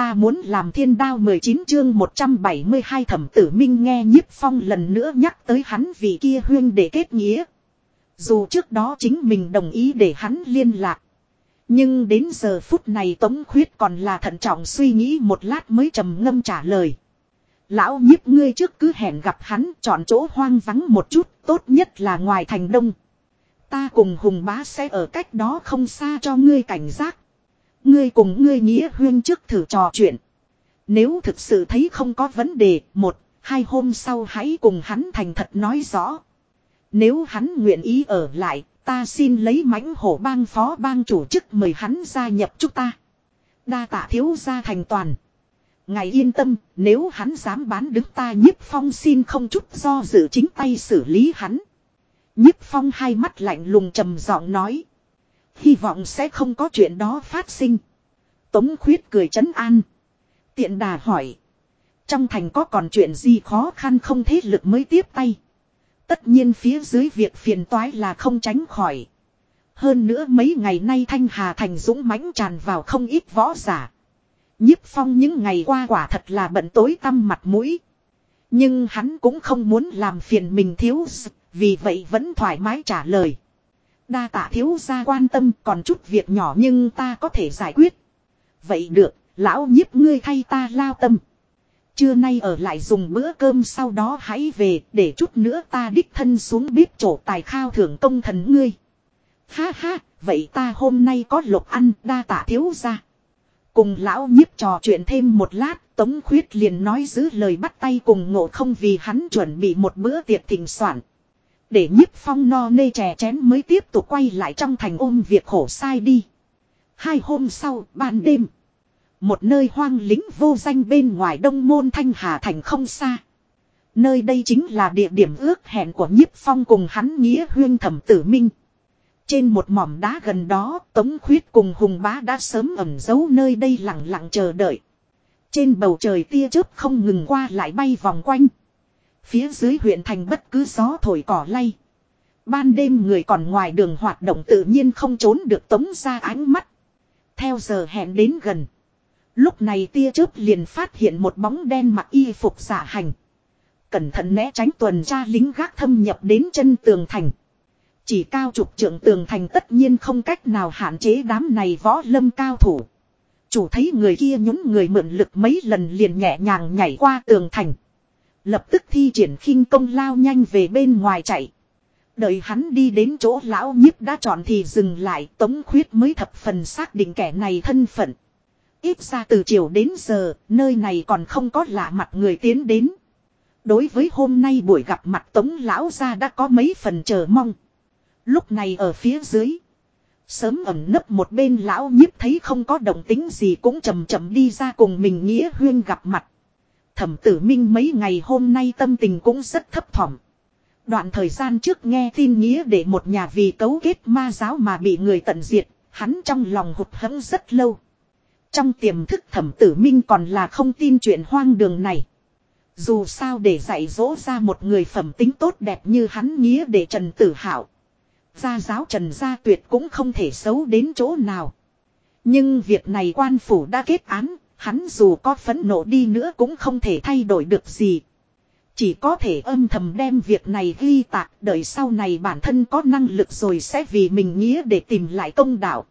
ta muốn làm thiên đao 19 chương 172 thẩm tử minh nghe nhiếp phong lần nữa nhắc tới hắn vì kia huyên để kết nghĩa. Dù trước đó chính mình đồng ý để hắn liên lạc. Nhưng đến giờ phút này Tống Khuyết còn là thận trọng suy nghĩ một lát mới trầm ngâm trả lời. Lão nhiếp ngươi trước cứ hẹn gặp hắn chọn chỗ hoang vắng một chút, tốt nhất là ngoài thành đông. Ta cùng hùng bá sẽ ở cách đó không xa cho ngươi cảnh giác. Ngươi cùng ngươi nghĩa huyên trước thử trò chuyện. Nếu thực sự thấy không có vấn đề, một, hai hôm sau hãy cùng hắn thành thật nói rõ. Nếu hắn nguyện ý ở lại, ta xin lấy mãnh hổ bang phó bang chủ chức mời hắn gia nhập chúng ta. Đa tạ thiếu gia thành toàn. Ngài yên tâm, nếu hắn dám bán đứng ta nhiếp phong xin không chút do dự chính tay xử lý hắn. Nhiếp phong hai mắt lạnh lùng trầm giọng nói. Hy vọng sẽ không có chuyện đó phát sinh. Tống khuyết cười chấn an. Tiện đà hỏi. Trong thành có còn chuyện gì khó khăn không thế lực mới tiếp tay. Tất nhiên phía dưới việc phiền toái là không tránh khỏi. Hơn nữa mấy ngày nay Thanh Hà Thành dũng mãnh tràn vào không ít võ giả. Nhiếp phong những ngày qua quả thật là bận tối tăm mặt mũi. Nhưng hắn cũng không muốn làm phiền mình thiếu vì vậy vẫn thoải mái trả lời. Đa tạ thiếu gia quan tâm còn chút việc nhỏ nhưng ta có thể giải quyết. Vậy được, lão nhiếp ngươi thay ta lao tâm. Trưa nay ở lại dùng bữa cơm sau đó hãy về để chút nữa ta đích thân xuống bếp chỗ tài khao thưởng công thần ngươi. Ha ha, vậy ta hôm nay có lộc ăn đa tạ thiếu gia. Cùng lão nhiếp trò chuyện thêm một lát, Tống Khuyết liền nói giữ lời bắt tay cùng ngộ không vì hắn chuẩn bị một bữa tiệc thỉnh soạn. Để nhiếp phong no nê chè chén mới tiếp tục quay lại trong thành ôm việc khổ sai đi. Hai hôm sau, ban đêm. Một nơi hoang lính vô danh bên ngoài đông môn thanh hà thành không xa. Nơi đây chính là địa điểm ước hẹn của nhiếp phong cùng hắn nghĩa huyên thẩm tử minh. Trên một mỏm đá gần đó, Tống Khuyết cùng Hùng Bá đã sớm ẩn giấu nơi đây lặng lặng chờ đợi. Trên bầu trời tia chớp không ngừng qua lại bay vòng quanh. Phía dưới huyện thành bất cứ gió thổi cỏ lay. Ban đêm người còn ngoài đường hoạt động tự nhiên không trốn được tống ra ánh mắt. Theo giờ hẹn đến gần. Lúc này tia chớp liền phát hiện một bóng đen mặc y phục giả hành. Cẩn thận né tránh tuần tra lính gác thâm nhập đến chân tường thành. Chỉ cao trục trưởng tường thành tất nhiên không cách nào hạn chế đám này võ lâm cao thủ. Chủ thấy người kia nhún người mượn lực mấy lần liền nhẹ nhàng nhảy qua tường thành. Lập tức thi triển khinh công lao nhanh về bên ngoài chạy. Đợi hắn đi đến chỗ lão nhiếp đã chọn thì dừng lại tống khuyết mới thập phần xác định kẻ này thân phận. Ít ra từ chiều đến giờ, nơi này còn không có lạ mặt người tiến đến. Đối với hôm nay buổi gặp mặt tống lão ra đã có mấy phần chờ mong. Lúc này ở phía dưới. Sớm ẩm nấp một bên lão nhiếp thấy không có động tính gì cũng chậm chậm đi ra cùng mình nghĩa huyên gặp mặt. Thẩm tử minh mấy ngày hôm nay tâm tình cũng rất thấp thỏm. Đoạn thời gian trước nghe tin nghĩa để một nhà vì cấu kết ma giáo mà bị người tận diệt, hắn trong lòng hụt hẫng rất lâu. Trong tiềm thức thẩm tử minh còn là không tin chuyện hoang đường này. Dù sao để dạy dỗ ra một người phẩm tính tốt đẹp như hắn nghĩa để Trần Tử Hảo. Gia giáo Trần Gia Tuyệt cũng không thể xấu đến chỗ nào. Nhưng việc này quan phủ đã kết án, hắn dù có phẫn nộ đi nữa cũng không thể thay đổi được gì. Chỉ có thể âm thầm đem việc này ghi tạc đợi sau này bản thân có năng lực rồi sẽ vì mình nghĩa để tìm lại công đạo.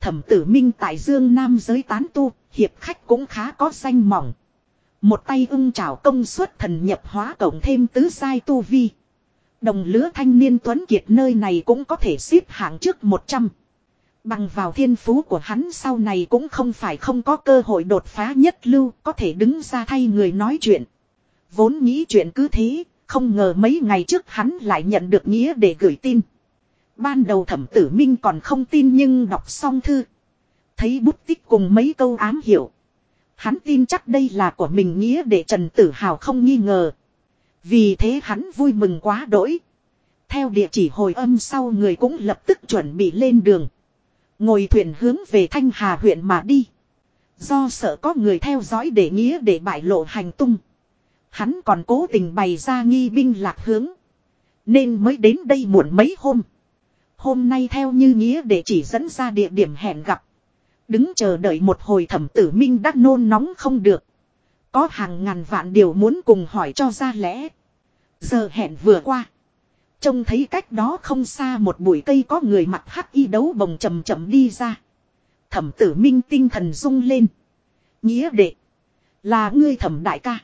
Thẩm tử minh tại Dương Nam giới tán tu, hiệp khách cũng khá có danh mỏng. Một tay ưng trảo công suất thần nhập hóa cộng thêm tứ sai tu vi. Đồng lứa thanh niên Tuấn Kiệt nơi này cũng có thể xếp hạng trước 100. Bằng vào thiên phú của hắn sau này cũng không phải không có cơ hội đột phá nhất lưu, có thể đứng ra thay người nói chuyện. Vốn nghĩ chuyện cứ thế, không ngờ mấy ngày trước hắn lại nhận được nghĩa để gửi tin. Ban đầu thẩm tử minh còn không tin nhưng đọc xong thư. Thấy bút tích cùng mấy câu ám hiểu. Hắn tin chắc đây là của mình nghĩa để Trần Tử Hào không nghi ngờ. Vì thế hắn vui mừng quá đỗi. Theo địa chỉ hồi âm sau người cũng lập tức chuẩn bị lên đường. Ngồi thuyền hướng về Thanh Hà huyện mà đi. Do sợ có người theo dõi để nghĩa để bại lộ hành tung. Hắn còn cố tình bày ra nghi binh lạc hướng. Nên mới đến đây muộn mấy hôm. Hôm nay theo như nghĩa để chỉ dẫn ra địa điểm hẹn gặp. Đứng chờ đợi một hồi thẩm tử minh đã nôn nóng không được. Có hàng ngàn vạn điều muốn cùng hỏi cho ra lẽ. Giờ hẹn vừa qua. Trông thấy cách đó không xa một bụi cây có người mặc hắc y đấu bồng chậm chậm đi ra. Thẩm tử minh tinh thần rung lên. Nghĩa đệ. Là ngươi thẩm đại ca.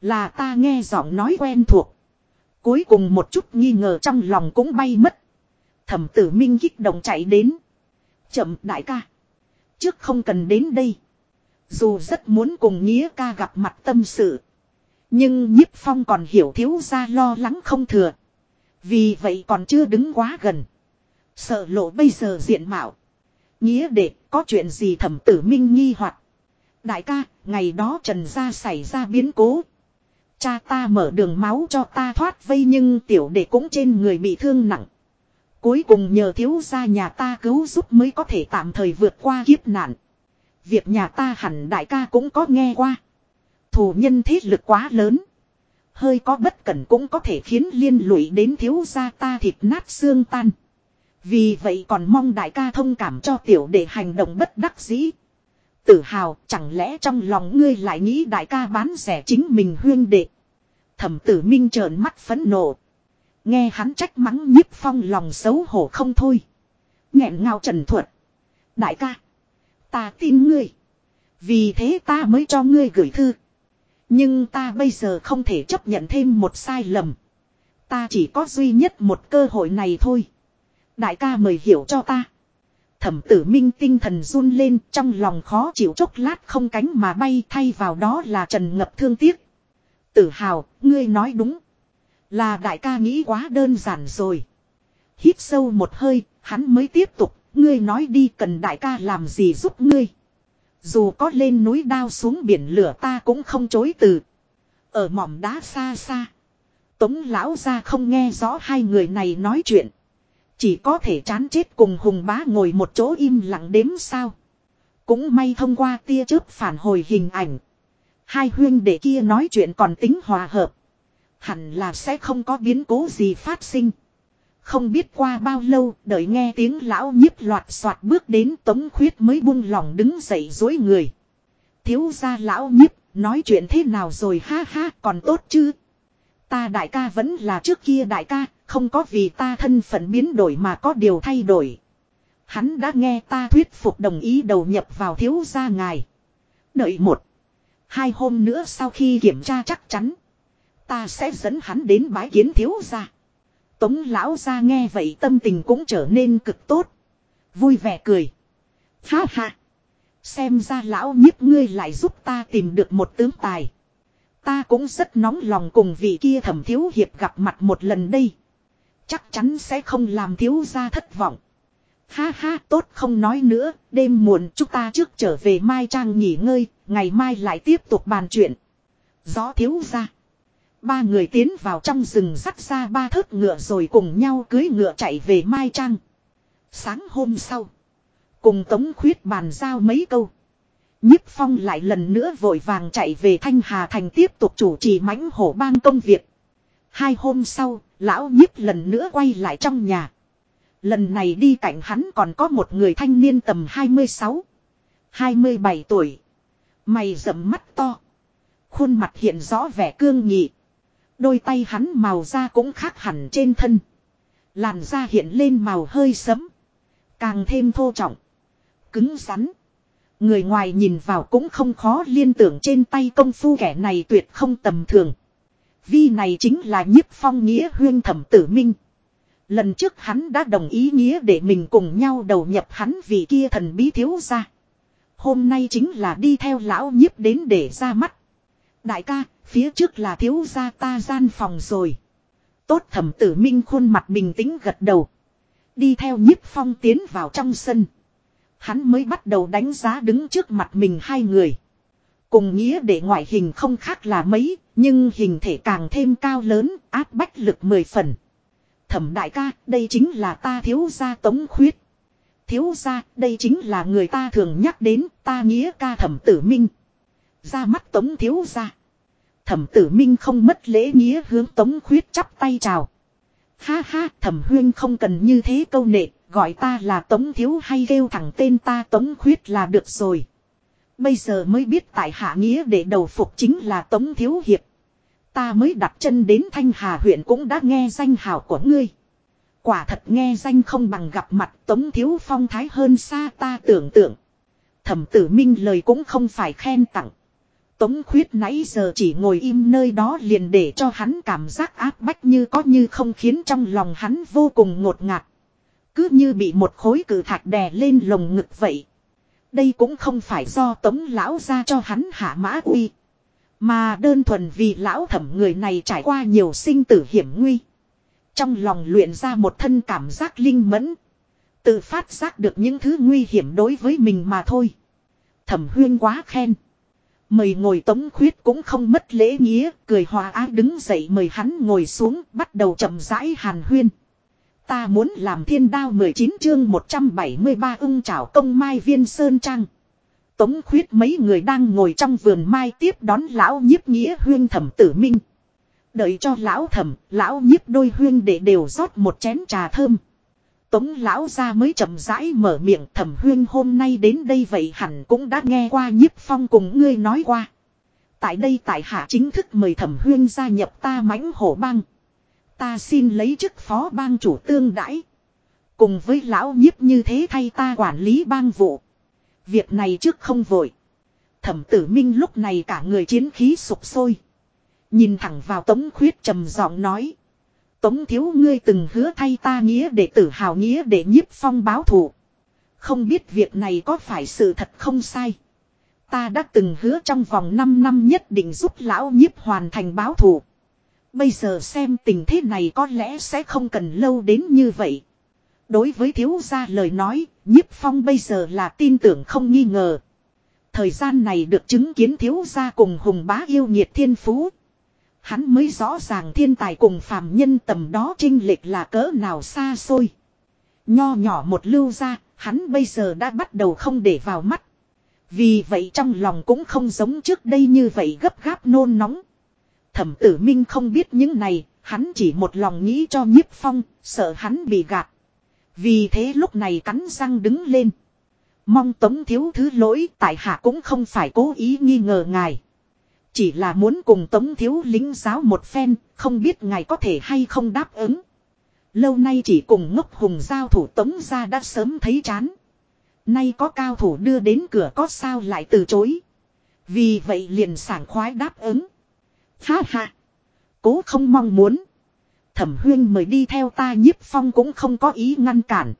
Là ta nghe giọng nói quen thuộc. Cuối cùng một chút nghi ngờ trong lòng cũng bay mất. Thẩm tử minh kích động chạy đến. Chậm đại ca. Trước không cần đến đây. Dù rất muốn cùng Nghĩa ca gặp mặt tâm sự. Nhưng nhiếp phong còn hiểu thiếu ra lo lắng không thừa. Vì vậy còn chưa đứng quá gần. Sợ lộ bây giờ diện mạo. Nghĩa đệ có chuyện gì thẩm tử minh nghi hoặc Đại ca, ngày đó trần gia xảy ra biến cố. Cha ta mở đường máu cho ta thoát vây nhưng tiểu đệ cũng trên người bị thương nặng. Cuối cùng nhờ thiếu gia nhà ta cứu giúp mới có thể tạm thời vượt qua kiếp nạn. Việc nhà ta hẳn đại ca cũng có nghe qua. thù nhân thế lực quá lớn. Hơi có bất cẩn cũng có thể khiến liên lụy đến thiếu gia ta thịt nát xương tan. Vì vậy còn mong đại ca thông cảm cho tiểu đệ hành động bất đắc dĩ. Tự hào, chẳng lẽ trong lòng ngươi lại nghĩ đại ca bán rẻ chính mình huyên đệ. Thẩm tử minh trợn mắt phẫn nộ. Nghe hắn trách mắng nhiếp phong lòng xấu hổ không thôi. nghẹn ngào trần thuật. Đại ca. Ta tin ngươi. Vì thế ta mới cho ngươi gửi thư. Nhưng ta bây giờ không thể chấp nhận thêm một sai lầm. Ta chỉ có duy nhất một cơ hội này thôi. Đại ca mời hiểu cho ta. Thẩm tử minh tinh thần run lên trong lòng khó chịu chốc lát không cánh mà bay thay vào đó là trần ngập thương tiếc. Tử hào, ngươi nói đúng. Là đại ca nghĩ quá đơn giản rồi. Hít sâu một hơi, hắn mới tiếp tục, ngươi nói đi cần đại ca làm gì giúp ngươi. Dù có lên núi đao xuống biển lửa ta cũng không chối từ. Ở mỏm đá xa xa. Tống lão ra không nghe rõ hai người này nói chuyện. Chỉ có thể chán chết cùng hùng bá ngồi một chỗ im lặng đếm sao. Cũng may thông qua tia chớp phản hồi hình ảnh. Hai huyên đệ kia nói chuyện còn tính hòa hợp. Hẳn là sẽ không có biến cố gì phát sinh. Không biết qua bao lâu, đợi nghe tiếng lão nhiếp loạt soạt bước đến tống khuyết mới buông lòng đứng dậy dối người. Thiếu gia lão nhiếp, nói chuyện thế nào rồi ha ha, còn tốt chứ. Ta đại ca vẫn là trước kia đại ca, không có vì ta thân phận biến đổi mà có điều thay đổi. Hắn đã nghe ta thuyết phục đồng ý đầu nhập vào thiếu gia ngài. Đợi một. Hai hôm nữa sau khi kiểm tra chắc chắn. Ta sẽ dẫn hắn đến bái kiến thiếu gia. Tống lão ra nghe vậy tâm tình cũng trở nên cực tốt. Vui vẻ cười. Ha ha. Xem ra lão nhiếp ngươi lại giúp ta tìm được một tướng tài. Ta cũng rất nóng lòng cùng vị kia thẩm thiếu hiệp gặp mặt một lần đây. Chắc chắn sẽ không làm thiếu gia thất vọng. Ha ha tốt không nói nữa, đêm muộn chúng ta trước trở về Mai Trang nghỉ ngơi, ngày mai lại tiếp tục bàn chuyện. Gió thiếu gia. Ba người tiến vào trong rừng dắt ra ba thớt ngựa rồi cùng nhau cưới ngựa chạy về Mai Trang. Sáng hôm sau. Cùng Tống Khuyết bàn giao mấy câu. Nhiếp Phong lại lần nữa vội vàng chạy về Thanh Hà Thành tiếp tục chủ trì mãnh hổ bang công việc. Hai hôm sau, lão nhiếp lần nữa quay lại trong nhà. Lần này đi cạnh hắn còn có một người thanh niên tầm 26, 27 tuổi. Mày rậm mắt to. Khuôn mặt hiện rõ vẻ cương nghị. Đôi tay hắn màu da cũng khác hẳn trên thân. Làn da hiện lên màu hơi sẫm. Càng thêm thô trọng. Cứng rắn. Người ngoài nhìn vào cũng không khó liên tưởng trên tay công phu kẻ này tuyệt không tầm thường. Vi này chính là nhiếp phong nghĩa huyên thẩm tử minh. Lần trước hắn đã đồng ý nghĩa để mình cùng nhau đầu nhập hắn vì kia thần bí thiếu ra. Hôm nay chính là đi theo lão nhiếp đến để ra mắt. Đại ca, phía trước là thiếu gia ta gian phòng rồi. Tốt thẩm tử minh khuôn mặt bình tĩnh gật đầu. Đi theo nhiếp phong tiến vào trong sân. Hắn mới bắt đầu đánh giá đứng trước mặt mình hai người. Cùng nghĩa để ngoại hình không khác là mấy, nhưng hình thể càng thêm cao lớn, áp bách lực mười phần. Thẩm đại ca, đây chính là ta thiếu gia tống khuyết. Thiếu gia, đây chính là người ta thường nhắc đến, ta nghĩa ca thẩm tử minh. Ra mắt tống thiếu ra Thẩm tử minh không mất lễ nghĩa hướng tống khuyết chắp tay chào. Ha ha, thẩm huyên không cần như thế câu nệ, Gọi ta là Tống Thiếu hay kêu thẳng tên ta Tống Khuyết là được rồi. Bây giờ mới biết tại hạ nghĩa để đầu phục chính là Tống Thiếu Hiệp. Ta mới đặt chân đến Thanh Hà huyện cũng đã nghe danh hào của ngươi. Quả thật nghe danh không bằng gặp mặt Tống Thiếu phong thái hơn xa ta tưởng tượng. Thẩm tử minh lời cũng không phải khen tặng. Tống khuyết nãy giờ chỉ ngồi im nơi đó liền để cho hắn cảm giác áp bách như có như không khiến trong lòng hắn vô cùng ngột ngạt. Cứ như bị một khối cử thạch đè lên lồng ngực vậy. Đây cũng không phải do tống lão ra cho hắn hạ mã uy. Mà đơn thuần vì lão thẩm người này trải qua nhiều sinh tử hiểm nguy. Trong lòng luyện ra một thân cảm giác linh mẫn. Tự phát giác được những thứ nguy hiểm đối với mình mà thôi. Thẩm huyên quá khen. Mời ngồi tống khuyết cũng không mất lễ nghĩa, cười hòa ái đứng dậy mời hắn ngồi xuống, bắt đầu chậm rãi hàn huyên. Ta muốn làm thiên đao 19 chương 173 ưng trảo công mai viên sơn trang. Tống khuyết mấy người đang ngồi trong vườn mai tiếp đón lão nhiếp nghĩa huyên thẩm tử minh. Đợi cho lão thẩm, lão nhiếp đôi huyên để đều rót một chén trà thơm. Tống lão ra mới chậm rãi mở miệng thẩm huyên hôm nay đến đây vậy hẳn cũng đã nghe qua nhiếp phong cùng ngươi nói qua. Tại đây tại hạ chính thức mời thẩm huyên gia nhập ta mãnh hổ bang. Ta xin lấy chức phó bang chủ tương đãi. Cùng với lão nhiếp như thế thay ta quản lý bang vụ. Việc này trước không vội. Thẩm tử minh lúc này cả người chiến khí sụp sôi. Nhìn thẳng vào tống khuyết trầm giọng nói. Tống thiếu ngươi từng hứa thay ta nghĩa để tử hào nghĩa để nhiếp phong báo thù. Không biết việc này có phải sự thật không sai. Ta đã từng hứa trong vòng 5 năm nhất định giúp lão nhiếp hoàn thành báo thù. Bây giờ xem tình thế này có lẽ sẽ không cần lâu đến như vậy. Đối với thiếu gia lời nói, nhiếp phong bây giờ là tin tưởng không nghi ngờ. Thời gian này được chứng kiến thiếu gia cùng hùng bá yêu nhiệt thiên phú. Hắn mới rõ ràng thiên tài cùng phàm nhân tầm đó trinh lệch là cỡ nào xa xôi. Nho nhỏ một lưu ra, hắn bây giờ đã bắt đầu không để vào mắt. Vì vậy trong lòng cũng không giống trước đây như vậy gấp gáp nôn nóng. Thẩm tử minh không biết những này, hắn chỉ một lòng nghĩ cho nhiếp phong, sợ hắn bị gạt. Vì thế lúc này cắn răng đứng lên. Mong tống thiếu thứ lỗi tại hạ cũng không phải cố ý nghi ngờ ngài. Chỉ là muốn cùng tống thiếu lính giáo một phen, không biết ngài có thể hay không đáp ứng. Lâu nay chỉ cùng ngốc hùng giao thủ tống ra đã sớm thấy chán. Nay có cao thủ đưa đến cửa có sao lại từ chối. Vì vậy liền sảng khoái đáp ứng. Ha ha. Cố không mong muốn. Thẩm huyên mời đi theo ta nhiếp phong cũng không có ý ngăn cản.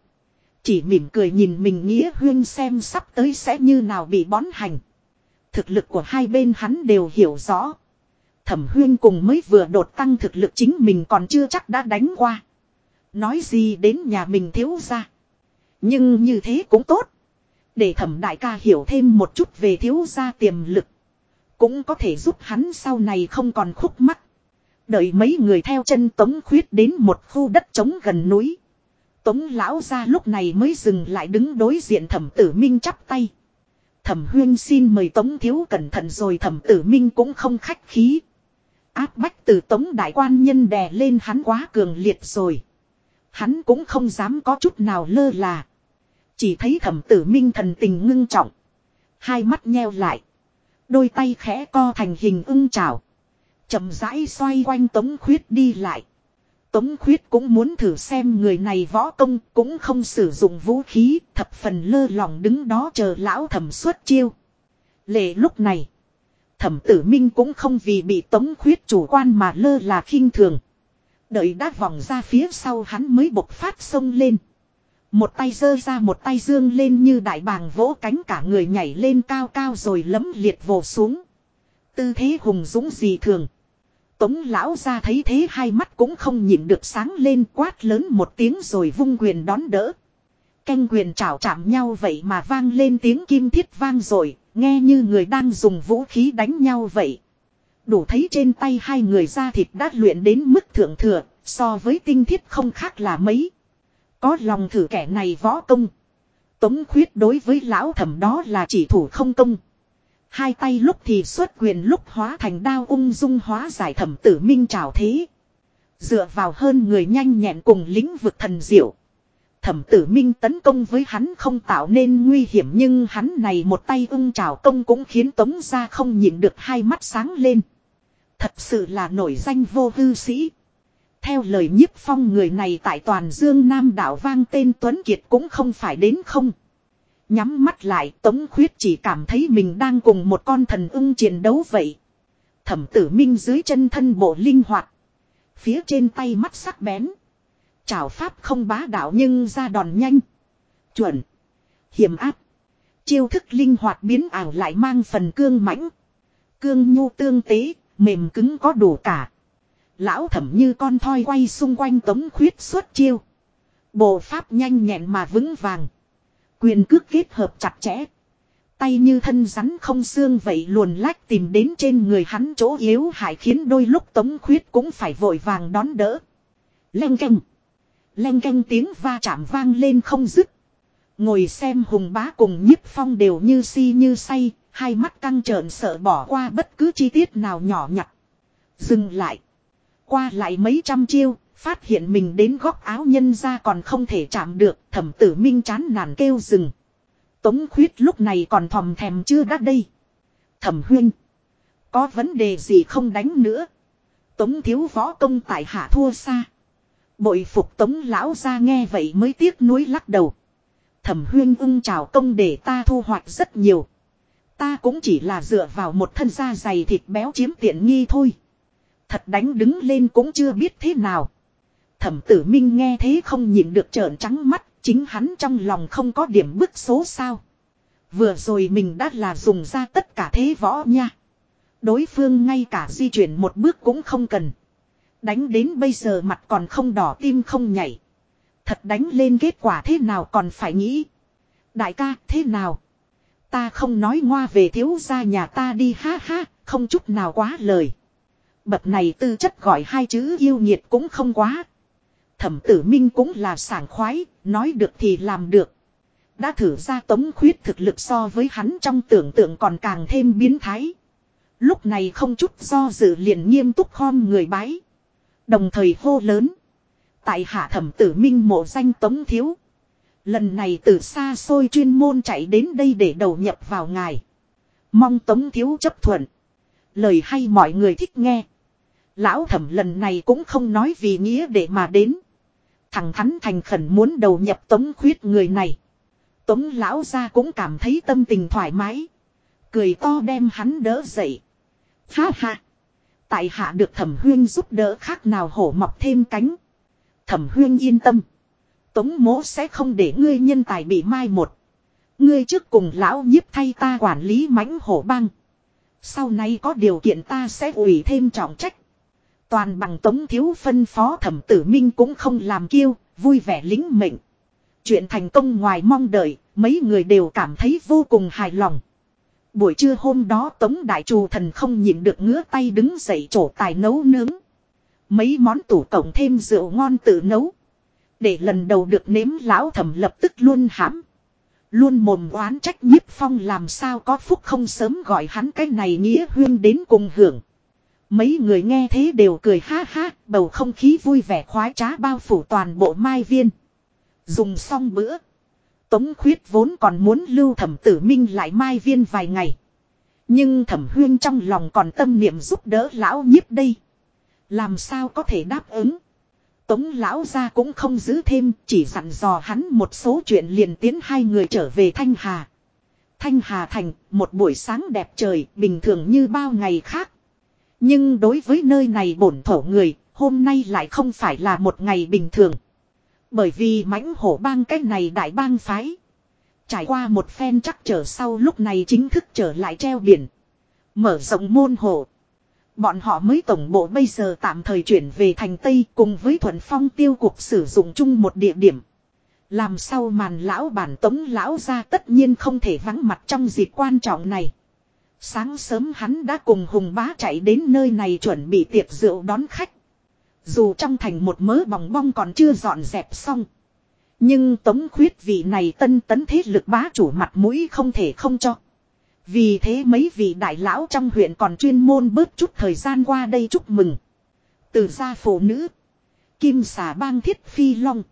Chỉ mỉm cười nhìn mình nghĩa huyên xem sắp tới sẽ như nào bị bón hành. Thực lực của hai bên hắn đều hiểu rõ. Thẩm huyên cùng mới vừa đột tăng thực lực chính mình còn chưa chắc đã đánh qua. Nói gì đến nhà mình thiếu ra. Nhưng như thế cũng tốt. Để thẩm đại ca hiểu thêm một chút về thiếu gia tiềm lực. Cũng có thể giúp hắn sau này không còn khúc mắc. Đợi mấy người theo chân Tống Khuyết đến một khu đất trống gần núi. Tống lão ra lúc này mới dừng lại đứng đối diện thẩm tử minh chắp tay. Thẩm huyên xin mời Tống thiếu cẩn thận rồi thẩm tử minh cũng không khách khí. Áp bách từ Tống đại quan nhân đè lên hắn quá cường liệt rồi. Hắn cũng không dám có chút nào lơ là. Chỉ thấy thẩm tử minh thần tình ngưng trọng. Hai mắt nheo lại. Đôi tay khẽ co thành hình ưng trào. chậm rãi xoay quanh tống khuyết đi lại. Tống khuyết cũng muốn thử xem người này võ công cũng không sử dụng vũ khí, thập phần lơ lỏng đứng đó chờ lão thẩm xuất chiêu. Lệ lúc này. Thẩm tử minh cũng không vì bị tống khuyết chủ quan mà lơ là khinh thường. Đợi đã vòng ra phía sau hắn mới bộc phát sông lên. Một tay giơ ra một tay dương lên như đại bàng vỗ cánh cả người nhảy lên cao cao rồi lấm liệt vồ xuống. Tư thế hùng dũng gì thường. Tống lão ra thấy thế hai mắt cũng không nhìn được sáng lên quát lớn một tiếng rồi vung quyền đón đỡ. Canh quyền chảo chạm nhau vậy mà vang lên tiếng kim thiết vang rồi, nghe như người đang dùng vũ khí đánh nhau vậy. Đủ thấy trên tay hai người da thịt đã luyện đến mức thượng thừa, so với tinh thiết không khác là mấy. Có lòng thử kẻ này võ công. Tống khuyết đối với lão thẩm đó là chỉ thủ không công. Hai tay lúc thì xuất quyền lúc hóa thành đao ung dung hóa giải thẩm tử minh trào thế. Dựa vào hơn người nhanh nhẹn cùng lĩnh vực thần diệu. Thẩm tử minh tấn công với hắn không tạo nên nguy hiểm nhưng hắn này một tay ung trào công cũng khiến tống ra không nhịn được hai mắt sáng lên. Thật sự là nổi danh vô hư sĩ. Theo lời nhiếp phong người này tại toàn dương Nam đảo vang tên Tuấn Kiệt cũng không phải đến không. Nhắm mắt lại Tống Khuyết chỉ cảm thấy mình đang cùng một con thần ưng chiến đấu vậy. Thẩm tử minh dưới chân thân bộ linh hoạt. Phía trên tay mắt sắc bén. Chảo pháp không bá đạo nhưng ra đòn nhanh. Chuẩn. Hiểm áp. Chiêu thức linh hoạt biến ảo lại mang phần cương mãnh. Cương nhu tương tế, mềm cứng có đủ cả. Lão thẩm như con thoi quay xung quanh tống khuyết suốt chiêu. Bộ pháp nhanh nhẹn mà vững vàng. Quyền cước kết hợp chặt chẽ. Tay như thân rắn không xương vậy luồn lách tìm đến trên người hắn chỗ yếu hại khiến đôi lúc tống khuyết cũng phải vội vàng đón đỡ. Leng canh. Leng canh tiếng va chạm vang lên không dứt. Ngồi xem hùng bá cùng nhiếp phong đều như si như say, hai mắt căng trợn sợ bỏ qua bất cứ chi tiết nào nhỏ nhặt. Dừng lại. Qua lại mấy trăm chiêu, phát hiện mình đến góc áo nhân ra còn không thể chạm được, thẩm tử minh chán nản kêu dừng. Tống khuyết lúc này còn thòm thèm chưa đã đây. Thẩm huyên. Có vấn đề gì không đánh nữa. Tống thiếu võ công tại hạ thua xa. Bội phục tống lão ra nghe vậy mới tiếc nuối lắc đầu. Thẩm huyên ung chào công để ta thu hoạch rất nhiều. Ta cũng chỉ là dựa vào một thân da dày thịt béo chiếm tiện nghi thôi. Thật đánh đứng lên cũng chưa biết thế nào. Thẩm tử minh nghe thế không nhìn được trợn trắng mắt, chính hắn trong lòng không có điểm bức số sao. Vừa rồi mình đã là dùng ra tất cả thế võ nha. Đối phương ngay cả di chuyển một bước cũng không cần. Đánh đến bây giờ mặt còn không đỏ tim không nhảy. Thật đánh lên kết quả thế nào còn phải nghĩ. Đại ca thế nào? Ta không nói ngoa về thiếu gia nhà ta đi ha ha, không chút nào quá lời. Bậc này tư chất gọi hai chữ yêu nhiệt cũng không quá. Thẩm tử minh cũng là sảng khoái, nói được thì làm được. Đã thử ra tống khuyết thực lực so với hắn trong tưởng tượng còn càng thêm biến thái. Lúc này không chút do dự liền nghiêm túc khom người bái. Đồng thời hô lớn. Tại hạ thẩm tử minh mộ danh tống thiếu. Lần này từ xa xôi chuyên môn chạy đến đây để đầu nhập vào ngài. Mong tống thiếu chấp thuận. Lời hay mọi người thích nghe. Lão thẩm lần này cũng không nói vì nghĩa để mà đến. Thằng thắn thành khẩn muốn đầu nhập tống khuyết người này. Tống lão ra cũng cảm thấy tâm tình thoải mái. Cười to đem hắn đỡ dậy. Ha ha. Tại hạ được thẩm huyên giúp đỡ khác nào hổ mọc thêm cánh. Thẩm huyên yên tâm. Tống mố sẽ không để ngươi nhân tài bị mai một. Ngươi trước cùng lão nhiếp thay ta quản lý mãnh hổ băng. Sau này có điều kiện ta sẽ ủy thêm trọng trách. Toàn bằng tống thiếu phân phó thẩm tử minh cũng không làm kiêu, vui vẻ lính mệnh. Chuyện thành công ngoài mong đợi, mấy người đều cảm thấy vô cùng hài lòng. Buổi trưa hôm đó tống đại trù thần không nhịn được ngứa tay đứng dậy chỗ tài nấu nướng. Mấy món tủ cổng thêm rượu ngon tự nấu. Để lần đầu được nếm lão thẩm lập tức luôn hãm. Luôn mồm oán trách nhiếp phong làm sao có phúc không sớm gọi hắn cái này nghĩa huyên đến cùng hưởng. Mấy người nghe thế đều cười ha ha, bầu không khí vui vẻ khoái trá bao phủ toàn bộ mai viên. Dùng xong bữa. Tống khuyết vốn còn muốn lưu thẩm tử minh lại mai viên vài ngày. Nhưng thẩm huyên trong lòng còn tâm niệm giúp đỡ lão nhiếp đây. Làm sao có thể đáp ứng. Tống lão ra cũng không giữ thêm, chỉ dặn dò hắn một số chuyện liền tiến hai người trở về Thanh Hà. Thanh Hà Thành, một buổi sáng đẹp trời, bình thường như bao ngày khác. Nhưng đối với nơi này bổn thổ người, hôm nay lại không phải là một ngày bình thường. Bởi vì mãnh hổ bang cái này đại bang phái. Trải qua một phen chắc trở sau lúc này chính thức trở lại treo biển. Mở rộng môn hộ. Bọn họ mới tổng bộ bây giờ tạm thời chuyển về thành Tây cùng với thuần phong tiêu cục sử dụng chung một địa điểm. Làm sao màn lão bản tống lão ra tất nhiên không thể vắng mặt trong dịp quan trọng này. Sáng sớm hắn đã cùng Hùng bá chạy đến nơi này chuẩn bị tiệc rượu đón khách. Dù trong thành một mớ bòng bong còn chưa dọn dẹp xong. Nhưng tống khuyết vị này tân tấn thế lực bá chủ mặt mũi không thể không cho. Vì thế mấy vị đại lão trong huyện còn chuyên môn bớt chút thời gian qua đây chúc mừng. Từ gia phụ nữ. Kim xà bang thiết phi long.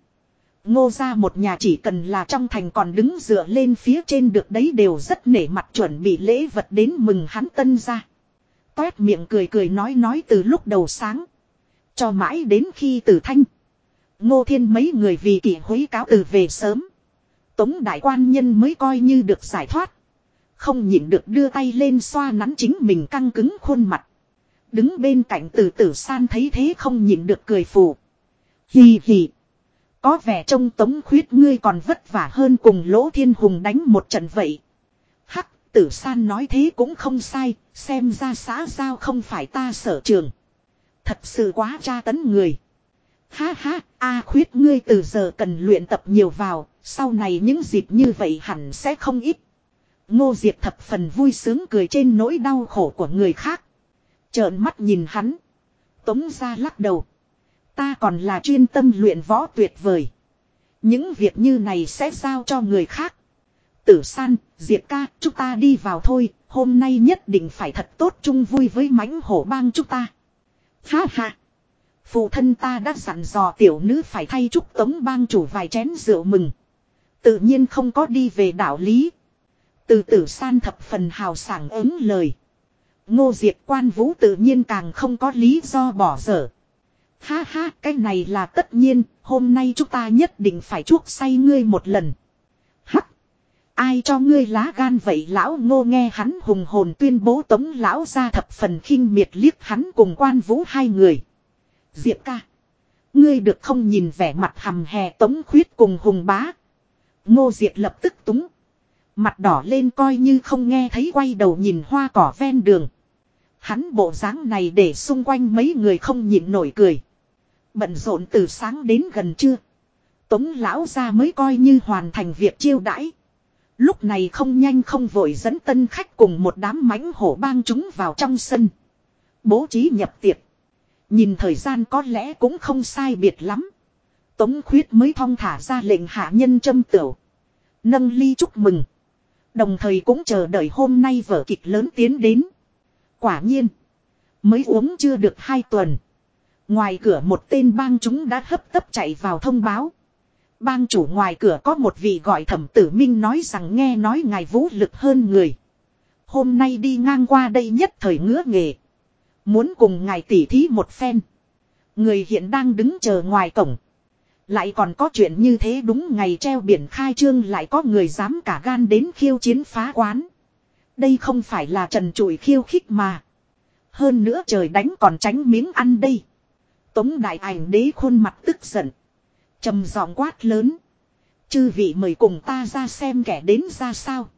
Ngô ra một nhà chỉ cần là trong thành còn đứng dựa lên phía trên được đấy đều rất nể mặt chuẩn bị lễ vật đến mừng hắn tân ra. Toét miệng cười cười nói nói từ lúc đầu sáng. Cho mãi đến khi tử thanh. Ngô thiên mấy người vì kỷ hối cáo từ về sớm. Tống đại quan nhân mới coi như được giải thoát. Không nhịn được đưa tay lên xoa nắn chính mình căng cứng khuôn mặt. Đứng bên cạnh Tử tử san thấy thế không nhịn được cười phù. Hì hì. Có vẻ trông tống khuyết ngươi còn vất vả hơn cùng lỗ thiên hùng đánh một trận vậy. Hắc tử san nói thế cũng không sai. Xem ra xã giao không phải ta sở trường. Thật sự quá tra tấn người. Ha ha, A khuyết ngươi từ giờ cần luyện tập nhiều vào, sau này những dịp như vậy hẳn sẽ không ít. Ngô Diệp thập phần vui sướng cười trên nỗi đau khổ của người khác. Trợn mắt nhìn hắn. Tống ra lắc đầu. Ta còn là chuyên tâm luyện võ tuyệt vời. Những việc như này sẽ giao cho người khác. Tử san, Diệp ca, chúng ta đi vào thôi, hôm nay nhất định phải thật tốt chung vui với mãnh hổ bang chúng ta. Ha ha. Phụ thân ta đã dặn dò tiểu nữ phải thay chúc tống bang chủ vài chén rượu mừng. Tự nhiên không có đi về đạo lý. Từ tử san thập phần hào sảng ứng lời. Ngô Diệp quan vũ tự nhiên càng không có lý do bỏ dở. Ha ha, cái này là tất nhiên, hôm nay chúng ta nhất định phải chuốc say ngươi một lần. Hắc! Ai cho ngươi lá gan vậy lão ngô nghe hắn hùng hồn tuyên bố tống lão ra thập phần khinh miệt liếc hắn cùng quan vũ hai người. Diệp ca! Ngươi được không nhìn vẻ mặt hầm hè tống khuyết cùng hùng bá. Ngô Diệp lập tức túng. Mặt đỏ lên coi như không nghe thấy quay đầu nhìn hoa cỏ ven đường. Hắn bộ dáng này để xung quanh mấy người không nhịn nổi cười. Bận rộn từ sáng đến gần trưa. Tống lão ra mới coi như hoàn thành việc chiêu đãi. Lúc này không nhanh không vội dẫn tân khách cùng một đám mãnh hổ bang chúng vào trong sân. Bố trí nhập tiệc. Nhìn thời gian có lẽ cũng không sai biệt lắm. Tống khuyết mới thong thả ra lệnh hạ nhân châm tửu. Nâng ly chúc mừng. Đồng thời cũng chờ đợi hôm nay vở kịch lớn tiến đến. Quả nhiên. Mới uống chưa được hai tuần. Ngoài cửa một tên bang chúng đã hấp tấp chạy vào thông báo. Bang chủ ngoài cửa có một vị gọi thẩm tử minh nói rằng nghe nói ngài vũ lực hơn người. Hôm nay đi ngang qua đây nhất thời ngứa nghề. Muốn cùng ngài tỉ thí một phen. Người hiện đang đứng chờ ngoài cổng. Lại còn có chuyện như thế đúng ngày treo biển khai trương lại có người dám cả gan đến khiêu chiến phá quán. Đây không phải là trần trụi khiêu khích mà. Hơn nữa trời đánh còn tránh miếng ăn đây. Tống đại ảnh đế khuôn mặt tức giận. trầm giọng quát lớn. Chư vị mời cùng ta ra xem kẻ đến ra sao.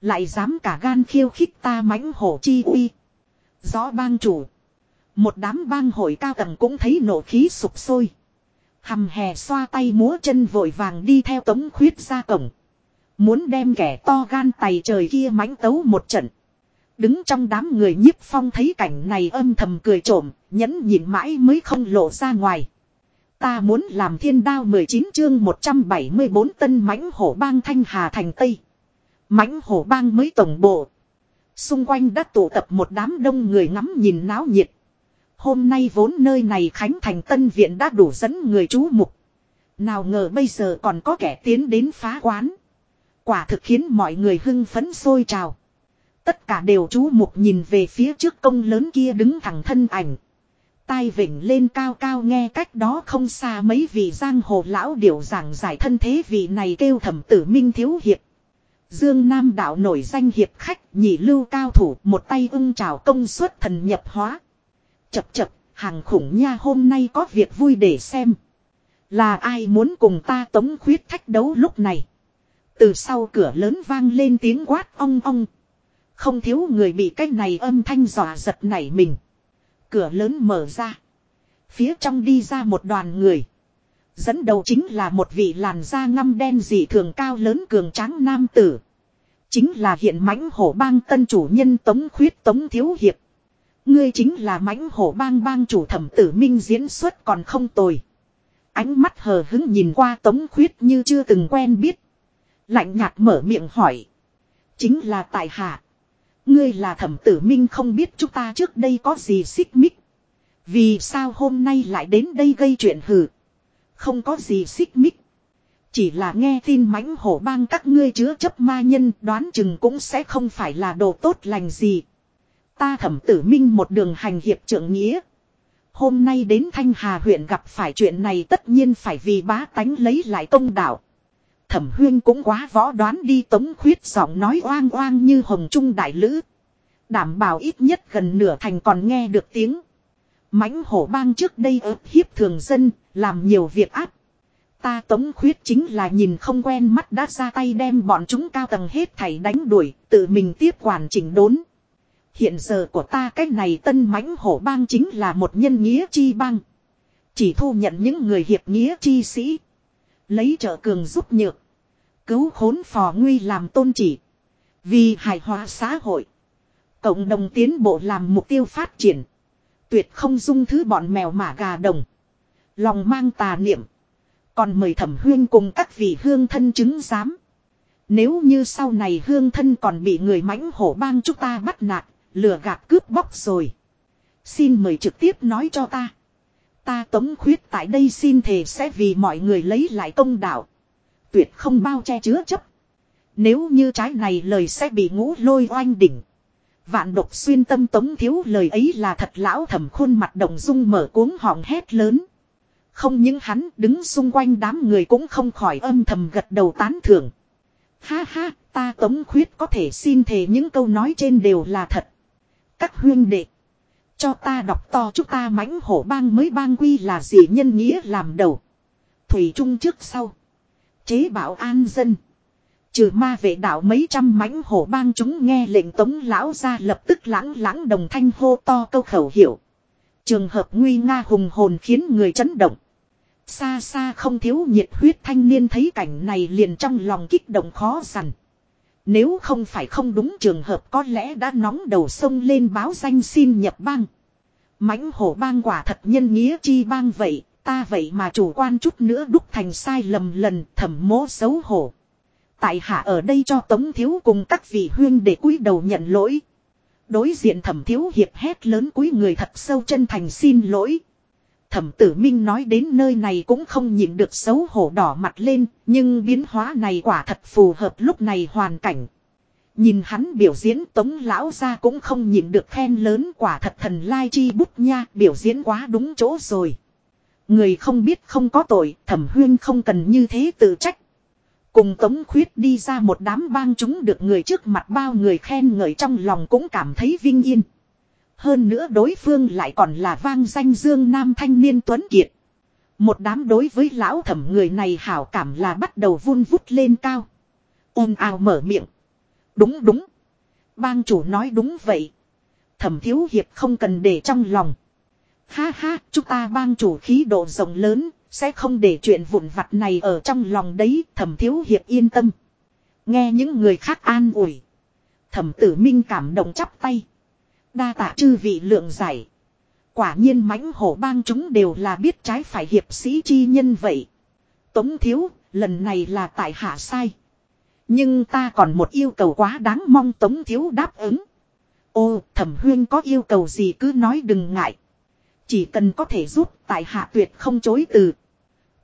Lại dám cả gan khiêu khích ta mãnh hổ chi uy. Gió bang chủ. Một đám bang hội cao tầng cũng thấy nổ khí sụp sôi. Hầm hè xoa tay múa chân vội vàng đi theo tống khuyết ra cổng. Muốn đem kẻ to gan tày trời kia mãnh tấu một trận. Đứng trong đám người nhiếp phong thấy cảnh này âm thầm cười trộm, nhẫn nhịn mãi mới không lộ ra ngoài. Ta muốn làm thiên đao 19 chương 174 tân mãnh hổ bang thanh hà thành Tây. Mãnh hổ bang mới tổng bộ. Xung quanh đã tụ tập một đám đông người ngắm nhìn náo nhiệt. Hôm nay vốn nơi này khánh thành tân viện đã đủ dẫn người chú mục. Nào ngờ bây giờ còn có kẻ tiến đến phá quán. Quả thực khiến mọi người hưng phấn sôi trào. Tất cả đều chú mục nhìn về phía trước công lớn kia đứng thẳng thân ảnh. Tai vỉnh lên cao cao nghe cách đó không xa mấy vị giang hồ lão điểu giảng giải thân thế vị này kêu thẩm tử minh thiếu hiệp. Dương Nam đạo nổi danh hiệp khách nhị lưu cao thủ một tay ưng trào công suất thần nhập hóa. Chập chập, hàng khủng nha hôm nay có việc vui để xem. Là ai muốn cùng ta tống khuyết thách đấu lúc này. Từ sau cửa lớn vang lên tiếng quát ong ong. Không thiếu người bị cái này âm thanh dọa giật nảy mình. Cửa lớn mở ra. Phía trong đi ra một đoàn người. Dẫn đầu chính là một vị làn da ngăm đen dị thường cao lớn cường tráng nam tử. Chính là hiện mãnh hổ bang tân chủ nhân Tống Khuyết Tống Thiếu Hiệp. Ngươi chính là mãnh hổ bang bang chủ thẩm tử minh diễn xuất còn không tồi. Ánh mắt hờ hứng nhìn qua Tống Khuyết như chưa từng quen biết. Lạnh nhạt mở miệng hỏi. Chính là tại hạ. Ngươi là thẩm tử minh không biết chúng ta trước đây có gì xích mích. Vì sao hôm nay lại đến đây gây chuyện hử? Không có gì xích mích. Chỉ là nghe tin mãnh hổ bang các ngươi chứa chấp ma nhân đoán chừng cũng sẽ không phải là đồ tốt lành gì. Ta thẩm tử minh một đường hành hiệp trưởng nghĩa. Hôm nay đến Thanh Hà huyện gặp phải chuyện này tất nhiên phải vì bá tánh lấy lại công đạo. Thẩm huyên cũng quá võ đoán đi tống khuyết giọng nói oang oang như hồng trung đại lữ. Đảm bảo ít nhất gần nửa thành còn nghe được tiếng. mãnh hổ bang trước đây ớt hiếp thường dân, làm nhiều việc áp. Ta tống khuyết chính là nhìn không quen mắt đã ra tay đem bọn chúng cao tầng hết thảy đánh đuổi, tự mình tiếp quản chỉnh đốn. Hiện giờ của ta cách này tân mãnh hổ bang chính là một nhân nghĩa chi bang. Chỉ thu nhận những người hiệp nghĩa chi sĩ. Lấy trợ cường giúp nhược. Cứu khốn phò nguy làm tôn chỉ. Vì hài hòa xã hội. Cộng đồng tiến bộ làm mục tiêu phát triển. Tuyệt không dung thứ bọn mèo mả gà đồng. Lòng mang tà niệm. Còn mời thẩm huyên cùng các vị hương thân chứng giám. Nếu như sau này hương thân còn bị người mãnh hổ bang chúng ta bắt nạt, lừa gạt cướp bóc rồi. Xin mời trực tiếp nói cho ta. Ta tống khuyết tại đây xin thề sẽ vì mọi người lấy lại công đạo. Tuyệt không bao che chứa chấp. Nếu như trái này lời sẽ bị ngũ lôi oanh đỉnh. Vạn độc xuyên tâm tống thiếu lời ấy là thật lão thầm khuôn mặt động dung mở cuống họng hét lớn. Không những hắn đứng xung quanh đám người cũng không khỏi âm thầm gật đầu tán thưởng. Ha ha, ta tống khuyết có thể xin thề những câu nói trên đều là thật. Các huyên đệ. Cho ta đọc to chúc ta mãnh hổ bang mới bang quy là gì nhân nghĩa làm đầu. Thủy Trung trước sau. Chế bảo an dân. Trừ ma vệ đạo mấy trăm mãnh hổ bang chúng nghe lệnh tống lão ra lập tức lãng lãng đồng thanh hô to câu khẩu hiệu. Trường hợp nguy nga hùng hồn khiến người chấn động. Xa xa không thiếu nhiệt huyết thanh niên thấy cảnh này liền trong lòng kích động khó sằn. Nếu không phải không đúng trường hợp có lẽ đã nóng đầu sông lên báo danh xin nhập bang. mãnh hổ bang quả thật nhân nghĩa chi bang vậy, ta vậy mà chủ quan chút nữa đúc thành sai lầm lần thẩm mố xấu hổ. Tại hạ ở đây cho tống thiếu cùng các vị huyên để cúi đầu nhận lỗi. Đối diện thẩm thiếu hiệp hét lớn cúi người thật sâu chân thành xin lỗi. Thẩm tử minh nói đến nơi này cũng không nhịn được xấu hổ đỏ mặt lên, nhưng biến hóa này quả thật phù hợp lúc này hoàn cảnh. Nhìn hắn biểu diễn tống lão ra cũng không nhịn được khen lớn quả thật thần lai chi bút nha, biểu diễn quá đúng chỗ rồi. Người không biết không có tội, thẩm huyên không cần như thế tự trách. Cùng tống khuyết đi ra một đám bang chúng được người trước mặt bao người khen ngợi trong lòng cũng cảm thấy vinh yên. Hơn nữa đối phương lại còn là vang danh dương nam thanh niên tuấn kiệt. Một đám đối với lão thẩm người này hảo cảm là bắt đầu vun vút lên cao. ôm ào mở miệng. Đúng đúng. Bang chủ nói đúng vậy. Thẩm thiếu hiệp không cần để trong lòng. Ha ha, chúng ta bang chủ khí độ rộng lớn, sẽ không để chuyện vụn vặt này ở trong lòng đấy, thẩm thiếu hiệp yên tâm. Nghe những người khác an ủi. Thẩm tử minh cảm động chắp tay. Đa tạ chư vị lượng giải. Quả nhiên mãnh hổ bang chúng đều là biết trái phải hiệp sĩ chi nhân vậy. Tống thiếu, lần này là tại hạ sai. Nhưng ta còn một yêu cầu quá đáng mong Tống thiếu đáp ứng. Ô, thẩm huyên có yêu cầu gì cứ nói đừng ngại. Chỉ cần có thể giúp tại hạ tuyệt không chối từ.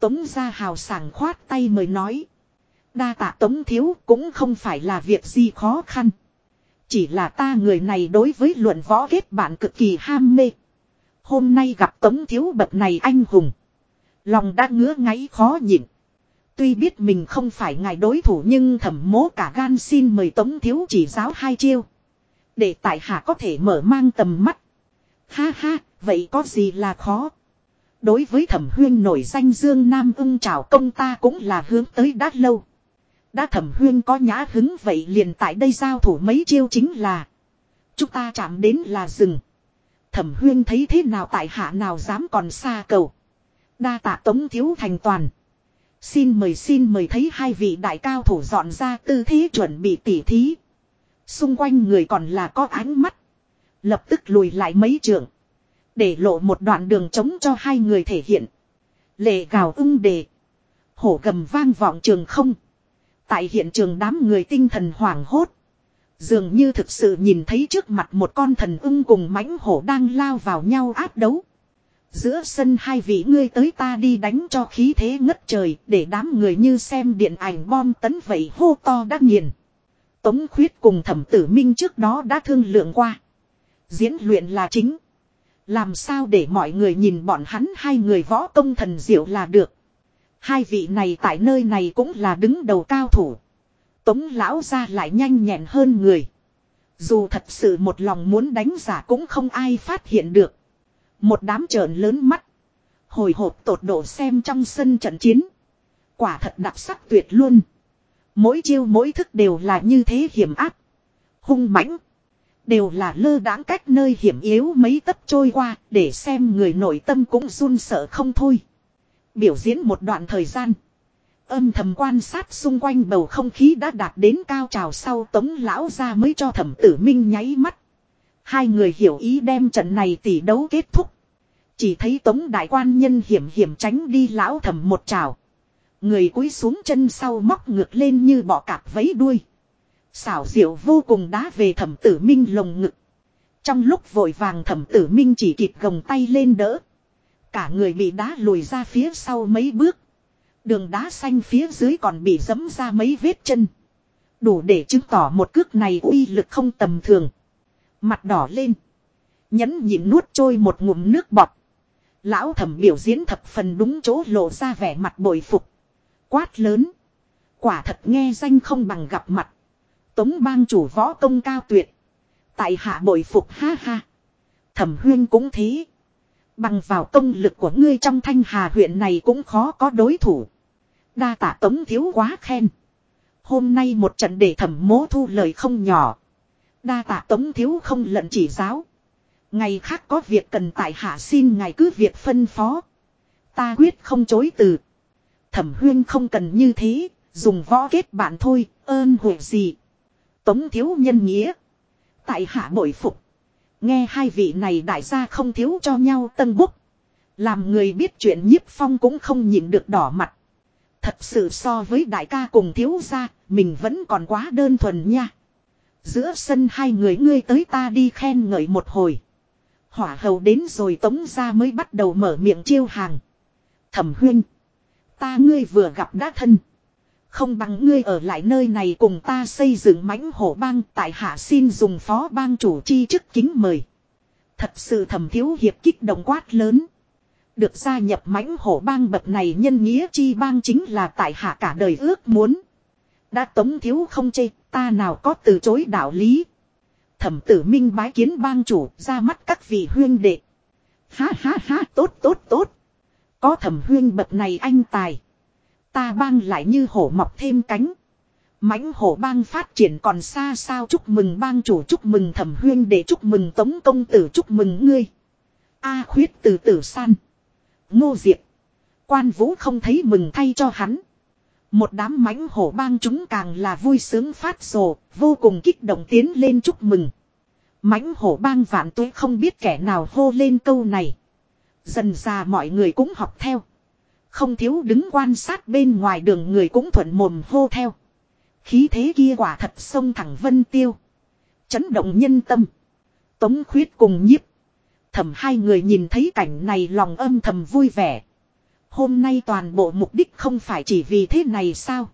Tống ra hào sảng khoát tay mời nói. Đa tạ tống thiếu cũng không phải là việc gì khó khăn. Chỉ là ta người này đối với luận võ kết bạn cực kỳ ham mê. Hôm nay gặp tống thiếu bậc này anh hùng. Lòng đã ngứa ngáy khó nhịn. Tuy biết mình không phải ngài đối thủ nhưng thẩm mố cả gan xin mời tống thiếu chỉ giáo hai chiêu. Để tại hạ có thể mở mang tầm mắt. Ha ha, vậy có gì là khó. Đối với thẩm huyên nổi danh Dương Nam ưng trào công ta cũng là hướng tới đã lâu. Đã thẩm huyên có nhã hứng vậy liền tại đây giao thủ mấy chiêu chính là. Chúng ta chạm đến là rừng. Thẩm huyên thấy thế nào tại hạ nào dám còn xa cầu. Đa tạ tống thiếu thành toàn. Xin mời xin mời thấy hai vị đại cao thủ dọn ra tư thế chuẩn bị tỉ thí. Xung quanh người còn là có ánh mắt. Lập tức lùi lại mấy trường. Để lộ một đoạn đường trống cho hai người thể hiện. Lệ gào ưng đề. Hổ gầm vang vọng trường không. Tại hiện trường đám người tinh thần hoảng hốt. Dường như thực sự nhìn thấy trước mặt một con thần ưng cùng mãnh hổ đang lao vào nhau áp đấu. Giữa sân hai vị ngươi tới ta đi đánh cho khí thế ngất trời để đám người như xem điện ảnh bom tấn vậy hô to đã nghiền. Tống khuyết cùng thẩm tử minh trước đó đã thương lượng qua. Diễn luyện là chính. Làm sao để mọi người nhìn bọn hắn hai người võ công thần diệu là được. Hai vị này tại nơi này cũng là đứng đầu cao thủ. Tống lão ra lại nhanh nhẹn hơn người. Dù thật sự một lòng muốn đánh giả cũng không ai phát hiện được. Một đám trợn lớn mắt. Hồi hộp tột độ xem trong sân trận chiến. Quả thật đặc sắc tuyệt luôn. Mỗi chiêu mỗi thức đều là như thế hiểm áp. Hung mãnh. Đều là lơ đãng cách nơi hiểm yếu mấy tấc trôi qua, để xem người nội tâm cũng run sợ không thôi. Biểu diễn một đoạn thời gian. Âm thầm quan sát xung quanh bầu không khí đã đạt đến cao trào sau tống lão ra mới cho thẩm tử minh nháy mắt. Hai người hiểu ý đem trận này tỷ đấu kết thúc. Chỉ thấy tống đại quan nhân hiểm hiểm tránh đi lão thẩm một trào. Người cúi xuống chân sau móc ngược lên như bọ cạp vấy đuôi. Xảo diệu vô cùng đá về thẩm tử minh lồng ngực. Trong lúc vội vàng thẩm tử minh chỉ kịp gồng tay lên đỡ. Cả người bị đá lùi ra phía sau mấy bước. Đường đá xanh phía dưới còn bị dẫm ra mấy vết chân. Đủ để chứng tỏ một cước này uy lực không tầm thường. Mặt đỏ lên. Nhẫn nhịn nuốt trôi một ngụm nước bọt. Lão thẩm biểu diễn thập phần đúng chỗ lộ ra vẻ mặt bội phục. Quát lớn. Quả thật nghe danh không bằng gặp mặt. Tống bang chủ võ công cao tuyệt. Tại hạ bội phục ha ha. Thẩm huyên cũng thế. Bằng vào công lực của ngươi trong thanh hà huyện này cũng khó có đối thủ. Đa tạ tống thiếu quá khen. Hôm nay một trận để thẩm mố thu lời không nhỏ. Đa tạ tống thiếu không lận chỉ giáo. Ngày khác có việc cần tại hạ xin ngài cứ việc phân phó. Ta quyết không chối từ. Thẩm huyên không cần như thế, dùng võ kết bạn thôi, ơn huệ gì. Tống thiếu nhân nghĩa. Tại hạ bội phục. Nghe hai vị này đại gia không thiếu cho nhau tân búc. Làm người biết chuyện nhiếp phong cũng không nhịn được đỏ mặt. Thật sự so với đại ca cùng thiếu gia, mình vẫn còn quá đơn thuần nha. Giữa sân hai người ngươi tới ta đi khen ngợi một hồi. Hỏa hầu đến rồi tống ra mới bắt đầu mở miệng chiêu hàng. Thẩm huyên. Ta ngươi vừa gặp đã thân. Không bằng ngươi ở lại nơi này cùng ta xây dựng mãnh hổ bang tại hạ xin dùng phó bang chủ chi chức kính mời. Thật sự thầm thiếu hiệp kích động quát lớn. Được gia nhập mãnh hổ bang bậc này nhân nghĩa chi bang chính là tại hạ cả đời ước muốn. Đã tống thiếu không chê, ta nào có từ chối đạo lý. Thẩm tử minh bái kiến bang chủ ra mắt các vị huyên đệ. Ha ha ha tốt tốt tốt. Có thẩm huyên bậc này anh tài. Ta bang lại như hổ mọc thêm cánh. mãnh hổ bang phát triển còn xa sao chúc mừng bang chủ chúc mừng thẩm huyên để chúc mừng tống công tử chúc mừng ngươi. A khuyết từ tử san. Ngô Diệp. Quan vũ không thấy mừng thay cho hắn. Một đám mãnh hổ bang chúng càng là vui sướng phát rồ, vô cùng kích động tiến lên chúc mừng. Mãnh hổ bang vạn tuế không biết kẻ nào hô lên câu này. Dần ra mọi người cũng học theo. Không thiếu đứng quan sát bên ngoài đường người cũng thuận mồm hô theo. Khí thế kia quả thật sông thẳng vân tiêu. Chấn động nhân tâm. Tống khuyết cùng nhiếp. Thầm hai người nhìn thấy cảnh này lòng âm thầm vui vẻ. Hôm nay toàn bộ mục đích không phải chỉ vì thế này sao?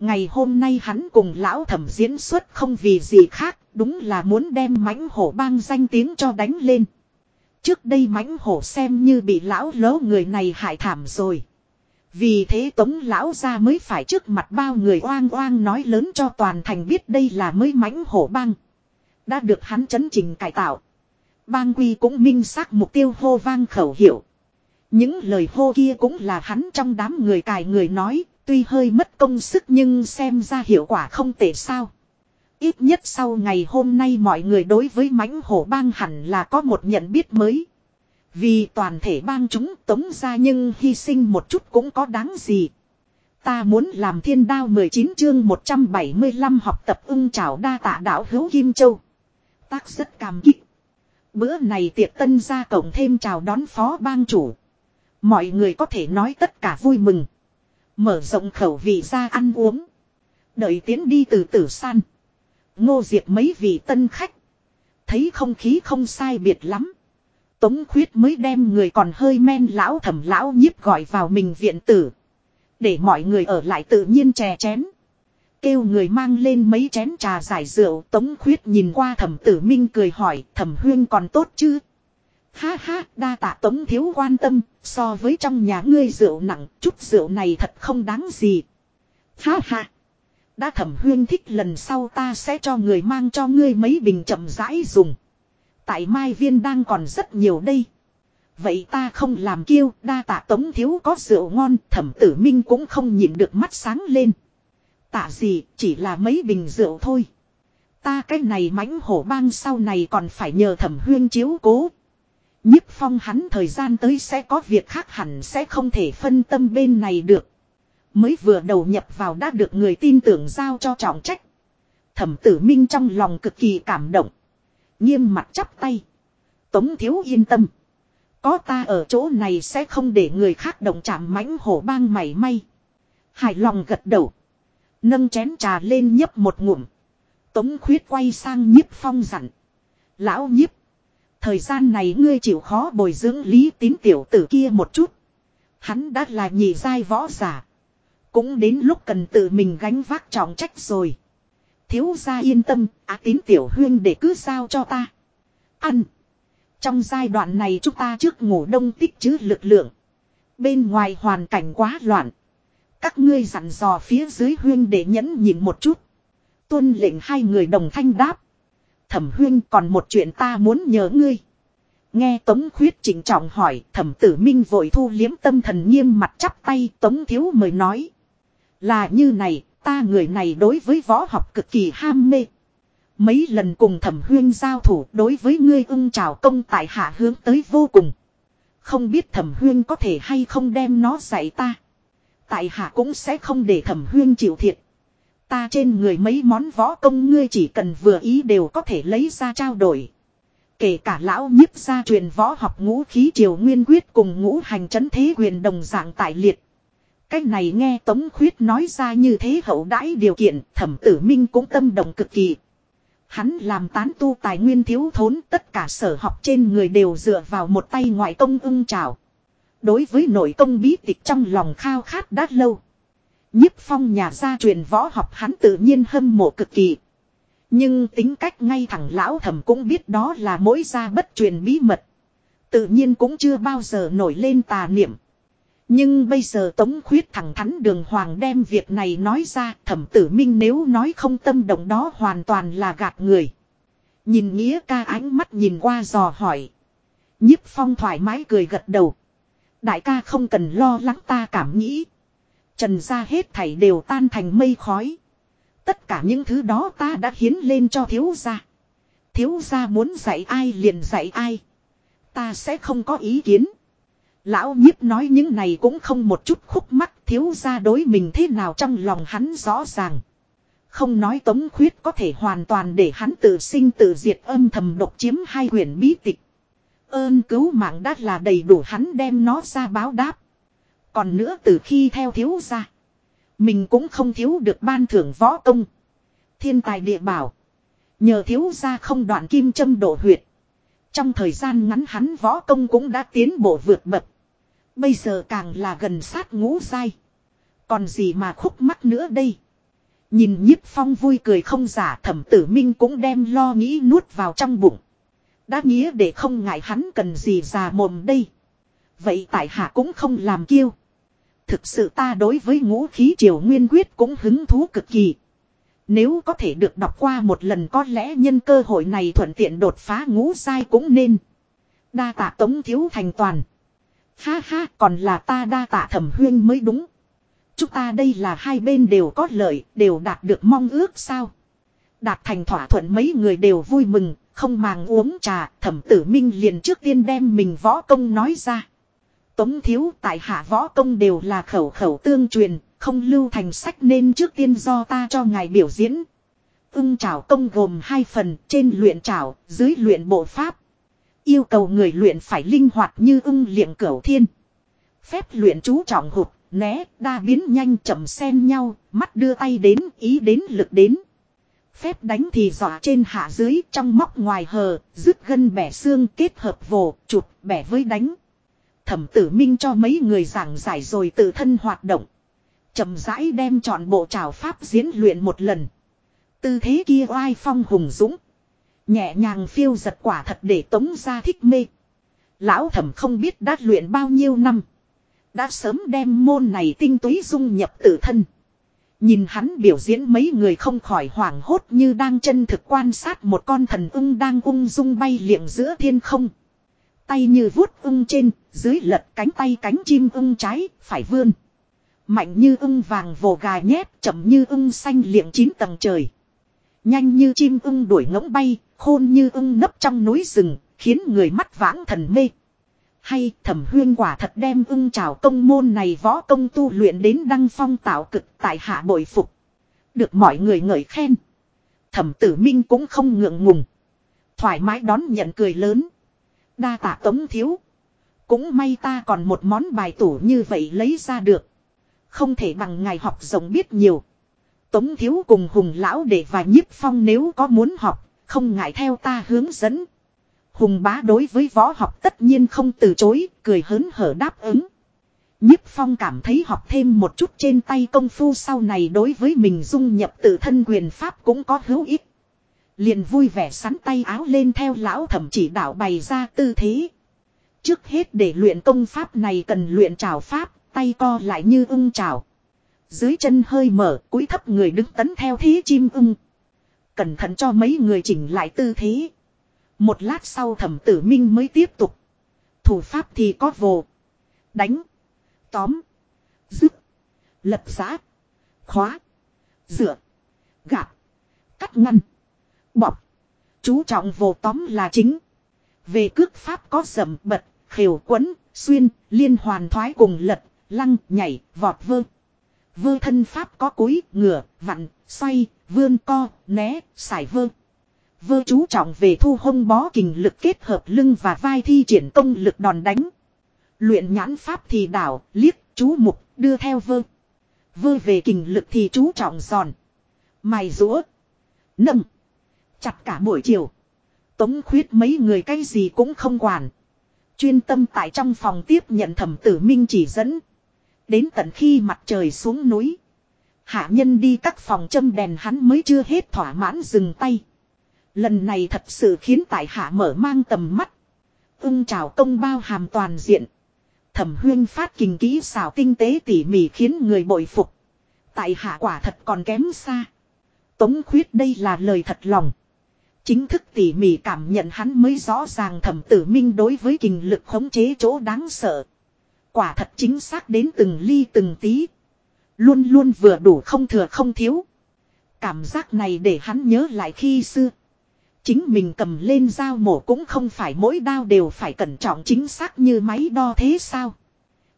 Ngày hôm nay hắn cùng lão thẩm diễn xuất không vì gì khác, đúng là muốn đem mãnh hổ bang danh tiếng cho đánh lên. Trước đây mãnh hổ xem như bị lão lố người này hại thảm rồi. Vì thế tống lão ra mới phải trước mặt bao người oang oang nói lớn cho toàn thành biết đây là mới mãnh hổ bang. Đã được hắn chấn trình cải tạo. Bang quy cũng minh xác mục tiêu hô vang khẩu hiệu. Những lời hô kia cũng là hắn trong đám người cài người nói, tuy hơi mất công sức nhưng xem ra hiệu quả không tệ sao. Ít nhất sau ngày hôm nay mọi người đối với mãnh hổ bang hẳn là có một nhận biết mới. Vì toàn thể bang chúng tống ra nhưng hy sinh một chút cũng có đáng gì. Ta muốn làm thiên đao 19 chương 175 học tập ưng trảo đa tạ đảo hữu Kim Châu. Tác rất cảm kích. Bữa này tiệc tân ra cộng thêm chào đón phó bang chủ. Mọi người có thể nói tất cả vui mừng. Mở rộng khẩu vị ra ăn uống. Đợi tiến đi từ tử san. Ngô Diệp mấy vị tân khách. Thấy không khí không sai biệt lắm. Tống khuyết mới đem người còn hơi men lão thẩm lão nhiếp gọi vào mình viện tử. Để mọi người ở lại tự nhiên chè chén. Kêu người mang lên mấy chén trà giải rượu, tống khuyết nhìn qua thẩm tử minh cười hỏi, thẩm huyên còn tốt chứ. Ha ha, đa tạ tống thiếu quan tâm, so với trong nhà ngươi rượu nặng, chút rượu này thật không đáng gì. Ha ha. Đã thẩm huyên thích lần sau ta sẽ cho người mang cho ngươi mấy bình chậm rãi dùng. Tại Mai Viên đang còn rất nhiều đây. Vậy ta không làm kiêu, đa tạ tống thiếu có rượu ngon, thẩm tử minh cũng không nhìn được mắt sáng lên. Tạ gì, chỉ là mấy bình rượu thôi. Ta cái này mãnh hổ bang sau này còn phải nhờ thẩm huyên chiếu cố. nhíp phong hắn thời gian tới sẽ có việc khác hẳn sẽ không thể phân tâm bên này được. Mới vừa đầu nhập vào đã được người tin tưởng giao cho trọng trách. Thẩm tử minh trong lòng cực kỳ cảm động. Nghiêm mặt chắp tay. Tống thiếu yên tâm. Có ta ở chỗ này sẽ không để người khác động chạm mãnh hổ bang mảy may. Hài lòng gật đầu. Nâng chén trà lên nhấp một ngụm. Tống khuyết quay sang nhiếp phong dặn. Lão nhiếp. Thời gian này ngươi chịu khó bồi dưỡng lý tín tiểu tử kia một chút. Hắn đã là nhị giai võ giả. Cũng đến lúc cần tự mình gánh vác trọng trách rồi. Thiếu gia yên tâm, á tín tiểu huyên để cứ sao cho ta. Ăn. Trong giai đoạn này chúng ta trước ngủ đông tích chứ lực lượng. Bên ngoài hoàn cảnh quá loạn. Các ngươi dặn dò phía dưới huyên để nhẫn nhìn một chút. Tuân lệnh hai người đồng thanh đáp. Thẩm huyên còn một chuyện ta muốn nhớ ngươi. Nghe Tống Khuyết chỉnh trọng hỏi thẩm tử minh vội thu liếm tâm thần nghiêm mặt chắp tay Tống Thiếu mời nói. Là như này, ta người này đối với võ học cực kỳ ham mê. Mấy lần cùng thẩm huyên giao thủ đối với ngươi ưng trào công tại hạ hướng tới vô cùng. Không biết thẩm huyên có thể hay không đem nó dạy ta. Tại hạ cũng sẽ không để thẩm huyên chịu thiệt. Ta trên người mấy món võ công ngươi chỉ cần vừa ý đều có thể lấy ra trao đổi. Kể cả lão nhiếp gia truyền võ học ngũ khí triều nguyên quyết cùng ngũ hành chấn thế quyền đồng dạng tại liệt cái này nghe Tống Khuyết nói ra như thế hậu đãi điều kiện, thẩm tử minh cũng tâm động cực kỳ. Hắn làm tán tu tài nguyên thiếu thốn, tất cả sở học trên người đều dựa vào một tay ngoại công ưng trào. Đối với nội công bí tịch trong lòng khao khát đã lâu. nhiếp phong nhà gia truyền võ học hắn tự nhiên hâm mộ cực kỳ. Nhưng tính cách ngay thẳng lão thẩm cũng biết đó là mỗi gia bất truyền bí mật. Tự nhiên cũng chưa bao giờ nổi lên tà niệm. Nhưng bây giờ Tống Khuyết thẳng thắn đường hoàng đem việc này nói ra, thẩm tử minh nếu nói không tâm động đó hoàn toàn là gạt người. Nhìn nghĩa ca ánh mắt nhìn qua dò hỏi. nhiếp phong thoải mái cười gật đầu. Đại ca không cần lo lắng ta cảm nghĩ. Trần ra hết thảy đều tan thành mây khói. Tất cả những thứ đó ta đã hiến lên cho thiếu gia. Thiếu gia muốn dạy ai liền dạy ai. Ta sẽ không có ý kiến. Lão nhiếp nói những này cũng không một chút khúc mắc thiếu gia đối mình thế nào trong lòng hắn rõ ràng. Không nói tống khuyết có thể hoàn toàn để hắn tự sinh tự diệt âm thầm độc chiếm hai huyền bí tịch. Ơn cứu mạng đã là đầy đủ hắn đem nó ra báo đáp. Còn nữa từ khi theo thiếu gia. Mình cũng không thiếu được ban thưởng võ công. Thiên tài địa bảo. Nhờ thiếu gia không đoạn kim châm độ huyệt. Trong thời gian ngắn hắn võ công cũng đã tiến bộ vượt bậc. Bây giờ càng là gần sát ngũ dai. Còn gì mà khúc mắc nữa đây. Nhìn nhiếp phong vui cười không giả, thẩm tử minh cũng đem lo nghĩ nuốt vào trong bụng. Đã nghĩa để không ngại hắn cần gì già mồm đây. Vậy tại hạ cũng không làm kiêu. Thực sự ta đối với ngũ khí triều nguyên quyết cũng hứng thú cực kỳ. Nếu có thể được đọc qua một lần có lẽ nhân cơ hội này thuận tiện đột phá ngũ sai cũng nên. Đa tạ tống thiếu thành toàn. Ha ha còn là ta đa tạ thẩm huyên mới đúng. Chúng ta đây là hai bên đều có lợi, đều đạt được mong ước sao. Đạt thành thỏa thuận mấy người đều vui mừng, không màng uống trà, thẩm tử minh liền trước tiên đem mình võ công nói ra. Tống thiếu tại hạ võ công đều là khẩu khẩu tương truyền, không lưu thành sách nên trước tiên do ta cho ngài biểu diễn. Ưng trảo công gồm hai phần, trên luyện trảo, dưới luyện bộ pháp. Yêu cầu người luyện phải linh hoạt như ưng liệng cửu thiên. Phép luyện chú trọng hụt, né, đa biến nhanh chậm xen nhau, mắt đưa tay đến, ý đến lực đến. Phép đánh thì dọa trên hạ dưới trong móc ngoài hờ, dứt gân bẻ xương kết hợp vồ, chụp, bẻ với đánh. Thẩm tử minh cho mấy người giảng giải rồi tự thân hoạt động. chậm rãi đem chọn bộ trào pháp diễn luyện một lần. Tư thế kia oai phong hùng dũng. Nhẹ nhàng phiêu giật quả thật để tống ra thích mê. Lão thẩm không biết đã luyện bao nhiêu năm. Đã sớm đem môn này tinh túy dung nhập tự thân. Nhìn hắn biểu diễn mấy người không khỏi hoảng hốt như đang chân thực quan sát một con thần ung đang ung dung bay liệng giữa thiên không. Tay như vuốt ung trên, dưới lật cánh tay cánh chim ung trái, phải vươn. Mạnh như ung vàng vồ gà nhét, chậm như ung xanh liệng chín tầng trời. Nhanh như chim ung đuổi ngỗng bay, khôn như ung nấp trong núi rừng, khiến người mắt vãng thần mê. Hay thẩm huyên quả thật đem ưng trào công môn này võ công tu luyện đến đăng phong tạo cực tại hạ bội phục. Được mọi người ngợi khen. Thẩm tử minh cũng không ngượng ngùng. Thoải mái đón nhận cười lớn. Đa tạ tống thiếu. Cũng may ta còn một món bài tủ như vậy lấy ra được. Không thể bằng ngài học rộng biết nhiều. Tống thiếu cùng hùng lão để và nhiếp phong nếu có muốn học, không ngại theo ta hướng dẫn. Hùng bá đối với võ học tất nhiên không từ chối, cười hớn hở đáp ứng. Nhiếp phong cảm thấy học thêm một chút trên tay công phu sau này đối với mình dung nhập tự thân quyền pháp cũng có hữu ích. Liền vui vẻ sắn tay áo lên theo lão thẩm chỉ đạo bày ra tư thế. Trước hết để luyện công pháp này cần luyện trào pháp, tay co lại như ưng trào. Dưới chân hơi mở, cúi thấp người đứng tấn theo thế chim ưng. Cẩn thận cho mấy người chỉnh lại tư thế. Một lát sau thẩm tử minh mới tiếp tục. Thủ pháp thì có vồ. Đánh. Tóm. Dứt. Lật giã. Khóa. Dựa. Gạt. Cắt ngăn. Bọc. Chú trọng vồ tóm là chính. Về cước pháp có sầm bật, khều quấn, xuyên, liên hoàn thoái cùng lật, lăng, nhảy, vọt vơ. Vơ thân pháp có cúi, ngửa, vặn, xoay, vươn co, né, xài vơ. Vơ chú trọng về thu hông bó kình lực kết hợp lưng và vai thi triển công lực đòn đánh. Luyện nhãn pháp thì đảo, liếc, chú mục, đưa theo vơ. Vơ về kình lực thì chú trọng giòn. Mài rũa. Nâng. Chặt cả buổi chiều. Tống khuyết mấy người cái gì cũng không quản. Chuyên tâm tại trong phòng tiếp nhận thẩm tử minh chỉ dẫn. Đến tận khi mặt trời xuống núi. Hạ nhân đi các phòng châm đèn hắn mới chưa hết thỏa mãn dừng tay. Lần này thật sự khiến tại hạ mở mang tầm mắt. Ưng trào công bao hàm toàn diện. Thẩm huyên phát kinh kỹ xảo tinh tế tỉ mỉ khiến người bội phục. Tại hạ quả thật còn kém xa. Tống khuyết đây là lời thật lòng. Chính thức tỉ mỉ cảm nhận hắn mới rõ ràng thẩm tử minh đối với kinh lực khống chế chỗ đáng sợ. Quả thật chính xác đến từng ly từng tí. Luôn luôn vừa đủ không thừa không thiếu. Cảm giác này để hắn nhớ lại khi xưa. Chính mình cầm lên dao mổ cũng không phải mỗi đao đều phải cẩn trọng chính xác như máy đo thế sao.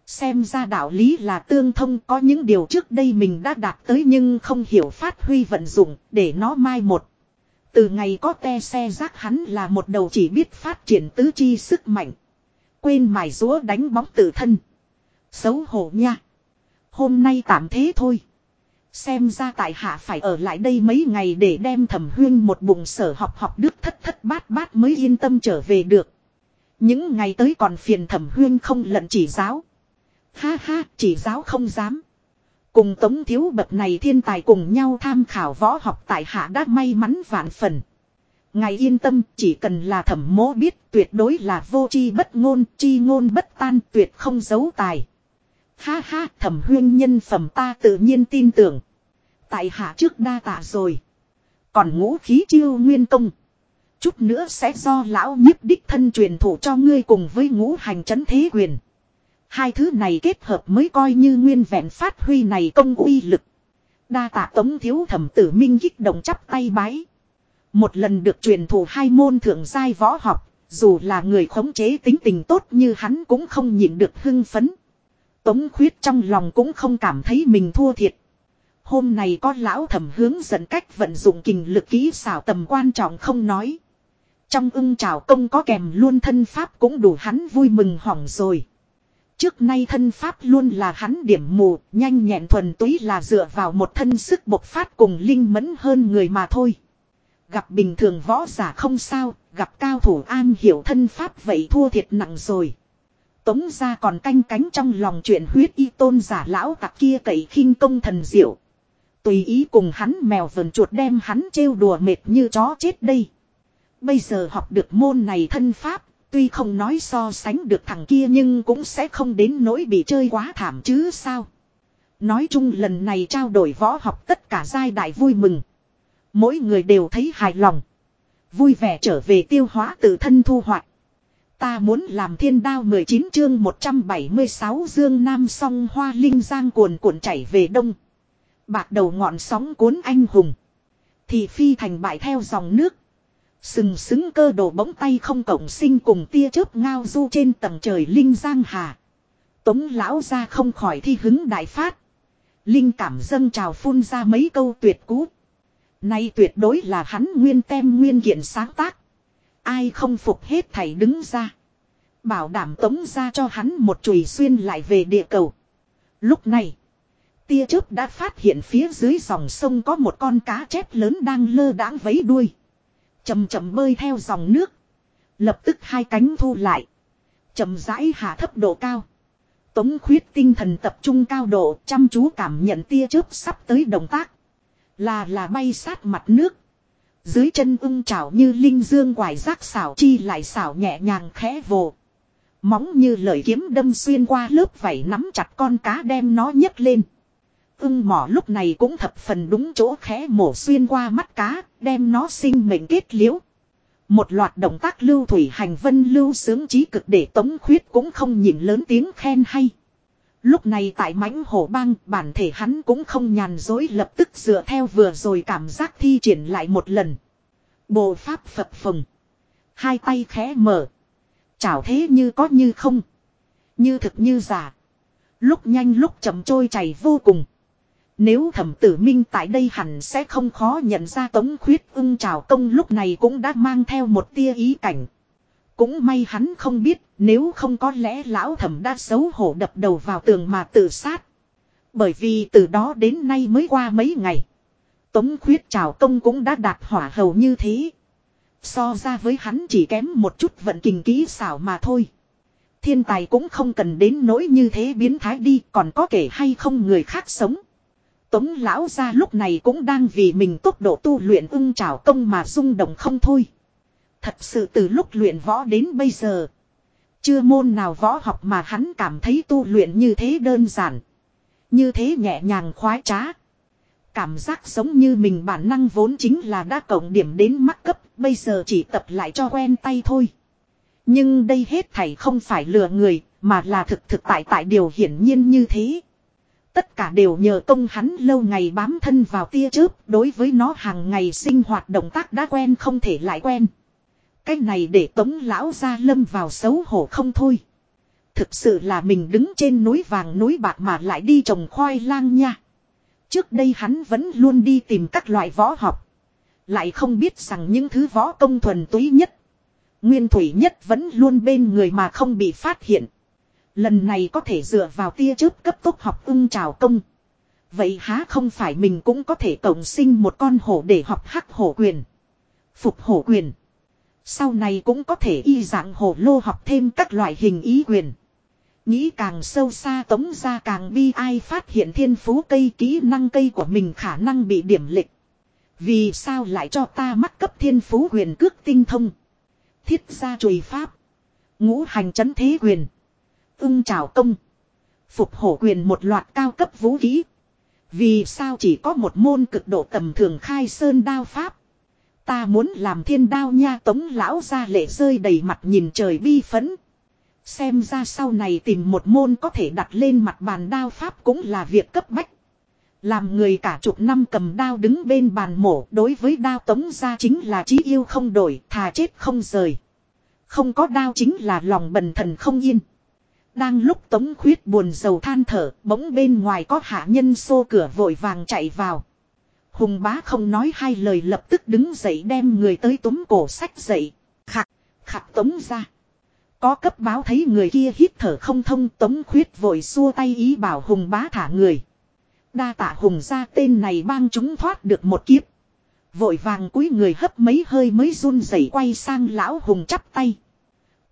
Xem ra đạo lý là tương thông, có những điều trước đây mình đã đạt tới nhưng không hiểu phát huy vận dụng để nó mai một. Từ ngày có te xe rác hắn là một đầu chỉ biết phát triển tứ chi sức mạnh. Quên mài rúa đánh bóng tự thân. Xấu hổ nha. Hôm nay tạm thế thôi. Xem ra tại hạ phải ở lại đây mấy ngày để đem thẩm huyên một bụng sở học học đức thất thất bát bát mới yên tâm trở về được. Những ngày tới còn phiền thẩm huyên không lận chỉ giáo. Ha ha, chỉ giáo không dám. Cùng tống thiếu bậc này thiên tài cùng nhau tham khảo võ học tại hạ đã may mắn vạn phần. Ngài yên tâm, chỉ cần là thẩm mố biết tuyệt đối là vô chi bất ngôn, chi ngôn bất tan tuyệt không giấu tài. Ha ha, thẩm huyên nhân phẩm ta tự nhiên tin tưởng. Tại hạ trước đa tạ rồi. Còn ngũ khí chiêu nguyên công. Chút nữa sẽ do lão nhiếp đích thân truyền thủ cho ngươi cùng với ngũ hành chấn thế quyền. Hai thứ này kết hợp mới coi như nguyên vẹn phát huy này công uy lực. Đa tạ tống thiếu thẩm tử minh kích động chắp tay bái. Một lần được truyền thụ hai môn thượng giai võ học, dù là người khống chế tính tình tốt như hắn cũng không nhịn được hưng phấn. Tống khuyết trong lòng cũng không cảm thấy mình thua thiệt. Hôm nay có lão thẩm hướng dẫn cách vận dụng kình lực kỹ xảo tầm quan trọng không nói. Trong ưng trào công có kèm luôn thân pháp cũng đủ hắn vui mừng hỏng rồi. Trước nay thân pháp luôn là hắn điểm mù, nhanh nhẹn thuần túy là dựa vào một thân sức bộc phát cùng linh mẫn hơn người mà thôi. Gặp bình thường võ giả không sao, gặp cao thủ an hiểu thân pháp vậy thua thiệt nặng rồi. Tống ra còn canh cánh trong lòng chuyện huyết y tôn giả lão tặc kia cậy khinh công thần diệu. Tùy ý cùng hắn mèo vần chuột đem hắn trêu đùa mệt như chó chết đây. Bây giờ học được môn này thân pháp, tuy không nói so sánh được thằng kia nhưng cũng sẽ không đến nỗi bị chơi quá thảm chứ sao. Nói chung lần này trao đổi võ học tất cả giai đại vui mừng. Mỗi người đều thấy hài lòng. Vui vẻ trở về tiêu hóa tự thân thu hoạch. Ta muốn làm thiên đao 19 chương 176 dương nam song hoa linh giang cuồn cuộn chảy về đông. Bạc đầu ngọn sóng cuốn anh hùng. Thì phi thành bại theo dòng nước. Sừng sững cơ đồ bỗng tay không cổng sinh cùng tia chớp ngao du trên tầng trời linh giang hà. Tống lão ra không khỏi thi hứng đại phát. Linh cảm dâng trào phun ra mấy câu tuyệt cú. Nay tuyệt đối là hắn nguyên tem nguyên kiện sáng tác. Ai không phục hết thảy đứng ra. Bảo đảm tống ra cho hắn một chùy xuyên lại về địa cầu. Lúc này. Tia chớp đã phát hiện phía dưới dòng sông có một con cá chép lớn đang lơ đãng vấy đuôi. Chầm chậm bơi theo dòng nước. Lập tức hai cánh thu lại. chậm rãi hạ thấp độ cao. Tống khuyết tinh thần tập trung cao độ, chăm chú cảm nhận tia chớp sắp tới động tác. Là là bay sát mặt nước. Dưới chân ung trảo như linh dương quải rác xảo chi lại xảo nhẹ nhàng khẽ vồ. Móng như lời kiếm đâm xuyên qua lớp vảy nắm chặt con cá đem nó nhấc lên. Ưng mỏ lúc này cũng thập phần đúng chỗ khẽ mổ xuyên qua mắt cá, đem nó sinh mệnh kết liễu. Một loạt động tác lưu thủy hành vân lưu sướng trí cực để tống khuyết cũng không nhìn lớn tiếng khen hay. Lúc này tại mãnh hổ bang, bản thể hắn cũng không nhàn dối lập tức dựa theo vừa rồi cảm giác thi triển lại một lần. Bộ pháp phập phồng. Hai tay khẽ mở. Chảo thế như có như không. Như thực như giả. Lúc nhanh lúc chậm trôi chảy vô cùng. Nếu thẩm tử minh tại đây hẳn sẽ không khó nhận ra tống khuyết ưng trào công lúc này cũng đã mang theo một tia ý cảnh. Cũng may hắn không biết, nếu không có lẽ lão thẩm đã xấu hổ đập đầu vào tường mà tự sát. Bởi vì từ đó đến nay mới qua mấy ngày. Tống khuyết trào công cũng đã đạt hỏa hầu như thế. So ra với hắn chỉ kém một chút vận kình ký xảo mà thôi. Thiên tài cũng không cần đến nỗi như thế biến thái đi, còn có kể hay không người khác sống. Tống lão ra lúc này cũng đang vì mình tốc độ tu luyện ưng trảo công mà rung động không thôi. Thật sự từ lúc luyện võ đến bây giờ. Chưa môn nào võ học mà hắn cảm thấy tu luyện như thế đơn giản. Như thế nhẹ nhàng khoái trá. Cảm giác giống như mình bản năng vốn chính là đã cộng điểm đến mắt cấp, bây giờ chỉ tập lại cho quen tay thôi. Nhưng đây hết thảy không phải lừa người, mà là thực thực tại tại điều hiển nhiên như thế. Tất cả đều nhờ công hắn lâu ngày bám thân vào tia chớp, đối với nó hàng ngày sinh hoạt động tác đã quen không thể lại quen. Cái này để tống lão ra lâm vào xấu hổ không thôi. Thực sự là mình đứng trên núi vàng núi bạc mà lại đi trồng khoai lang nha. Trước đây hắn vẫn luôn đi tìm các loại võ học. Lại không biết rằng những thứ võ công thuần túy nhất. Nguyên thủy nhất vẫn luôn bên người mà không bị phát hiện. Lần này có thể dựa vào tia chớp cấp tốc học ung trào công. Vậy há không phải mình cũng có thể cộng sinh một con hổ để học hắc hổ quyền. Phục hổ quyền. Sau này cũng có thể y dạng hổ lô học thêm các loại hình ý quyền. Nghĩ càng sâu xa tống ra càng bi ai phát hiện thiên phú cây kỹ năng cây của mình khả năng bị điểm lịch. Vì sao lại cho ta mắc cấp thiên phú quyền cước tinh thông. Thiết gia chùy pháp. Ngũ hành chấn thế quyền. Ưng trào công. Phục hổ quyền một loạt cao cấp vũ khí. Vì sao chỉ có một môn cực độ tầm thường khai sơn đao pháp. Ta muốn làm thiên đao nha tống lão ra lệ rơi đầy mặt nhìn trời bi phấn. Xem ra sau này tìm một môn có thể đặt lên mặt bàn đao pháp cũng là việc cấp bách. Làm người cả chục năm cầm đao đứng bên bàn mổ đối với đao tống ra chính là chí yêu không đổi, thà chết không rời. Không có đao chính là lòng bần thần không yên. Đang lúc tống khuyết buồn dầu than thở, bỗng bên ngoài có hạ nhân xô cửa vội vàng chạy vào. Hùng bá không nói hai lời lập tức đứng dậy đem người tới túm cổ sách dậy. Khặt, khặt tống ra. Có cấp báo thấy người kia hít thở không thông tống khuyết vội xua tay ý bảo hùng bá thả người. Đa tạ hùng ra tên này bang chúng thoát được một kiếp. Vội vàng cúi người hấp mấy hơi mới run rẩy quay sang lão hùng chắp tay.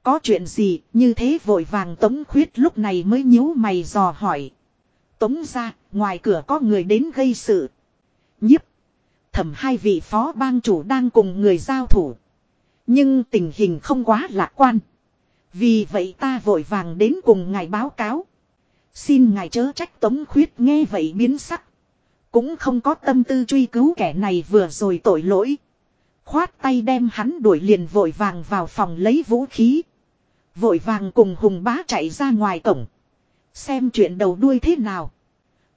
Có chuyện gì như thế vội vàng tống khuyết lúc này mới nhíu mày dò hỏi. Tống ra, ngoài cửa có người đến gây sự. Nhiếp. Thẩm hai vị phó bang chủ đang cùng người giao thủ. Nhưng tình hình không quá lạc quan. Vì vậy ta vội vàng đến cùng ngài báo cáo. Xin ngài chớ trách tống khuyết nghe vậy biến sắc. Cũng không có tâm tư truy cứu kẻ này vừa rồi tội lỗi. Khoát tay đem hắn đuổi liền vội vàng vào phòng lấy vũ khí. Vội vàng cùng hùng bá chạy ra ngoài cổng. Xem chuyện đầu đuôi thế nào.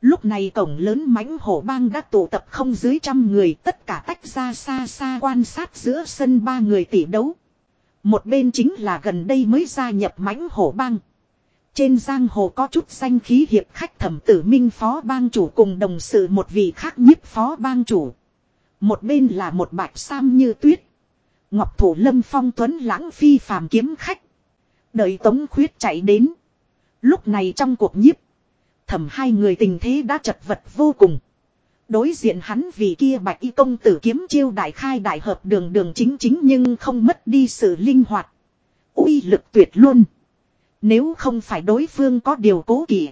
Lúc này cổng lớn mãnh hổ bang đã tụ tập không dưới trăm người, tất cả tách ra xa xa quan sát giữa sân ba người tỷ đấu. Một bên chính là gần đây mới gia nhập mãnh hổ bang. Trên giang hồ có chút danh khí hiệp khách thẩm tử minh phó bang chủ cùng đồng sự một vị khác nhiếp phó bang chủ. Một bên là một bạch sam như tuyết. Ngọc thủ lâm phong tuấn lãng phi phàm kiếm khách. Đợi tống khuyết chạy đến. Lúc này trong cuộc nhiếp. Thẩm hai người tình thế đã chật vật vô cùng. Đối diện hắn vì kia bạch y công tử kiếm chiêu đại khai đại hợp đường đường chính chính nhưng không mất đi sự linh hoạt. uy lực tuyệt luôn. Nếu không phải đối phương có điều cố kỵ.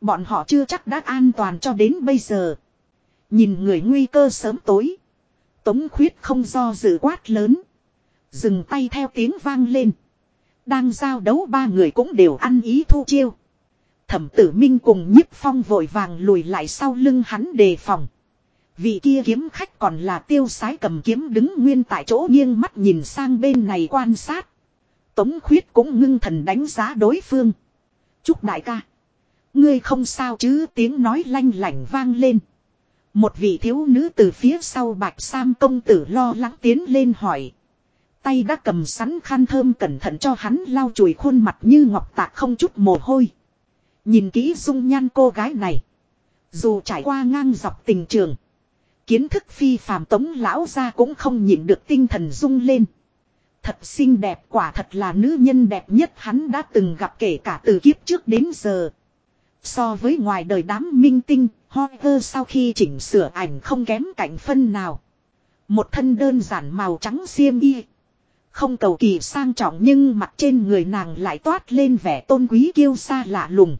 Bọn họ chưa chắc đã an toàn cho đến bây giờ. Nhìn người nguy cơ sớm tối. Tống khuyết không do dự quát lớn. Dừng tay theo tiếng vang lên. Đang giao đấu ba người cũng đều ăn ý thu chiêu. Thẩm tử minh cùng nhiếp phong vội vàng lùi lại sau lưng hắn đề phòng. Vị kia kiếm khách còn là tiêu sái cầm kiếm đứng nguyên tại chỗ nghiêng mắt nhìn sang bên này quan sát. Tống khuyết cũng ngưng thần đánh giá đối phương. Chúc đại ca. Ngươi không sao chứ tiếng nói lanh lảnh vang lên. Một vị thiếu nữ từ phía sau bạch sam công tử lo lắng tiến lên hỏi. Tay đã cầm sắn khăn thơm cẩn thận cho hắn lau chùi khuôn mặt như ngọc tạc không chút mồ hôi. Nhìn kỹ dung nhan cô gái này. Dù trải qua ngang dọc tình trường. Kiến thức phi phàm tống lão ra cũng không nhịn được tinh thần rung lên. Thật xinh đẹp quả thật là nữ nhân đẹp nhất hắn đã từng gặp kể cả từ kiếp trước đến giờ. So với ngoài đời đám minh tinh, Hoyer sau khi chỉnh sửa ảnh không kém cạnh phân nào. Một thân đơn giản màu trắng xiêm y. Không cầu kỳ sang trọng nhưng mặt trên người nàng lại toát lên vẻ tôn quý kiêu sa lạ lùng.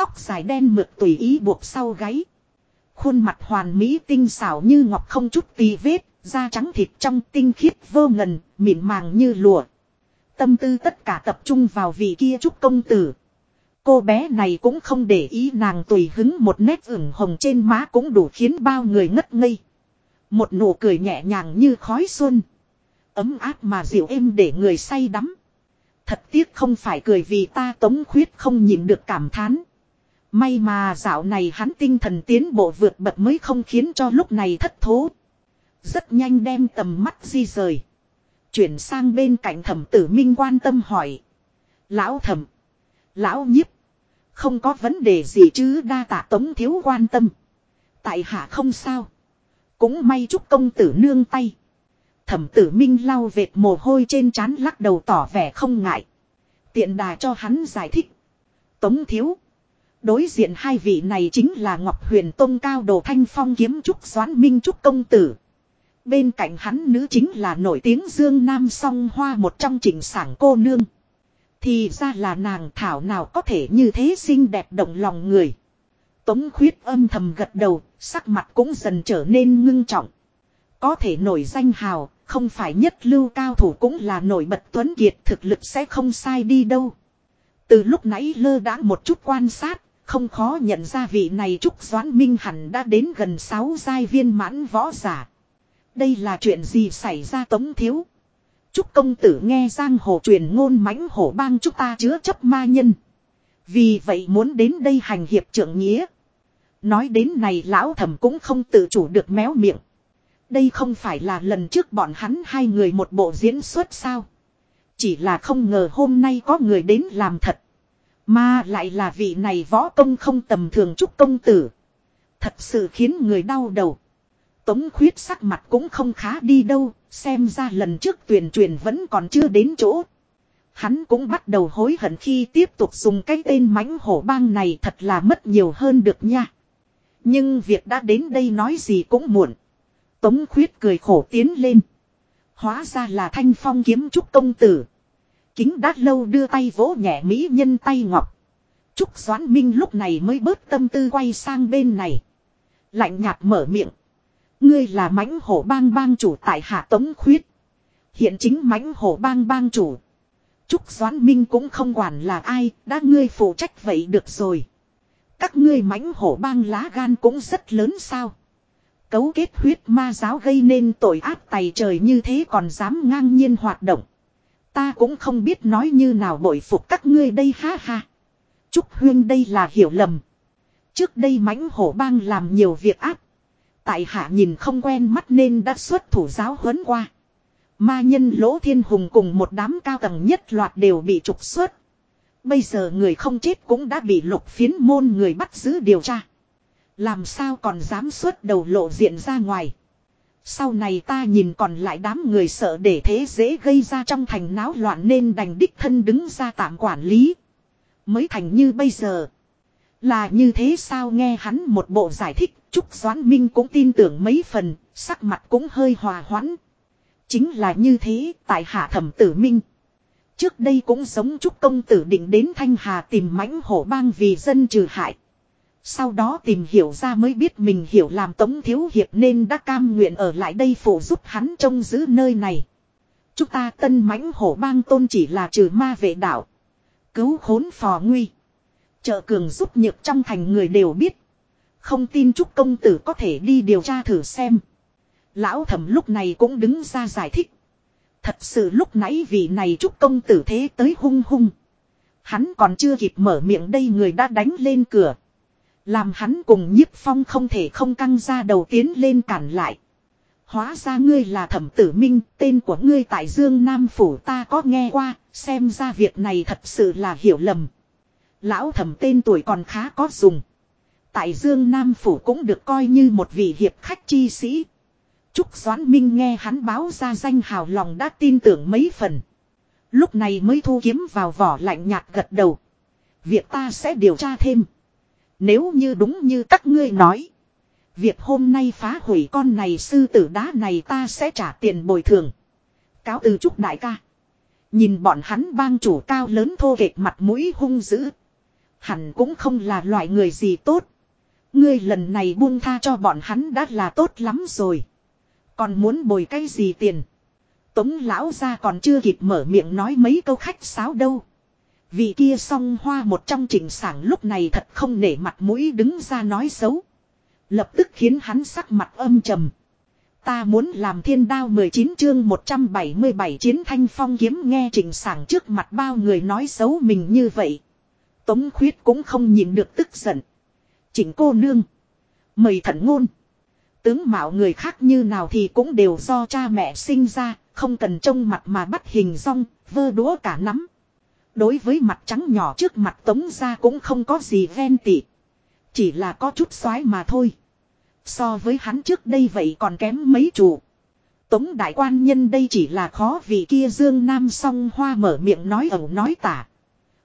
Tóc dài đen mượt tùy ý buộc sau gáy. Khuôn mặt hoàn mỹ tinh xảo như ngọc không chút tì vết, da trắng thịt trong tinh khiết vô ngần, mịn màng như lụa. Tâm tư tất cả tập trung vào vị kia trúc công tử. Cô bé này cũng không để ý nàng tùy hứng một nét ửng hồng trên má cũng đủ khiến bao người ngất ngây. Một nụ cười nhẹ nhàng như khói xuân. Ấm áp mà dịu êm để người say đắm. Thật tiếc không phải cười vì ta tống khuyết không nhìn được cảm thán. May mà dạo này hắn tinh thần tiến bộ vượt bật mới không khiến cho lúc này thất thố. Rất nhanh đem tầm mắt di rời. Chuyển sang bên cạnh thẩm tử minh quan tâm hỏi. Lão thẩm. Lão nhiếp. Không có vấn đề gì chứ đa tạ tống thiếu quan tâm. Tại hạ không sao. Cũng may chúc công tử nương tay. Thẩm tử minh lau vệt mồ hôi trên trán lắc đầu tỏ vẻ không ngại. Tiện đà cho hắn giải thích. Tống thiếu. Đối diện hai vị này chính là Ngọc Huyền Tông cao đồ thanh phong kiếm trúc doãn minh trúc công tử. Bên cạnh hắn nữ chính là nổi tiếng Dương Nam song hoa một trong chỉnh sảng cô nương. Thì ra là nàng thảo nào có thể như thế xinh đẹp động lòng người. Tống khuyết âm thầm gật đầu, sắc mặt cũng dần trở nên ngưng trọng. Có thể nổi danh hào, không phải nhất lưu cao thủ cũng là nổi bật tuấn kiệt thực lực sẽ không sai đi đâu. Từ lúc nãy lơ đã một chút quan sát, không khó nhận ra vị này Trúc Doãn Minh hẳn đã đến gần 6 giai viên mãn võ giả. Đây là chuyện gì xảy ra tống thiếu? Trúc công tử nghe giang hồ truyền ngôn mãnh hổ bang chúng ta chứa chấp ma nhân. Vì vậy muốn đến đây hành hiệp trưởng nghĩa. Nói đến này lão thẩm cũng không tự chủ được méo miệng. Đây không phải là lần trước bọn hắn hai người một bộ diễn xuất sao. Chỉ là không ngờ hôm nay có người đến làm thật. Mà lại là vị này võ công không tầm thường trúc công tử. Thật sự khiến người đau đầu. Tống khuyết sắc mặt cũng không khá đi đâu, xem ra lần trước tuyển truyền vẫn còn chưa đến chỗ. Hắn cũng bắt đầu hối hận khi tiếp tục dùng cái tên mãnh hổ bang này thật là mất nhiều hơn được nha. Nhưng việc đã đến đây nói gì cũng muộn. Tống khuyết cười khổ tiến lên. Hóa ra là thanh phong kiếm trúc công tử. Kính đã lâu đưa tay vỗ nhẹ mỹ nhân tay ngọc. Trúc Doãn Minh lúc này mới bớt tâm tư quay sang bên này. Lạnh nhạt mở miệng. Ngươi là mãnh hổ bang bang chủ tại hạ tống khuyết. Hiện chính mãnh hổ bang bang chủ. Trúc Doãn Minh cũng không quản là ai, đã ngươi phụ trách vậy được rồi. Các ngươi mãnh hổ bang lá gan cũng rất lớn sao. Cấu kết huyết ma giáo gây nên tội ác tày trời như thế còn dám ngang nhiên hoạt động. Ta cũng không biết nói như nào bội phục các ngươi đây, ha ha. Trúc Huyên đây là hiểu lầm. Trước đây mãnh hổ bang làm nhiều việc ác. Tại hạ nhìn không quen mắt nên đã xuất thủ giáo huấn qua. Ma nhân lỗ thiên hùng cùng một đám cao tầng nhất loạt đều bị trục xuất. Bây giờ người không chết cũng đã bị lục phiến môn người bắt giữ điều tra. Làm sao còn dám xuất đầu lộ diện ra ngoài. Sau này ta nhìn còn lại đám người sợ để thế dễ gây ra trong thành náo loạn nên đành đích thân đứng ra tạm quản lý. Mới thành như bây giờ. Là như thế sao nghe hắn một bộ giải thích, Trúc Doãn Minh cũng tin tưởng mấy phần, sắc mặt cũng hơi hòa hoãn. Chính là như thế, tại hạ thẩm tử Minh. Trước đây cũng giống Trúc Công Tử định đến Thanh Hà tìm mãnh hổ bang vì dân trừ hại. Sau đó tìm hiểu ra mới biết mình hiểu làm tống thiếu hiệp nên đã cam nguyện ở lại đây phụ giúp hắn trông giữ nơi này. Chúng ta tân mãnh hổ bang tôn chỉ là trừ ma vệ đạo. Cứu khốn phò nguy. Trợ cường giúp nhược trong thành người đều biết. Không tin chúc công tử có thể đi điều tra thử xem. Lão thẩm lúc này cũng đứng ra giải thích. Thật sự lúc nãy vị này chúc công tử thế tới hung hung. Hắn còn chưa kịp mở miệng đây người đã đánh lên cửa. Làm hắn cùng nhiếp phong không thể không căng ra đầu tiến lên cản lại. Hóa ra ngươi là thẩm tử minh, tên của ngươi tại Dương Nam Phủ ta có nghe qua, xem ra việc này thật sự là hiểu lầm. Lão thẩm tên tuổi còn khá có dùng. Tại Dương Nam Phủ cũng được coi như một vị hiệp khách chi sĩ. Trúc Doãn Minh nghe hắn báo ra danh hào lòng đã tin tưởng mấy phần. Lúc này mới thu kiếm vào vỏ lạnh nhạt gật đầu. Việc ta sẽ điều tra thêm. Nếu như đúng như các ngươi nói. Việc hôm nay phá hủy con này sư tử đá này ta sẽ trả tiền bồi thường. Cáo từ chúc đại ca. Nhìn bọn hắn bang chủ cao lớn thô kệch mặt mũi hung dữ. Hẳn cũng không là loại người gì tốt. Ngươi lần này buông tha cho bọn hắn đã là tốt lắm rồi. Còn muốn bồi cái gì tiền. Tống lão ra còn chưa kịp mở miệng nói mấy câu khách sáo đâu. Vị kia song hoa một trong trình sảng lúc này thật không nể mặt mũi đứng ra nói xấu. Lập tức khiến hắn sắc mặt âm trầm. Ta muốn làm thiên đao 19 chương 177 chiến thanh phong kiếm nghe trình sảng trước mặt bao người nói xấu mình như vậy. Tống khuyết cũng không nhìn được tức giận. Chỉnh cô nương. Mời thận ngôn. Tướng mạo người khác như nào thì cũng đều do cha mẹ sinh ra, không cần trông mặt mà bắt hình rong, vơ đũa cả nắm. Đối với mặt trắng nhỏ trước mặt tống ra cũng không có gì ghen tị. Chỉ là có chút xoái mà thôi. So với hắn trước đây vậy còn kém mấy chủ. Tống đại quan nhân đây chỉ là khó vì kia dương nam song hoa mở miệng nói ẩu nói tả.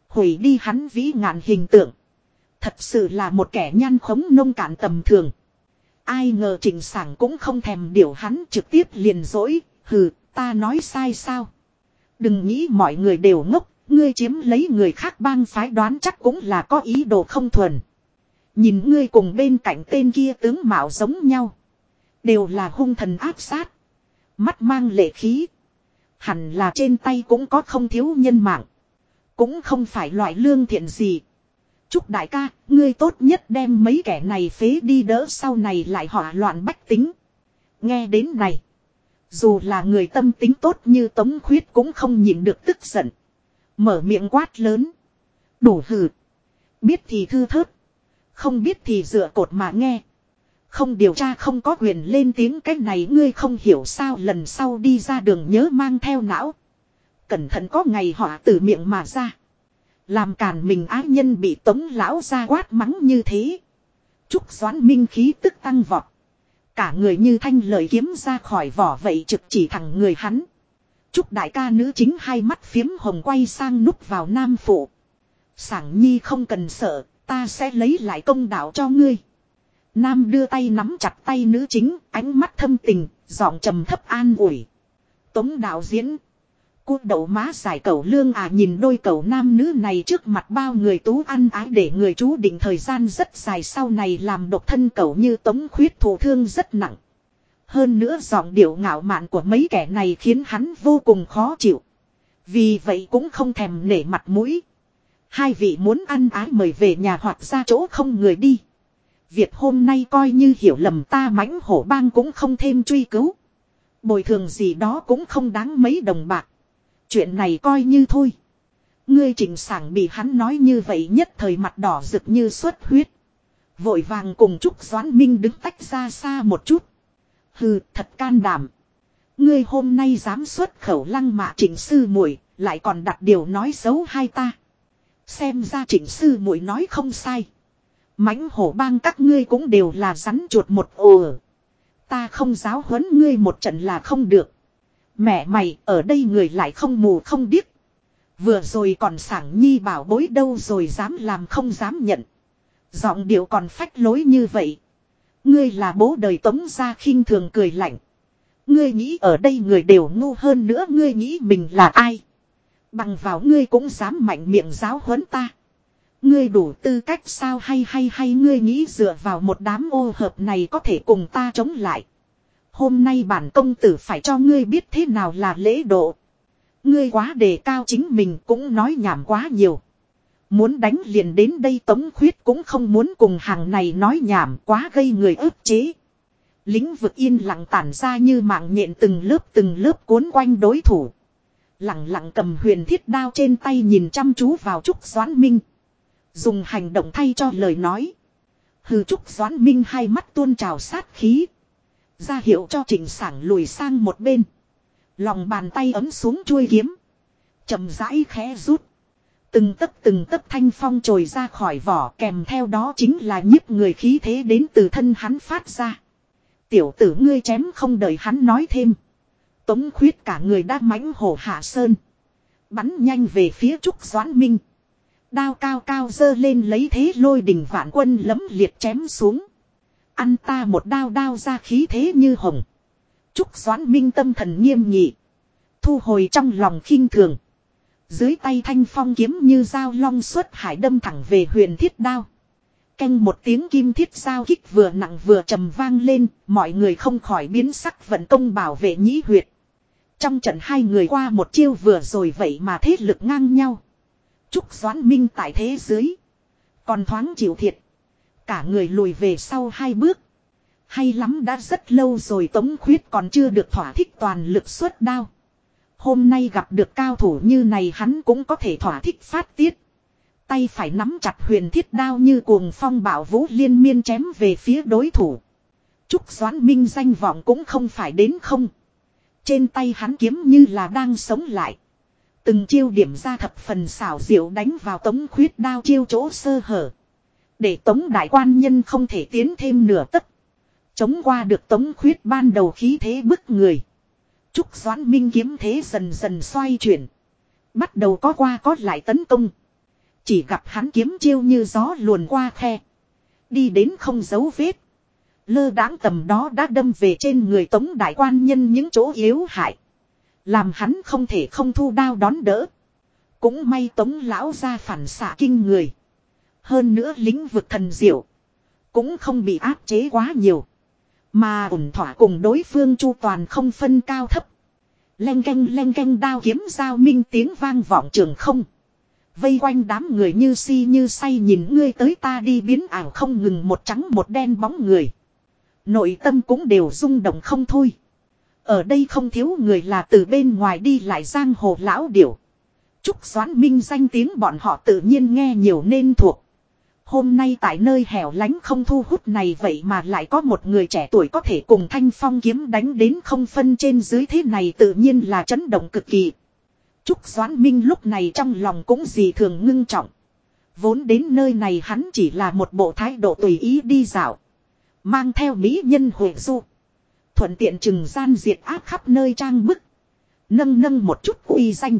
Hủy đi hắn vĩ ngạn hình tượng. Thật sự là một kẻ nhan khống nông cạn tầm thường. Ai ngờ trình sảng cũng không thèm điều hắn trực tiếp liền dỗi, hừ, ta nói sai sao. Đừng nghĩ mọi người đều ngốc, ngươi chiếm lấy người khác bang phái đoán chắc cũng là có ý đồ không thuần. Nhìn ngươi cùng bên cạnh tên kia tướng mạo giống nhau. Đều là hung thần áp sát. Mắt mang lệ khí. Hẳn là trên tay cũng có không thiếu nhân mạng. Cũng không phải loại lương thiện gì. Chúc đại ca, ngươi tốt nhất đem mấy kẻ này phế đi đỡ sau này lại hỏa loạn bách tính. Nghe đến này. Dù là người tâm tính tốt như Tống Khuyết cũng không nhịn được tức giận. Mở miệng quát lớn. Đủ hừ. Biết thì thư thớt. Không biết thì dựa cột mà nghe. Không điều tra không có quyền lên tiếng cái này ngươi không hiểu sao lần sau đi ra đường nhớ mang theo não. Cẩn thận có ngày họ từ miệng mà ra. Làm càn mình ái nhân bị tống lão ra quát mắng như thế. Trúc doãn minh khí tức tăng vọt. Cả người như thanh lời kiếm ra khỏi vỏ vậy trực chỉ thẳng người hắn. Trúc đại ca nữ chính hai mắt phiếm hồng quay sang núp vào nam phụ. Sảng nhi không cần sợ, ta sẽ lấy lại công đạo cho ngươi. Nam đưa tay nắm chặt tay nữ chính, ánh mắt thâm tình, giọng trầm thấp an ủi. Tống đạo diễn. Cút đậu má giải cẩu lương à nhìn đôi cẩu nam nữ này trước mặt bao người tú ăn ái để người chú định thời gian rất dài sau này làm độc thân cẩu như tống khuyết thụ thương rất nặng. Hơn nữa giọng điệu ngạo mạn của mấy kẻ này khiến hắn vô cùng khó chịu. Vì vậy cũng không thèm nể mặt mũi. Hai vị muốn ăn ái mời về nhà hoặc ra chỗ không người đi. Việc hôm nay coi như hiểu lầm ta mãnh hổ bang cũng không thêm truy cứu. Bồi thường gì đó cũng không đáng mấy đồng bạc. Chuyện này coi như thôi. Ngươi trình sảng bị hắn nói như vậy nhất thời mặt đỏ rực như xuất huyết. Vội vàng cùng Trúc Doãn Minh đứng tách ra xa một chút. Hừ, thật can đảm. Ngươi hôm nay dám xuất khẩu lăng mạ chỉnh sư muội lại còn đặt điều nói xấu hai ta. Xem ra chỉnh sư muội nói không sai. mãnh hổ bang các ngươi cũng đều là rắn chuột một ồ. Ta không giáo huấn ngươi một trận là không được. Mẹ mày, ở đây người lại không mù không điếc. Vừa rồi còn sảng nhi bảo bối đâu rồi dám làm không dám nhận. Giọng điệu còn phách lối như vậy. Ngươi là bố đời tống ra khinh thường cười lạnh. Ngươi nghĩ ở đây người đều ngu hơn nữa, ngươi nghĩ mình là ai. Bằng vào ngươi cũng dám mạnh miệng giáo huấn ta. Ngươi đủ tư cách sao hay hay hay ngươi nghĩ dựa vào một đám ô hợp này có thể cùng ta chống lại. Hôm nay bản công tử phải cho ngươi biết thế nào là lễ độ. Ngươi quá đề cao chính mình cũng nói nhảm quá nhiều. Muốn đánh liền đến đây tống khuyết cũng không muốn cùng hàng này nói nhảm quá gây người ức chế. Lính vực yên lặng tản ra như mạng nhện từng lớp từng lớp cuốn quanh đối thủ. Lặng lặng cầm huyền thiết đao trên tay nhìn chăm chú vào Trúc Doãn Minh. Dùng hành động thay cho lời nói. Hừ Trúc Doãn Minh hai mắt tuôn trào sát khí. ra hiệu cho trình sảng lùi sang một bên. Lòng bàn tay ấm xuống chuôi kiếm. chậm rãi khẽ rút. Từng tấc từng tấc thanh phong trồi ra khỏi vỏ, kèm theo đó chính là nhiếp người khí thế đến từ thân hắn phát ra. Tiểu tử ngươi chém không đợi hắn nói thêm. Tống khuyết cả người đã mãnh hổ hạ sơn. Bắn nhanh về phía Trúc Doãn Minh. Đao cao cao dơ lên lấy thế lôi đình vạn quân lấm liệt chém xuống. Ăn ta một đao đao ra khí thế như hồng. Trúc Doãn Minh tâm thần nghiêm nghị. Thu hồi trong lòng khinh thường. Dưới tay thanh phong kiếm như dao long xuất hải đâm thẳng về huyền thiết đao. Canh một tiếng kim thiết sao kích vừa nặng vừa trầm vang lên, mọi người không khỏi biến sắc vận công bảo vệ nhĩ huyệt. Trong trận hai người qua một chiêu vừa rồi vậy mà thế lực ngang nhau. Trúc Doãn Minh tại thế dưới. Còn thoáng chịu thiệt. Cả người lùi về sau hai bước. Hay lắm đã rất lâu rồi Tống Khuyết còn chưa được thỏa thích toàn lực xuất đao. Hôm nay gặp được cao thủ như này hắn cũng có thể thỏa thích phát tiết. Tay phải nắm chặt huyền thiết đao như cuồng phong bảo vũ liên miên chém về phía đối thủ. Trúc Doãn Minh danh vọng cũng không phải đến không. Trên tay hắn kiếm như là đang sống lại. Từng chiêu điểm ra thập phần xảo diệu đánh vào tống khuyết đao chiêu chỗ sơ hở. Để tống đại quan nhân không thể tiến thêm nửa tấc. Chống qua được tống khuyết ban đầu khí thế bức người. Trúc Doãn Minh kiếm thế dần dần xoay chuyển. Bắt đầu có qua có lại tấn công. Chỉ gặp hắn kiếm chiêu như gió luồn qua khe. Đi đến không dấu vết. Lơ đáng tầm đó đã đâm về trên người tống đại quan nhân những chỗ yếu hại. Làm hắn không thể không thu đao đón đỡ. Cũng may tống lão ra phản xạ kinh người. Hơn nữa lĩnh vực thần diệu. Cũng không bị áp chế quá nhiều. Mà ổn thỏa cùng đối phương chu toàn không phân cao thấp. Len canh len canh đao kiếm giao minh tiếng vang vọng trường không. Vây quanh đám người như si như say nhìn ngươi tới ta đi biến ảo không ngừng một trắng một đen bóng người. Nội tâm cũng đều rung động không thôi. Ở đây không thiếu người là từ bên ngoài đi lại giang hồ lão điểu. Trúc Doãn Minh danh tiếng bọn họ tự nhiên nghe nhiều nên thuộc. Hôm nay tại nơi hẻo lánh không thu hút này vậy mà lại có một người trẻ tuổi có thể cùng thanh phong kiếm đánh đến không phân trên dưới thế này tự nhiên là chấn động cực kỳ. Trúc Doãn Minh lúc này trong lòng cũng gì thường ngưng trọng. Vốn đến nơi này hắn chỉ là một bộ thái độ tùy ý đi dạo. Mang theo mỹ nhân huệ du. Thuận tiện trừng gian diệt áp khắp nơi trang bức. Nâng nâng một chút uy danh.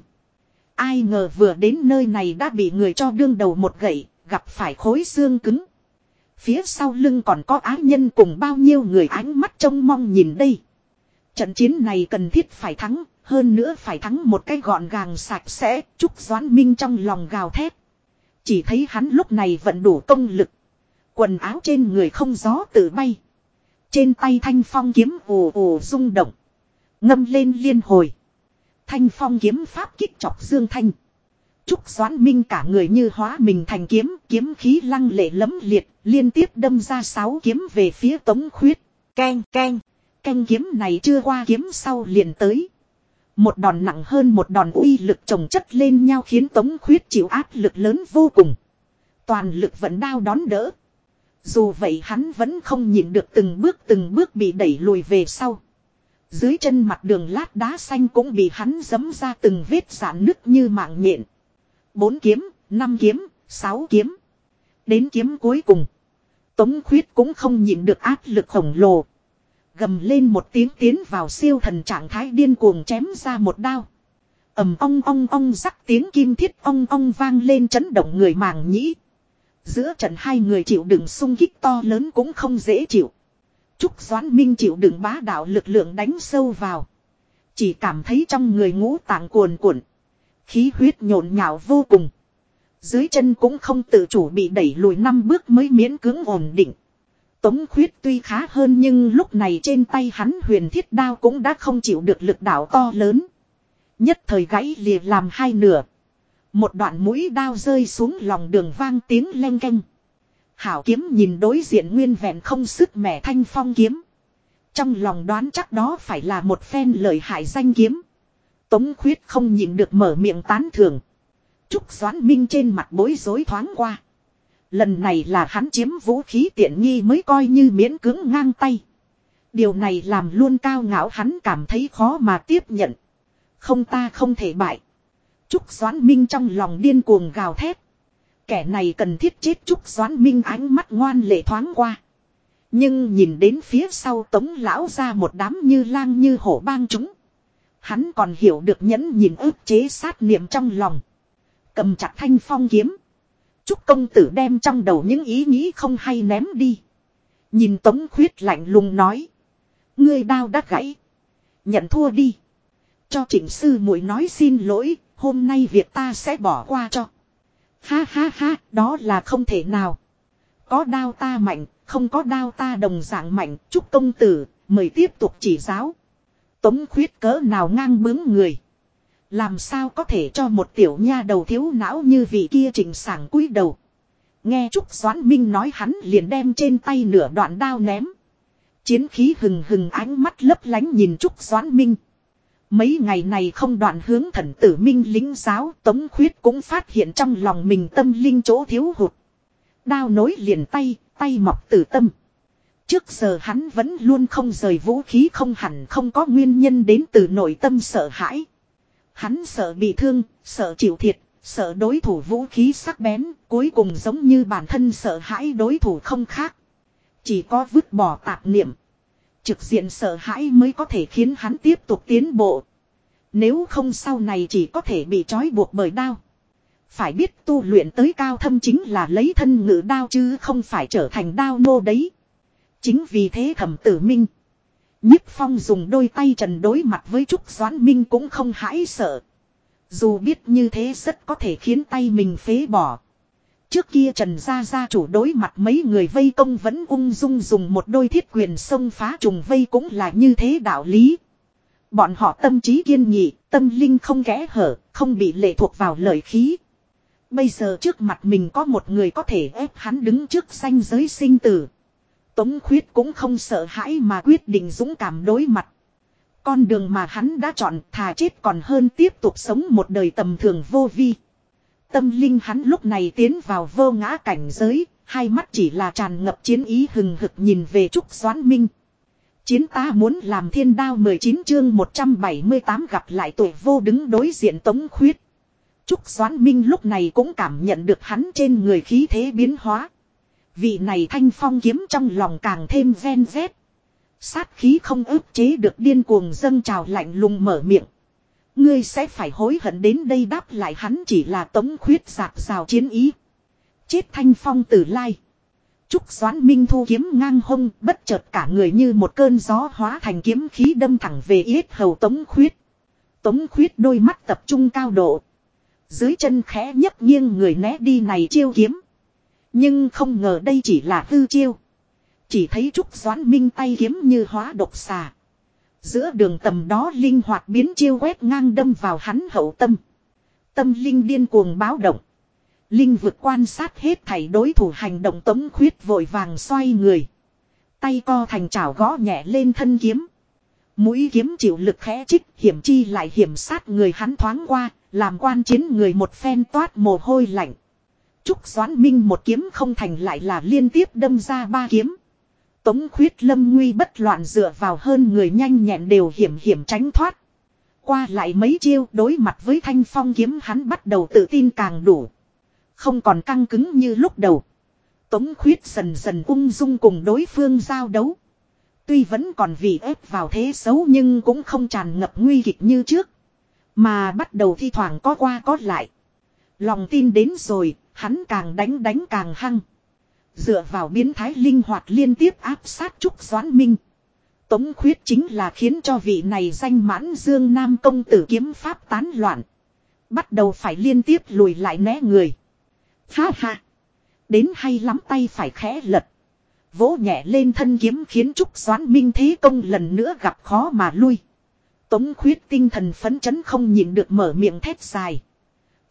Ai ngờ vừa đến nơi này đã bị người cho đương đầu một gậy, gặp phải khối xương cứng. Phía sau lưng còn có ái nhân cùng bao nhiêu người ánh mắt trông mong nhìn đây. Trận chiến này cần thiết phải thắng, hơn nữa phải thắng một cái gọn gàng sạch sẽ, chúc Doãn Minh trong lòng gào thét. Chỉ thấy hắn lúc này vẫn đủ công lực. Quần áo trên người không gió tự bay. Trên tay thanh phong kiếm ồ ồ rung động. Ngâm lên liên hồi. Thanh phong kiếm pháp kích chọc dương thanh. Trúc Doãn Minh cả người như hóa mình thành kiếm, kiếm khí lăng lệ lấm liệt, liên tiếp đâm ra sáu kiếm về phía Tống Khuyết. Keng, keng, canh kiếm này chưa qua kiếm sau liền tới. Một đòn nặng hơn một đòn uy lực chồng chất lên nhau khiến Tống Khuyết chịu áp lực lớn vô cùng. Toàn lực vẫn đao đón đỡ. Dù vậy hắn vẫn không nhịn được từng bước từng bước bị đẩy lùi về sau. Dưới chân mặt đường lát đá xanh cũng bị hắn dấm ra từng vết giãn nứt như mạng nhện. Bốn kiếm, năm kiếm, sáu kiếm. Đến kiếm cuối cùng. Tống khuyết cũng không nhịn được áp lực khổng lồ. Gầm lên một tiếng tiến vào siêu thần trạng thái điên cuồng chém ra một đao. ầm ong ong ong rắc tiếng kim thiết ong ong vang lên chấn động người màng nhĩ. Giữa trận hai người chịu đựng sung kích to lớn cũng không dễ chịu. Trúc Doãn Minh chịu đựng bá đạo lực lượng đánh sâu vào. Chỉ cảm thấy trong người ngũ tạng cuồn cuộn. Khí huyết nhộn nhạo vô cùng. Dưới chân cũng không tự chủ bị đẩy lùi năm bước mới miễn cưỡng ổn định. Tống khuyết tuy khá hơn nhưng lúc này trên tay hắn huyền thiết đao cũng đã không chịu được lực đảo to lớn. Nhất thời gãy lìa làm hai nửa. Một đoạn mũi đao rơi xuống lòng đường vang tiếng len canh. Hảo kiếm nhìn đối diện nguyên vẹn không sức mẻ thanh phong kiếm. Trong lòng đoán chắc đó phải là một phen lợi hại danh kiếm. Tống khuyết không nhịn được mở miệng tán thưởng. Trúc Doãn Minh trên mặt bối rối thoáng qua. Lần này là hắn chiếm vũ khí tiện nghi mới coi như miễn cưỡng ngang tay. Điều này làm luôn cao ngạo hắn cảm thấy khó mà tiếp nhận. Không ta không thể bại. Trúc Doãn Minh trong lòng điên cuồng gào thét. Kẻ này cần thiết chết Trúc Doãn Minh ánh mắt ngoan lệ thoáng qua. Nhưng nhìn đến phía sau tống lão ra một đám như lang như hổ bang chúng. Hắn còn hiểu được nhẫn nhìn ức chế sát niệm trong lòng. Cầm chặt thanh phong kiếm. Trúc công tử đem trong đầu những ý nghĩ không hay ném đi. Nhìn tống khuyết lạnh lùng nói. Ngươi đao đã gãy. Nhận thua đi. Cho trịnh sư muội nói xin lỗi, hôm nay việc ta sẽ bỏ qua cho. Ha ha ha, đó là không thể nào. Có đao ta mạnh, không có đao ta đồng dạng mạnh, chúc công tử, mời tiếp tục chỉ giáo. Tống khuyết cỡ nào ngang bướng người. Làm sao có thể cho một tiểu nha đầu thiếu não như vị kia trình sảng cúi đầu. Nghe Trúc Doãn Minh nói hắn liền đem trên tay nửa đoạn đao ném. Chiến khí hừng hừng ánh mắt lấp lánh nhìn Trúc Doãn Minh. Mấy ngày này không đoạn hướng thần tử minh lính giáo tống khuyết cũng phát hiện trong lòng mình tâm linh chỗ thiếu hụt. Đao nối liền tay, tay mọc từ tâm. Trước giờ hắn vẫn luôn không rời vũ khí không hẳn không có nguyên nhân đến từ nội tâm sợ hãi. Hắn sợ bị thương, sợ chịu thiệt, sợ đối thủ vũ khí sắc bén, cuối cùng giống như bản thân sợ hãi đối thủ không khác. Chỉ có vứt bỏ tạp niệm. Trực diện sợ hãi mới có thể khiến hắn tiếp tục tiến bộ. Nếu không sau này chỉ có thể bị trói buộc bởi đao. Phải biết tu luyện tới cao thâm chính là lấy thân ngự đao chứ không phải trở thành đao nô đấy. Chính vì thế thẩm tử minh. Nhất phong dùng đôi tay trần đối mặt với Trúc Doãn Minh cũng không hãi sợ. Dù biết như thế rất có thể khiến tay mình phế bỏ. Trước kia Trần Gia Gia chủ đối mặt mấy người vây công vẫn ung dung dùng một đôi thiết quyền xông phá trùng vây cũng là như thế đạo lý. Bọn họ tâm trí kiên nghị, tâm linh không kẽ hở, không bị lệ thuộc vào lời khí. Bây giờ trước mặt mình có một người có thể ép hắn đứng trước danh giới sinh tử. Tống khuyết cũng không sợ hãi mà quyết định dũng cảm đối mặt. Con đường mà hắn đã chọn thà chết còn hơn tiếp tục sống một đời tầm thường vô vi. Tâm linh hắn lúc này tiến vào vô ngã cảnh giới, hai mắt chỉ là tràn ngập chiến ý hừng hực nhìn về Trúc Doãn Minh. Chiến ta muốn làm thiên đao 19 chương 178 gặp lại tuổi vô đứng đối diện tống khuyết. Trúc Doãn Minh lúc này cũng cảm nhận được hắn trên người khí thế biến hóa. Vị này thanh phong kiếm trong lòng càng thêm ven rét. Sát khí không ức chế được điên cuồng dâng trào lạnh lùng mở miệng. Ngươi sẽ phải hối hận đến đây đáp lại hắn chỉ là tống khuyết giạc rào chiến ý. Chết thanh phong tử lai. Trúc Doãn Minh thu kiếm ngang hông, bất chợt cả người như một cơn gió hóa thành kiếm khí đâm thẳng về yết hầu Tống Khuyết. Tống Khuyết đôi mắt tập trung cao độ. Dưới chân khẽ nhấc nghiêng người né đi này chiêu kiếm. Nhưng không ngờ đây chỉ là hư chiêu. Chỉ thấy Trúc Doãn Minh tay kiếm như hóa độc xà. Giữa đường tầm đó linh hoạt biến chiêu quét ngang đâm vào hắn hậu tâm. Tâm linh điên cuồng báo động. Linh vực quan sát hết thảy đối thủ hành động tống khuyết vội vàng xoay người. Tay co thành chảo gõ nhẹ lên thân kiếm. Mũi kiếm chịu lực khẽ trích hiểm chi lại hiểm sát người hắn thoáng qua, làm quan chiến người một phen toát mồ hôi lạnh. Trúc Doãn Minh một kiếm không thành lại là liên tiếp đâm ra ba kiếm. Tống khuyết lâm nguy bất loạn dựa vào hơn người nhanh nhẹn đều hiểm hiểm tránh thoát. Qua lại mấy chiêu đối mặt với thanh phong kiếm hắn bắt đầu tự tin càng đủ. Không còn căng cứng như lúc đầu. Tống khuyết dần dần ung dung cùng đối phương giao đấu. Tuy vẫn còn vì ép vào thế xấu nhưng cũng không tràn ngập nguy kịch như trước. Mà bắt đầu thi thoảng có qua có lại. Lòng tin đến rồi, hắn càng đánh đánh càng hăng. Dựa vào biến thái linh hoạt liên tiếp áp sát Trúc Doãn Minh. Tống khuyết chính là khiến cho vị này danh mãn Dương Nam công tử kiếm pháp tán loạn. Bắt đầu phải liên tiếp lùi lại né người. Ha ha. Đến hay lắm tay phải khẽ lật. Vỗ nhẹ lên thân kiếm khiến Trúc Doãn Minh thế công lần nữa gặp khó mà lui. Tống khuyết tinh thần phấn chấn không nhìn được mở miệng thét dài.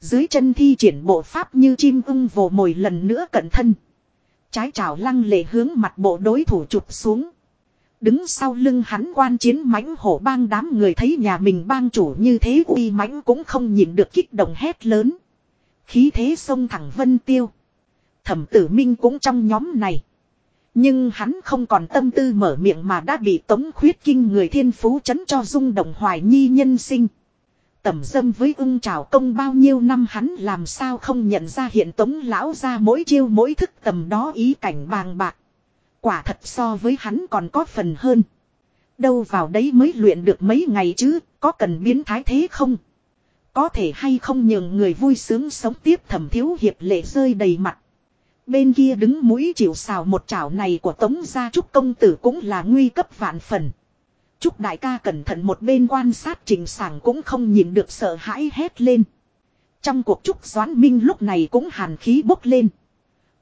Dưới chân thi triển bộ pháp như chim ưng vồ mồi lần nữa cẩn thân. Trái trào lăng lệ hướng mặt bộ đối thủ chụp xuống. Đứng sau lưng hắn quan chiến mãnh hổ bang đám người thấy nhà mình bang chủ như thế uy mãnh cũng không nhìn được kích động hét lớn. Khí thế sông thẳng vân tiêu. Thẩm tử minh cũng trong nhóm này. Nhưng hắn không còn tâm tư mở miệng mà đã bị tống khuyết kinh người thiên phú chấn cho rung động hoài nhi nhân sinh. Tẩm dâm với ung trào công bao nhiêu năm hắn làm sao không nhận ra hiện tống lão ra mỗi chiêu mỗi thức tầm đó ý cảnh bàng bạc. Quả thật so với hắn còn có phần hơn. Đâu vào đấy mới luyện được mấy ngày chứ, có cần biến thái thế không? Có thể hay không nhường người vui sướng sống tiếp thẩm thiếu hiệp lệ rơi đầy mặt. Bên kia đứng mũi chịu xào một chảo này của tống gia trúc công tử cũng là nguy cấp vạn phần chúc đại ca cẩn thận một bên quan sát trình sảng cũng không nhìn được sợ hãi hét lên. Trong cuộc trúc doãn minh lúc này cũng hàn khí bốc lên.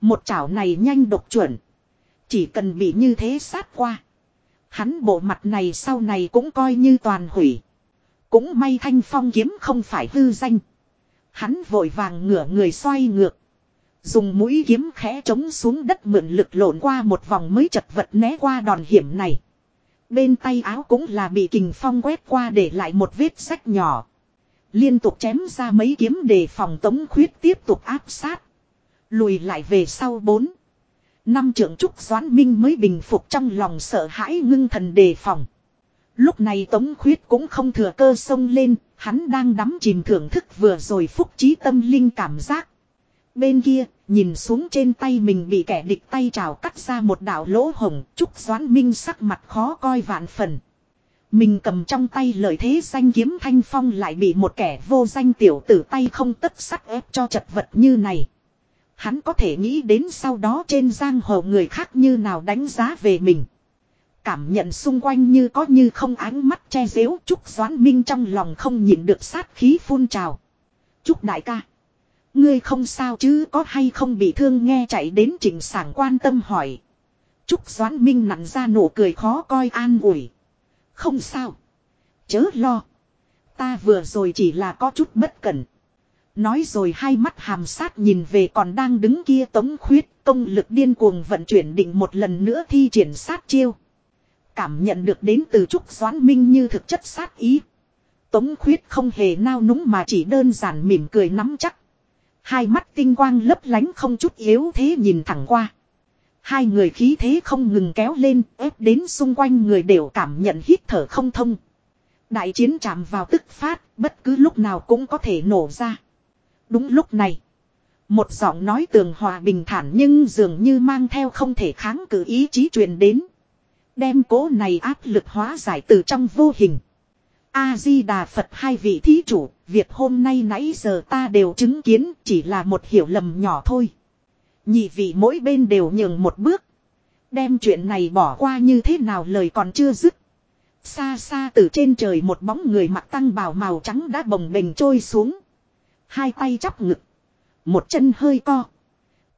Một chảo này nhanh độc chuẩn. Chỉ cần bị như thế sát qua. Hắn bộ mặt này sau này cũng coi như toàn hủy. Cũng may thanh phong kiếm không phải hư danh. Hắn vội vàng ngửa người xoay ngược. Dùng mũi kiếm khẽ trống xuống đất mượn lực lộn qua một vòng mới chật vật né qua đòn hiểm này. Bên tay áo cũng là bị kình phong quét qua để lại một vết sách nhỏ. Liên tục chém ra mấy kiếm để phòng tống khuyết tiếp tục áp sát. Lùi lại về sau bốn. Năm trưởng trúc doãn minh mới bình phục trong lòng sợ hãi ngưng thần đề phòng. Lúc này Tống Khuyết cũng không thừa cơ sông lên, hắn đang đắm chìm thưởng thức vừa rồi phúc trí tâm linh cảm giác. Bên kia, nhìn xuống trên tay mình bị kẻ địch tay trào cắt ra một đạo lỗ hồng, Trúc Doãn Minh sắc mặt khó coi vạn phần. Mình cầm trong tay lợi thế danh kiếm thanh phong lại bị một kẻ vô danh tiểu tử tay không tất sắc ép cho chật vật như này. Hắn có thể nghĩ đến sau đó trên giang hồ người khác như nào đánh giá về mình. Cảm nhận xung quanh như có như không ánh mắt che giấu Trúc Doãn Minh trong lòng không nhịn được sát khí phun trào. Trúc đại ca. Ngươi không sao chứ, có hay không bị thương nghe chạy đến trình sảng quan tâm hỏi. Trúc Doãn Minh nặn ra nụ cười khó coi an ủi. Không sao. Chớ lo. Ta vừa rồi chỉ là có chút bất cẩn. Nói rồi hai mắt hàm sát nhìn về còn đang đứng kia tống khuyết, công lực điên cuồng vận chuyển định một lần nữa thi triển sát chiêu. Cảm nhận được đến từ Trúc Doãn Minh như thực chất sát ý. Tống khuyết không hề nao núng mà chỉ đơn giản mỉm cười nắm chắc. Hai mắt tinh quang lấp lánh không chút yếu thế nhìn thẳng qua. Hai người khí thế không ngừng kéo lên, ép đến xung quanh người đều cảm nhận hít thở không thông. Đại chiến chạm vào tức phát, bất cứ lúc nào cũng có thể nổ ra. Đúng lúc này. Một giọng nói tường hòa bình thản nhưng dường như mang theo không thể kháng cự ý chí truyền đến. Đem cố này áp lực hóa giải từ trong vô hình. A-di-đà Phật hai vị thí chủ, việc hôm nay nãy giờ ta đều chứng kiến chỉ là một hiểu lầm nhỏ thôi. Nhị vị mỗi bên đều nhường một bước. Đem chuyện này bỏ qua như thế nào lời còn chưa dứt. Xa xa từ trên trời một bóng người mặc tăng bào màu trắng đã bồng bềnh trôi xuống. Hai tay chắp ngực. Một chân hơi co.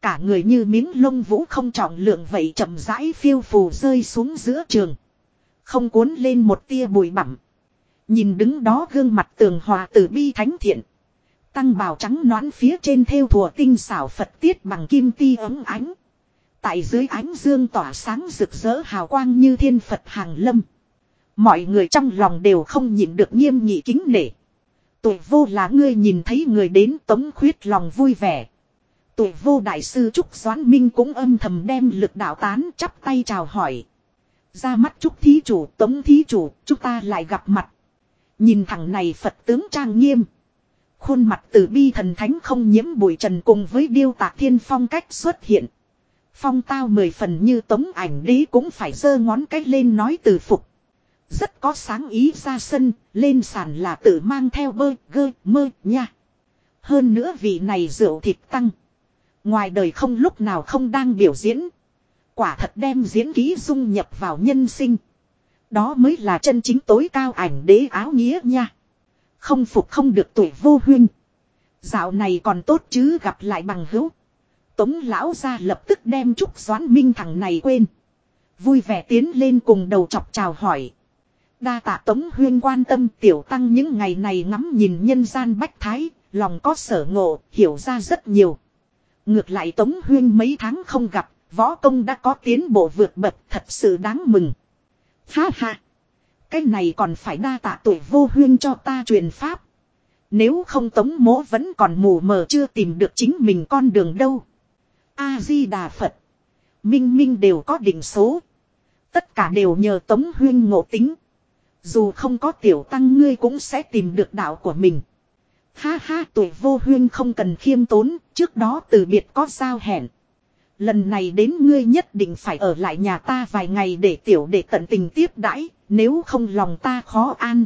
Cả người như miếng lông vũ không trọng lượng vậy chậm rãi phiêu phù rơi xuống giữa trường. Không cuốn lên một tia bụi bặm. Nhìn đứng đó gương mặt tường hòa từ bi thánh thiện. Tăng bào trắng noãn phía trên theo thùa tinh xảo Phật tiết bằng kim ti ấm ánh. Tại dưới ánh dương tỏa sáng rực rỡ hào quang như thiên Phật hàng lâm. Mọi người trong lòng đều không nhịn được nghiêm nghị kính nể. Tuổi vô là ngươi nhìn thấy người đến tống khuyết lòng vui vẻ. Tuổi vô đại sư Trúc Doãn Minh cũng âm thầm đem lực đạo tán chắp tay chào hỏi. Ra mắt Trúc Thí Chủ, Tống Thí Chủ, chúng ta lại gặp mặt. Nhìn thằng này Phật tướng trang nghiêm. Khuôn mặt từ bi thần thánh không nhiễm bụi trần cùng với điêu tạc thiên phong cách xuất hiện. Phong tao mười phần như tống ảnh đế cũng phải giơ ngón cách lên nói từ phục. Rất có sáng ý ra sân, lên sàn là tự mang theo bơ, gơ, mơ, nha. Hơn nữa vị này rượu thịt tăng. Ngoài đời không lúc nào không đang biểu diễn. Quả thật đem diễn ký dung nhập vào nhân sinh. Đó mới là chân chính tối cao ảnh đế áo nghĩa nha. Không phục không được tuổi vô huynh. Dạo này còn tốt chứ gặp lại bằng hữu. Tống lão ra lập tức đem Trúc Doãn Minh thằng này quên. Vui vẻ tiến lên cùng đầu chọc chào hỏi. Đa tạ Tống Huyên quan tâm tiểu tăng những ngày này ngắm nhìn nhân gian bách thái, lòng có sở ngộ, hiểu ra rất nhiều. Ngược lại Tống Huyên mấy tháng không gặp, võ công đã có tiến bộ vượt bậc thật sự đáng mừng. Ha ha! Cái này còn phải đa tạ tuổi vô huyên cho ta truyền pháp. Nếu không tống mố vẫn còn mù mờ chưa tìm được chính mình con đường đâu. A-di-đà Phật. Minh minh đều có định số. Tất cả đều nhờ tống huyên ngộ tính. Dù không có tiểu tăng ngươi cũng sẽ tìm được đạo của mình. Ha ha tuổi vô huyên không cần khiêm tốn, trước đó từ biệt có sao hẹn. Lần này đến ngươi nhất định phải ở lại nhà ta vài ngày để tiểu để tận tình tiếp đãi, nếu không lòng ta khó an.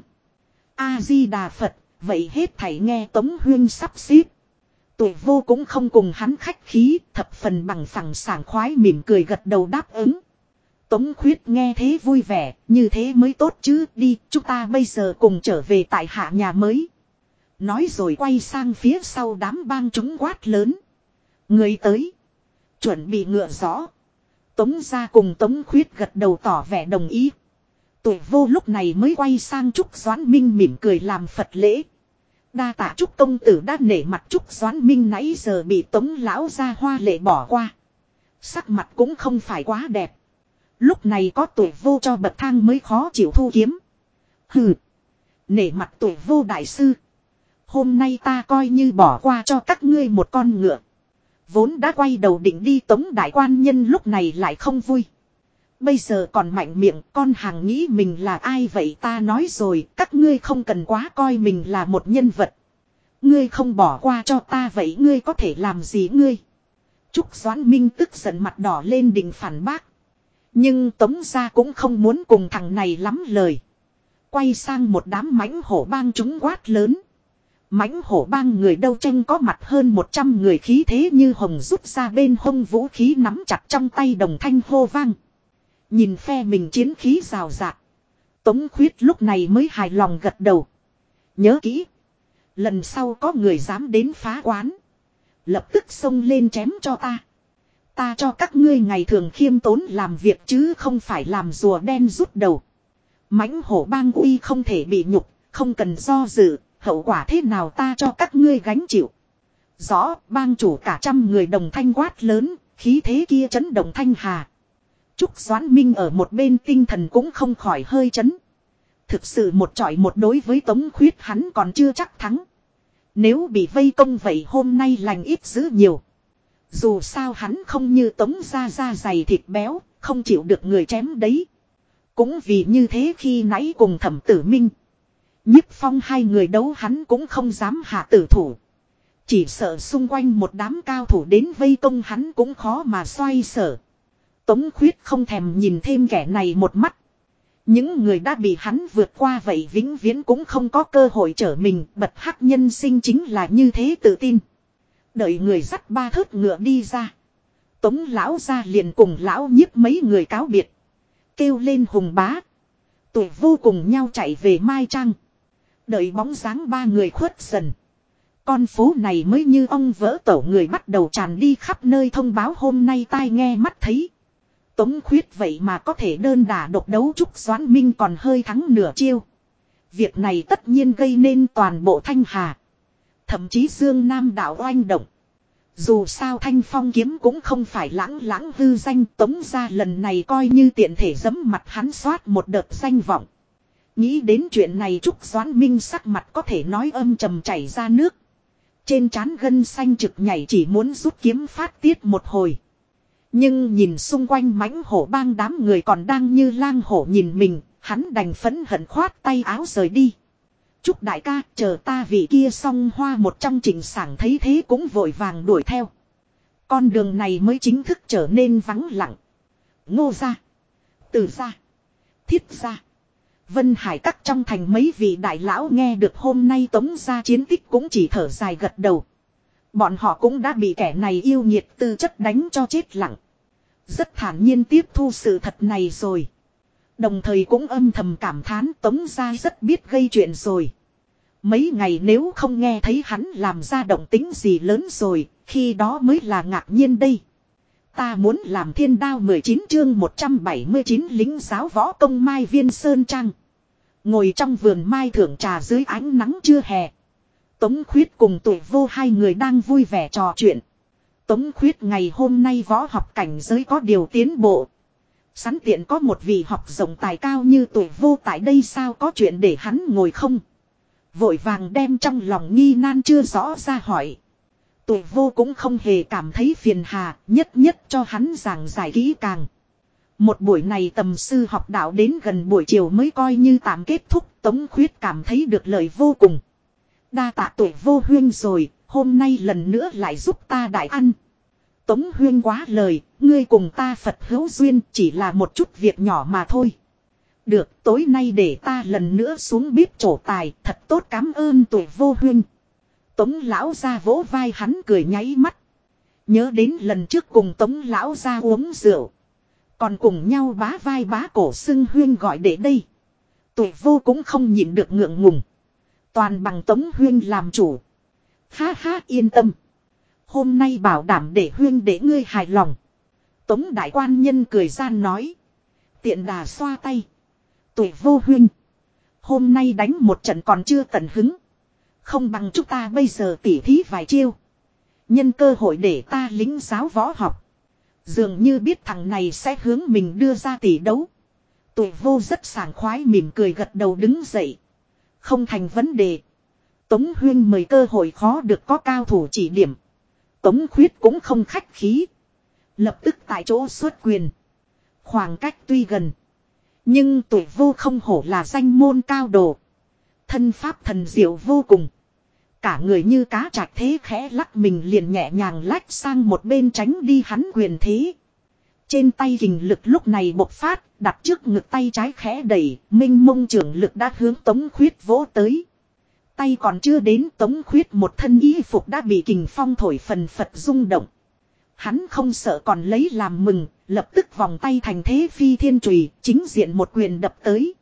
A-di-đà Phật, vậy hết thảy nghe Tống Huyên sắp xếp. Tuổi vô cũng không cùng hắn khách khí, thập phần bằng phẳng sảng khoái mỉm cười gật đầu đáp ứng. Tống khuyết nghe thế vui vẻ, như thế mới tốt chứ, đi, chúng ta bây giờ cùng trở về tại hạ nhà mới. Nói rồi quay sang phía sau đám bang chúng quát lớn. Người tới. Chuẩn bị ngựa rõ. Tống ra cùng tống khuyết gật đầu tỏ vẻ đồng ý. Tuổi vô lúc này mới quay sang Trúc Doãn Minh mỉm cười làm Phật lễ. Đa tạ Trúc công tử đã nể mặt Trúc Doãn Minh nãy giờ bị tống lão ra hoa lệ bỏ qua. Sắc mặt cũng không phải quá đẹp. Lúc này có tuổi vô cho bậc thang mới khó chịu thu kiếm. Hừ. Nể mặt tuổi vô đại sư. Hôm nay ta coi như bỏ qua cho các ngươi một con ngựa. Vốn đã quay đầu định đi tống đại quan nhân lúc này lại không vui. Bây giờ còn mạnh miệng, con hàng nghĩ mình là ai vậy ta nói rồi, các ngươi không cần quá coi mình là một nhân vật. Ngươi không bỏ qua cho ta vậy ngươi có thể làm gì ngươi. Trúc Doãn Minh tức giận mặt đỏ lên định phản bác. Nhưng Tống gia cũng không muốn cùng thằng này lắm lời. Quay sang một đám mãnh hổ bang chúng quát lớn mãnh hổ bang người đâu tranh có mặt hơn 100 người khí thế như hồng rút ra bên hông vũ khí nắm chặt trong tay đồng thanh hô vang. Nhìn phe mình chiến khí rào rạc. Tống khuyết lúc này mới hài lòng gật đầu. Nhớ kỹ. Lần sau có người dám đến phá quán. Lập tức xông lên chém cho ta. Ta cho các ngươi ngày thường khiêm tốn làm việc chứ không phải làm rùa đen rút đầu. mãnh hổ bang uy không thể bị nhục, không cần do dự, hậu quả thế nào ta cho các ngươi gánh chịu. Rõ, bang chủ cả trăm người đồng thanh quát lớn, khí thế kia chấn động thanh hà. Trúc Doãn Minh ở một bên tinh thần cũng không khỏi hơi chấn. Thực sự một trọi một đối với Tống Khuyết hắn còn chưa chắc thắng. Nếu bị vây công vậy hôm nay lành ít dữ nhiều. Dù sao hắn không như Tống ra ra dày thịt béo, không chịu được người chém đấy. Cũng vì như thế khi nãy cùng thẩm tử minh. Nhiếp phong hai người đấu hắn cũng không dám hạ tử thủ. Chỉ sợ xung quanh một đám cao thủ đến vây công hắn cũng khó mà xoay sở. Tống khuyết không thèm nhìn thêm kẻ này một mắt. Những người đã bị hắn vượt qua vậy vĩnh viễn cũng không có cơ hội trở mình. Bật hắc nhân sinh chính là như thế tự tin. Đợi người dắt ba thớt ngựa đi ra. Tống lão ra liền cùng lão nhiếp mấy người cáo biệt. Kêu lên hùng bá. tụi vô cùng nhau chạy về Mai Trang. Đợi bóng dáng ba người khuất dần. Con phố này mới như ông vỡ tổ người bắt đầu tràn đi khắp nơi thông báo hôm nay tai nghe mắt thấy. Tống khuyết vậy mà có thể đơn đả độc đấu Trúc Doãn Minh còn hơi thắng nửa chiêu. Việc này tất nhiên gây nên toàn bộ Thanh Hà. Thậm chí Dương Nam đảo oanh động. Dù sao Thanh Phong kiếm cũng không phải lãng lãng hư danh tống ra lần này coi như tiện thể giấm mặt hắn soát một đợt danh vọng. Nghĩ đến chuyện này Trúc Doãn Minh sắc mặt có thể nói âm trầm chảy ra nước. Trên trán gân xanh trực nhảy chỉ muốn rút kiếm phát tiết một hồi. Nhưng nhìn xung quanh mãnh hổ bang đám người còn đang như lang hổ nhìn mình, hắn đành phấn hận khoát tay áo rời đi. Chúc đại ca chờ ta vị kia xong hoa một trong trình sảng thấy thế cũng vội vàng đuổi theo. Con đường này mới chính thức trở nên vắng lặng. Ngô ra. Từ ra. Thiết ra. Vân Hải các trong thành mấy vị đại lão nghe được hôm nay tống ra chiến tích cũng chỉ thở dài gật đầu. Bọn họ cũng đã bị kẻ này yêu nhiệt tư chất đánh cho chết lặng. Rất thản nhiên tiếp thu sự thật này rồi. Đồng thời cũng âm thầm cảm thán tống ra rất biết gây chuyện rồi. Mấy ngày nếu không nghe thấy hắn làm ra động tính gì lớn rồi, khi đó mới là ngạc nhiên đây. Ta muốn làm thiên đao 19 chương 179 lính giáo võ công Mai Viên Sơn Trang. Ngồi trong vườn mai thưởng trà dưới ánh nắng chưa hè. Tống khuyết cùng tuổi vô hai người đang vui vẻ trò chuyện. Tống khuyết ngày hôm nay võ học cảnh giới có điều tiến bộ. Sắn tiện có một vị học rộng tài cao như tuổi vô tại đây sao có chuyện để hắn ngồi không. Vội vàng đem trong lòng nghi nan chưa rõ ra hỏi. Tuổi vô cũng không hề cảm thấy phiền hà, nhất nhất cho hắn giảng giải kỹ càng. Một buổi này tầm sư học đạo đến gần buổi chiều mới coi như tạm kết thúc, Tống Khuyết cảm thấy được lợi vô cùng. Đa tạ tuổi vô huyên rồi, hôm nay lần nữa lại giúp ta đại ăn. Tống huyên quá lời, ngươi cùng ta Phật hữu duyên chỉ là một chút việc nhỏ mà thôi. Được, tối nay để ta lần nữa xuống bếp trổ tài, thật tốt cảm ơn tuổi vô huyên. Tống lão ra vỗ vai hắn cười nháy mắt. Nhớ đến lần trước cùng tống lão ra uống rượu. Còn cùng nhau bá vai bá cổ xưng huyên gọi để đây. Tuổi vô cũng không nhịn được ngượng ngùng. Toàn bằng tống huyên làm chủ. Ha ha, yên tâm. Hôm nay bảo đảm để huyên để ngươi hài lòng. Tống đại quan nhân cười gian nói. Tiện đà xoa tay. Tuổi vô huyên. Hôm nay đánh một trận còn chưa tận hứng. Không bằng chúng ta bây giờ tỉ thí vài chiêu. Nhân cơ hội để ta lính giáo võ học. Dường như biết thằng này sẽ hướng mình đưa ra tỷ đấu. Tuổi vô rất sảng khoái mỉm cười gật đầu đứng dậy. Không thành vấn đề. Tống Huyên mời cơ hội khó được có cao thủ chỉ điểm. Tống Khuyết cũng không khách khí. Lập tức tại chỗ xuất quyền. Khoảng cách tuy gần. Nhưng tuổi vô không hổ là danh môn cao đồ. Thân pháp thần diệu vô cùng. Cả người như cá chạch thế khẽ lắc mình liền nhẹ nhàng lách sang một bên tránh đi hắn quyền thế. Trên tay hình lực lúc này bộc phát, đặt trước ngực tay trái khẽ đẩy, minh mông trưởng lực đã hướng tống khuyết vỗ tới. Tay còn chưa đến tống khuyết một thân y phục đã bị kình phong thổi phần phật rung động. Hắn không sợ còn lấy làm mừng, lập tức vòng tay thành thế phi thiên trùy, chính diện một quyền đập tới.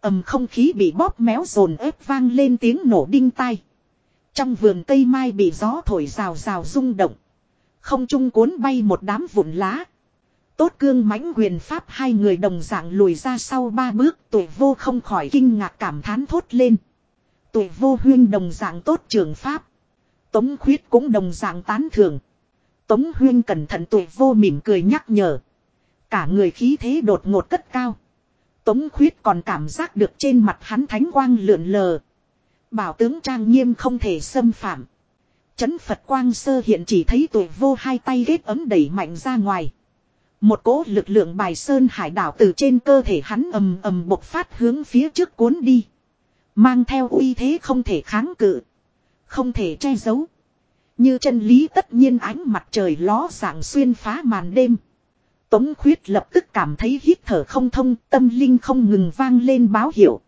ầm không khí bị bóp méo dồn ép vang lên tiếng nổ đinh tai. Trong vườn cây mai bị gió thổi rào rào rung động. Không trung cuốn bay một đám vụn lá. Tốt cương mãnh quyền pháp hai người đồng dạng lùi ra sau ba bước, tuổi vô không khỏi kinh ngạc cảm thán thốt lên. Tuổi vô huyên đồng dạng tốt trường pháp. Tống khuyết cũng đồng dạng tán thường. Tống huyên cẩn thận tuổi vô mỉm cười nhắc nhở. Cả người khí thế đột ngột cất cao. Tống khuyết còn cảm giác được trên mặt hắn thánh quang lượn lờ. Bảo tướng trang nghiêm không thể xâm phạm. Chấn Phật Quang Sơ hiện chỉ thấy tuổi vô hai tay ghét ấm đẩy mạnh ra ngoài. Một cỗ lực lượng bài sơn hải đảo từ trên cơ thể hắn ầm ầm bộc phát hướng phía trước cuốn đi. Mang theo uy thế không thể kháng cự. Không thể che giấu. Như chân lý tất nhiên ánh mặt trời ló dạng xuyên phá màn đêm. Tống khuyết lập tức cảm thấy hít thở không thông, tâm linh không ngừng vang lên báo hiệu.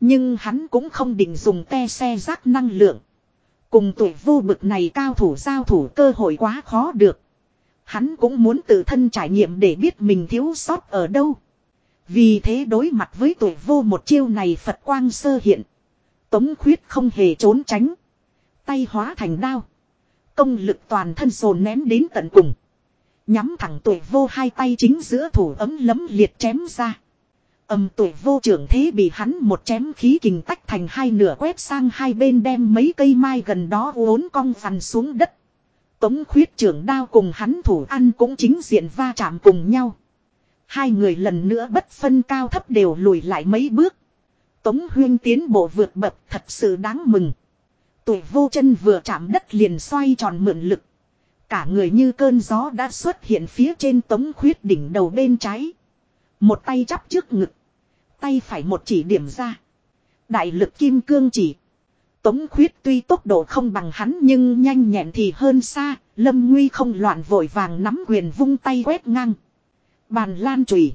Nhưng hắn cũng không định dùng te xe rác năng lượng. Cùng tuổi vô bực này cao thủ giao thủ cơ hội quá khó được. Hắn cũng muốn tự thân trải nghiệm để biết mình thiếu sót ở đâu. Vì thế đối mặt với tuổi vô một chiêu này Phật quang sơ hiện. Tống khuyết không hề trốn tránh. Tay hóa thành đao. Công lực toàn thân sồn ném đến tận cùng. Nhắm thẳng tuổi vô hai tay chính giữa thủ ấm lấm liệt chém ra. Âm tuổi vô trưởng thế bị hắn một chém khí kình tách thành hai nửa quét sang hai bên đem mấy cây mai gần đó uốn cong vằn xuống đất. Tống khuyết trưởng đao cùng hắn thủ ăn cũng chính diện va chạm cùng nhau. Hai người lần nữa bất phân cao thấp đều lùi lại mấy bước. Tống huyên tiến bộ vượt bậc thật sự đáng mừng. Tuổi vô chân vừa chạm đất liền xoay tròn mượn lực. Cả người như cơn gió đã xuất hiện phía trên tống khuyết đỉnh đầu bên trái. Một tay chắp trước ngực. Tay phải một chỉ điểm ra. Đại lực kim cương chỉ. Tống khuyết tuy tốc độ không bằng hắn nhưng nhanh nhẹn thì hơn xa. Lâm nguy không loạn vội vàng nắm quyền vung tay quét ngang. Bàn lan chùy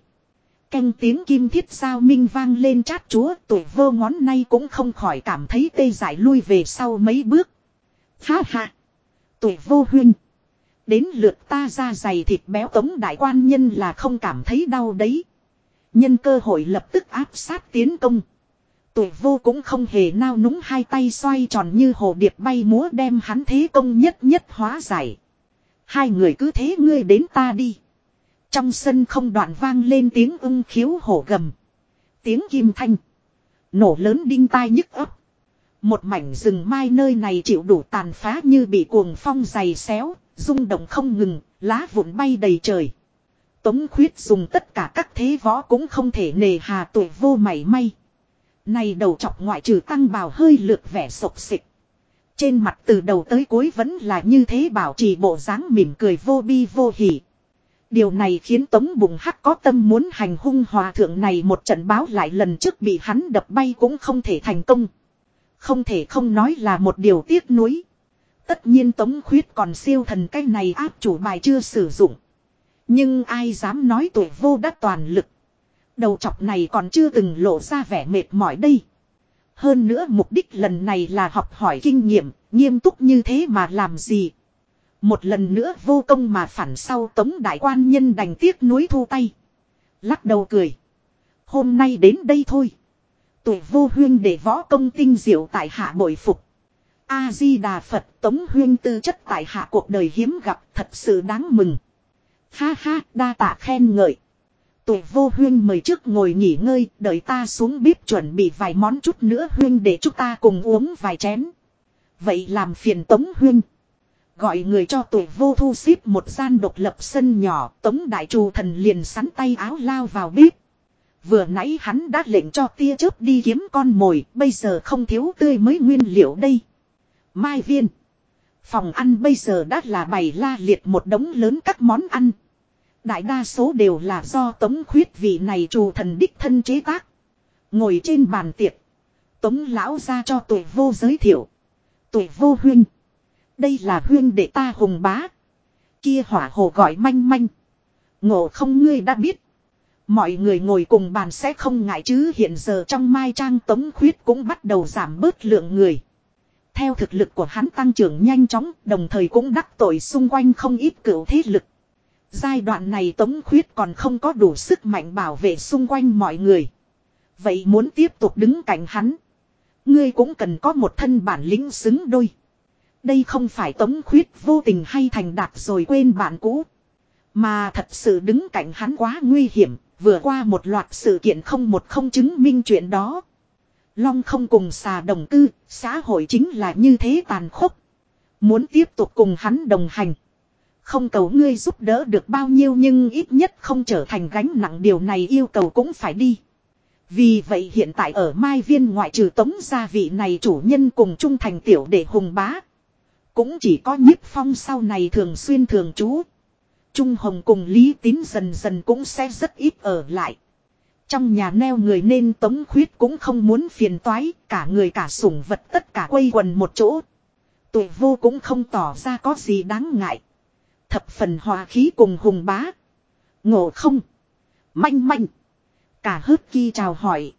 Canh tiếng kim thiết sao minh vang lên chát chúa, tuổi vô ngón nay cũng không khỏi cảm thấy tê giải lui về sau mấy bước. Ha ha. Tuổi vô huynh. Đến lượt ta ra giày thịt béo tống đại quan nhân là không cảm thấy đau đấy. Nhân cơ hội lập tức áp sát tiến công. Tuổi vô cũng không hề nao núng hai tay xoay tròn như hồ điệp bay múa đem hắn thế công nhất nhất hóa giải. Hai người cứ thế ngươi đến ta đi. Trong sân không đoạn vang lên tiếng ưng khiếu hổ gầm. Tiếng kim thanh. Nổ lớn đinh tai nhức ấp. Một mảnh rừng mai nơi này chịu đủ tàn phá như bị cuồng phong dày xéo, rung động không ngừng, lá vụn bay đầy trời. Tống khuyết dùng tất cả các thế võ cũng không thể nề hà tuổi vô mảy may. Này đầu chọc ngoại trừ tăng bào hơi lược vẻ sộc xịch. Trên mặt từ đầu tới cuối vẫn là như thế bảo trì bộ dáng mỉm cười vô bi vô hỉ. Điều này khiến Tống Bùng Hắc có tâm muốn hành hung hòa thượng này một trận báo lại lần trước bị hắn đập bay cũng không thể thành công. Không thể không nói là một điều tiếc nuối. Tất nhiên Tống Khuyết còn siêu thần cái này áp chủ bài chưa sử dụng. Nhưng ai dám nói tuổi vô đã toàn lực. Đầu chọc này còn chưa từng lộ ra vẻ mệt mỏi đây. Hơn nữa mục đích lần này là học hỏi kinh nghiệm, nghiêm túc như thế mà làm gì. Một lần nữa vô công mà phản sau tống đại quan nhân đành tiếc nuối thu tay. Lắc đầu cười. Hôm nay đến đây thôi. Tuổi vô huyên để võ công tinh diệu tại hạ bội phục. A-di-đà Phật tống huyên tư chất tại hạ cuộc đời hiếm gặp thật sự đáng mừng. Ha ha đa tạ khen ngợi. Tụi vô huyên mời trước ngồi nghỉ ngơi đợi ta xuống bếp chuẩn bị vài món chút nữa huyên để chúng ta cùng uống vài chén. Vậy làm phiền tống huyên. Gọi người cho tụi vô thu xếp một gian độc lập sân nhỏ, tống đại trù thần liền sắn tay áo lao vào bếp. Vừa nãy hắn đã lệnh cho tia chớp đi kiếm con mồi, bây giờ không thiếu tươi mới nguyên liệu đây. Mai viên. Phòng ăn bây giờ đã là bày la liệt một đống lớn các món ăn. Đại đa số đều là do tống khuyết vị này trù thần đích thân chế tác. Ngồi trên bàn tiệc. Tống lão ra cho tuổi vô giới thiệu. Tuổi vô huyên, Đây là huyên để ta hùng bá. Kia hỏa hồ gọi manh manh. Ngộ không ngươi đã biết. Mọi người ngồi cùng bàn sẽ không ngại chứ hiện giờ trong mai trang tống khuyết cũng bắt đầu giảm bớt lượng người. Theo thực lực của hắn tăng trưởng nhanh chóng đồng thời cũng đắc tội xung quanh không ít cựu thế lực. Giai đoạn này tống khuyết còn không có đủ sức mạnh bảo vệ xung quanh mọi người. Vậy muốn tiếp tục đứng cạnh hắn. Ngươi cũng cần có một thân bản lĩnh xứng đôi. Đây không phải tống khuyết vô tình hay thành đạt rồi quên bạn cũ. Mà thật sự đứng cạnh hắn quá nguy hiểm, vừa qua một loạt sự kiện không một không chứng minh chuyện đó. Long không cùng xà đồng cư, xã hội chính là như thế tàn khốc. Muốn tiếp tục cùng hắn đồng hành. Không cầu ngươi giúp đỡ được bao nhiêu nhưng ít nhất không trở thành gánh nặng điều này yêu cầu cũng phải đi. Vì vậy hiện tại ở Mai Viên ngoại trừ tống gia vị này chủ nhân cùng trung thành tiểu để hùng bá. Cũng chỉ có nhiếp phong sau này thường xuyên thường trú. Trung Hồng cùng Lý Tín dần dần cũng sẽ rất ít ở lại. Trong nhà neo người nên tống khuyết cũng không muốn phiền toái, cả người cả sủng vật tất cả quây quần một chỗ. Tuổi vô cũng không tỏ ra có gì đáng ngại. Thập phần hòa khí cùng hùng bá. Ngộ không. Manh manh. Cả hớt kia chào hỏi.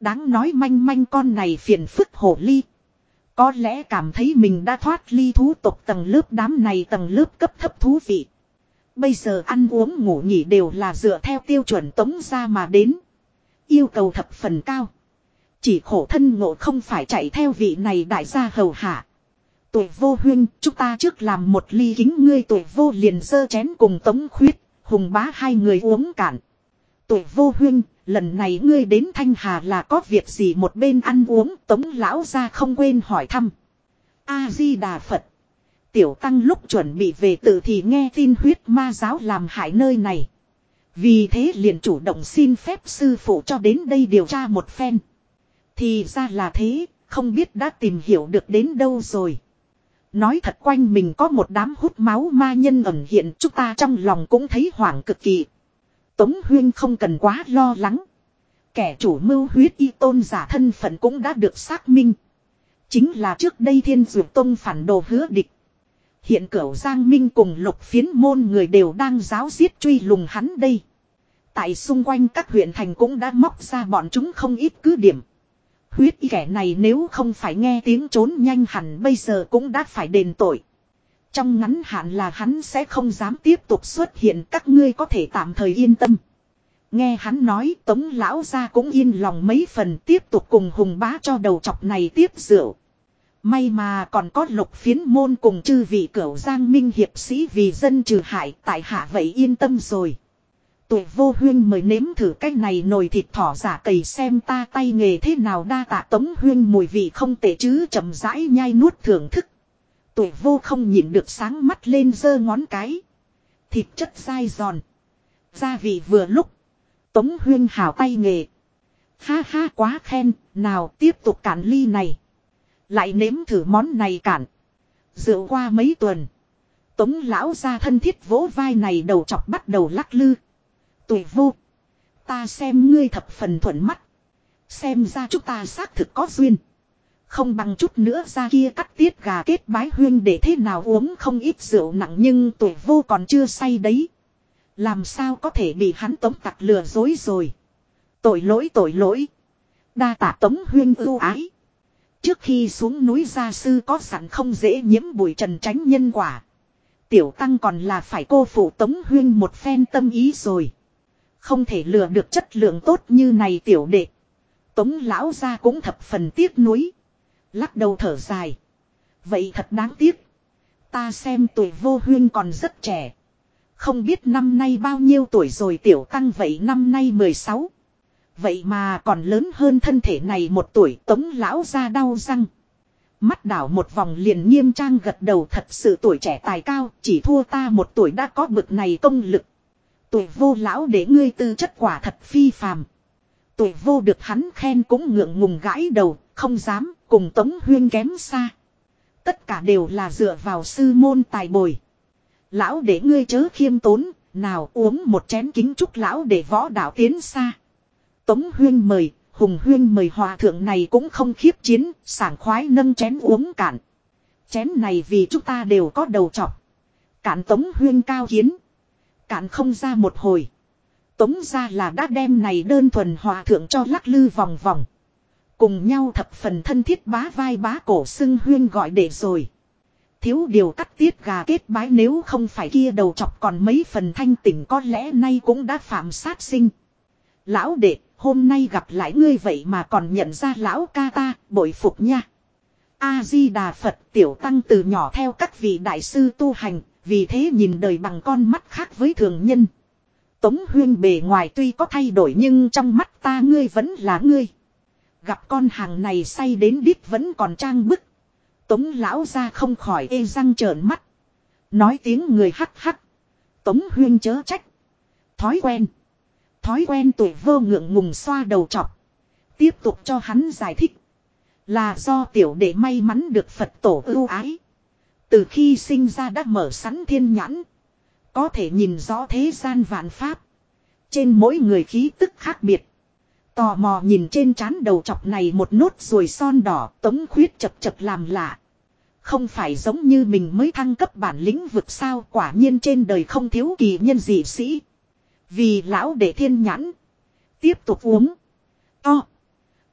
Đáng nói manh manh con này phiền phức hổ ly. Có lẽ cảm thấy mình đã thoát ly thú tộc tầng lớp đám này tầng lớp cấp thấp thú vị. Bây giờ ăn uống ngủ nghỉ đều là dựa theo tiêu chuẩn tống ra mà đến. Yêu cầu thập phần cao. Chỉ khổ thân ngộ không phải chạy theo vị này đại gia hầu hạ. Tuổi vô huyên, chúng ta trước làm một ly kính ngươi tuổi vô liền dơ chén cùng tống khuyết, hùng bá hai người uống cạn. Tuổi vô huyên, lần này ngươi đến Thanh Hà là có việc gì một bên ăn uống, tống lão ra không quên hỏi thăm. A-di-đà Phật. Tiểu tăng lúc chuẩn bị về tự thì nghe tin huyết ma giáo làm hại nơi này. Vì thế liền chủ động xin phép sư phụ cho đến đây điều tra một phen. Thì ra là thế, không biết đã tìm hiểu được đến đâu rồi. Nói thật quanh mình có một đám hút máu ma nhân ẩn hiện chúng ta trong lòng cũng thấy hoảng cực kỳ. Tống Huyên không cần quá lo lắng. Kẻ chủ mưu huyết y tôn giả thân phận cũng đã được xác minh. Chính là trước đây thiên dược tông phản đồ hứa địch. Hiện cửu Giang Minh cùng lục phiến môn người đều đang giáo giết truy lùng hắn đây. Tại xung quanh các huyện thành cũng đã móc ra bọn chúng không ít cứ điểm. Huyết y kẻ này nếu không phải nghe tiếng trốn nhanh hẳn bây giờ cũng đã phải đền tội. Trong ngắn hạn là hắn sẽ không dám tiếp tục xuất hiện, các ngươi có thể tạm thời yên tâm. Nghe hắn nói, tống lão ra cũng yên lòng mấy phần, tiếp tục cùng hùng bá cho đầu chọc này tiếp rượu. May mà còn có lục phiến môn cùng chư vị cửu giang minh hiệp sĩ vì dân trừ hại tại hạ vậy yên tâm rồi. Tuổi vô huyên mời nếm thử cái này nồi thịt thỏ giả cầy xem ta tay nghề thế nào đa tạ tống huyên mùi vị không tệ chứ chậm rãi nhai nuốt thưởng thức. Tuổi vô không nhìn được sáng mắt lên giơ ngón cái. Thịt chất dai giòn. Gia vị vừa lúc. Tống huyên hảo tay nghề. Ha ha quá khen, nào tiếp tục cản ly này. Lại nếm thử món này cản. Dựa qua mấy tuần. Tống lão ra thân thiết vỗ vai này đầu chọc bắt đầu lắc lư. Tuổi vô. Ta xem ngươi thập phần thuận mắt. Xem ra chúng ta xác thực có duyên. Không bằng chút nữa ra kia cắt tiết gà kết bái huyên để thế nào uống không ít rượu nặng nhưng tuổi vô còn chưa say đấy. Làm sao có thể bị hắn tống tặc lừa dối rồi. Tội lỗi tội lỗi. Đa tạ tống huyên ưu ái. Trước khi xuống núi gia sư có sẵn không dễ nhiễm bụi trần tránh nhân quả. Tiểu tăng còn là phải cô phụ tống huyên một phen tâm ý rồi. Không thể lừa được chất lượng tốt như này tiểu đệ. Tống lão ra cũng thập phần tiếc nuối. Lắc đầu thở dài. Vậy thật đáng tiếc. Ta xem tuổi vô huyên còn rất trẻ. Không biết năm nay bao nhiêu tuổi rồi tiểu tăng vậy năm nay 16. Vậy mà còn lớn hơn thân thể này một tuổi tống lão ra đau răng. Mắt đảo một vòng liền nghiêm trang gật đầu thật sự tuổi trẻ tài cao chỉ thua ta một tuổi đã có bực này công lực. Tuổi vô lão để ngươi tư chất quả thật phi phàm. Tuổi vô được hắn khen cũng ngượng ngùng gãi đầu, không dám, cùng Tống Huyên kém xa. Tất cả đều là dựa vào sư môn tài bồi. Lão để ngươi chớ khiêm tốn, nào uống một chén kính chúc lão để võ đạo tiến xa. Tống Huyên mời, Hùng Huyên mời hòa thượng này cũng không khiếp chiến, sảng khoái nâng chén uống cạn. Chén này vì chúng ta đều có đầu chọc. Cạn Tống Huyên cao kiến. Cạn không ra một hồi. Tống ra là đã đem này đơn thuần hòa thượng cho lắc lư vòng vòng. Cùng nhau thập phần thân thiết bá vai bá cổ xưng huyên gọi để rồi. Thiếu điều cắt tiết gà kết bái nếu không phải kia đầu chọc còn mấy phần thanh tỉnh có lẽ nay cũng đã phạm sát sinh. Lão đệ, hôm nay gặp lại ngươi vậy mà còn nhận ra lão ca ta, bội phục nha. A-di-đà Phật tiểu tăng từ nhỏ theo các vị đại sư tu hành, vì thế nhìn đời bằng con mắt khác với thường nhân. Tống huyên bề ngoài tuy có thay đổi nhưng trong mắt ta ngươi vẫn là ngươi. Gặp con hàng này say đến đít vẫn còn trang bức. Tống lão ra không khỏi ê răng trợn mắt. Nói tiếng người hắc hắc. Tống huyên chớ trách. Thói quen. Thói quen tuổi vô ngượng ngùng xoa đầu chọc. Tiếp tục cho hắn giải thích. Là do tiểu đệ may mắn được Phật tổ ưu ái. Từ khi sinh ra đã mở sẵn thiên nhãn. Có thể nhìn rõ thế gian vạn pháp. Trên mỗi người khí tức khác biệt. Tò mò nhìn trên trán đầu chọc này một nốt ruồi son đỏ tống khuyết chập chập làm lạ. Không phải giống như mình mới thăng cấp bản lĩnh vực sao quả nhiên trên đời không thiếu kỳ nhân dị sĩ. Vì lão để thiên nhãn. Tiếp tục uống. To.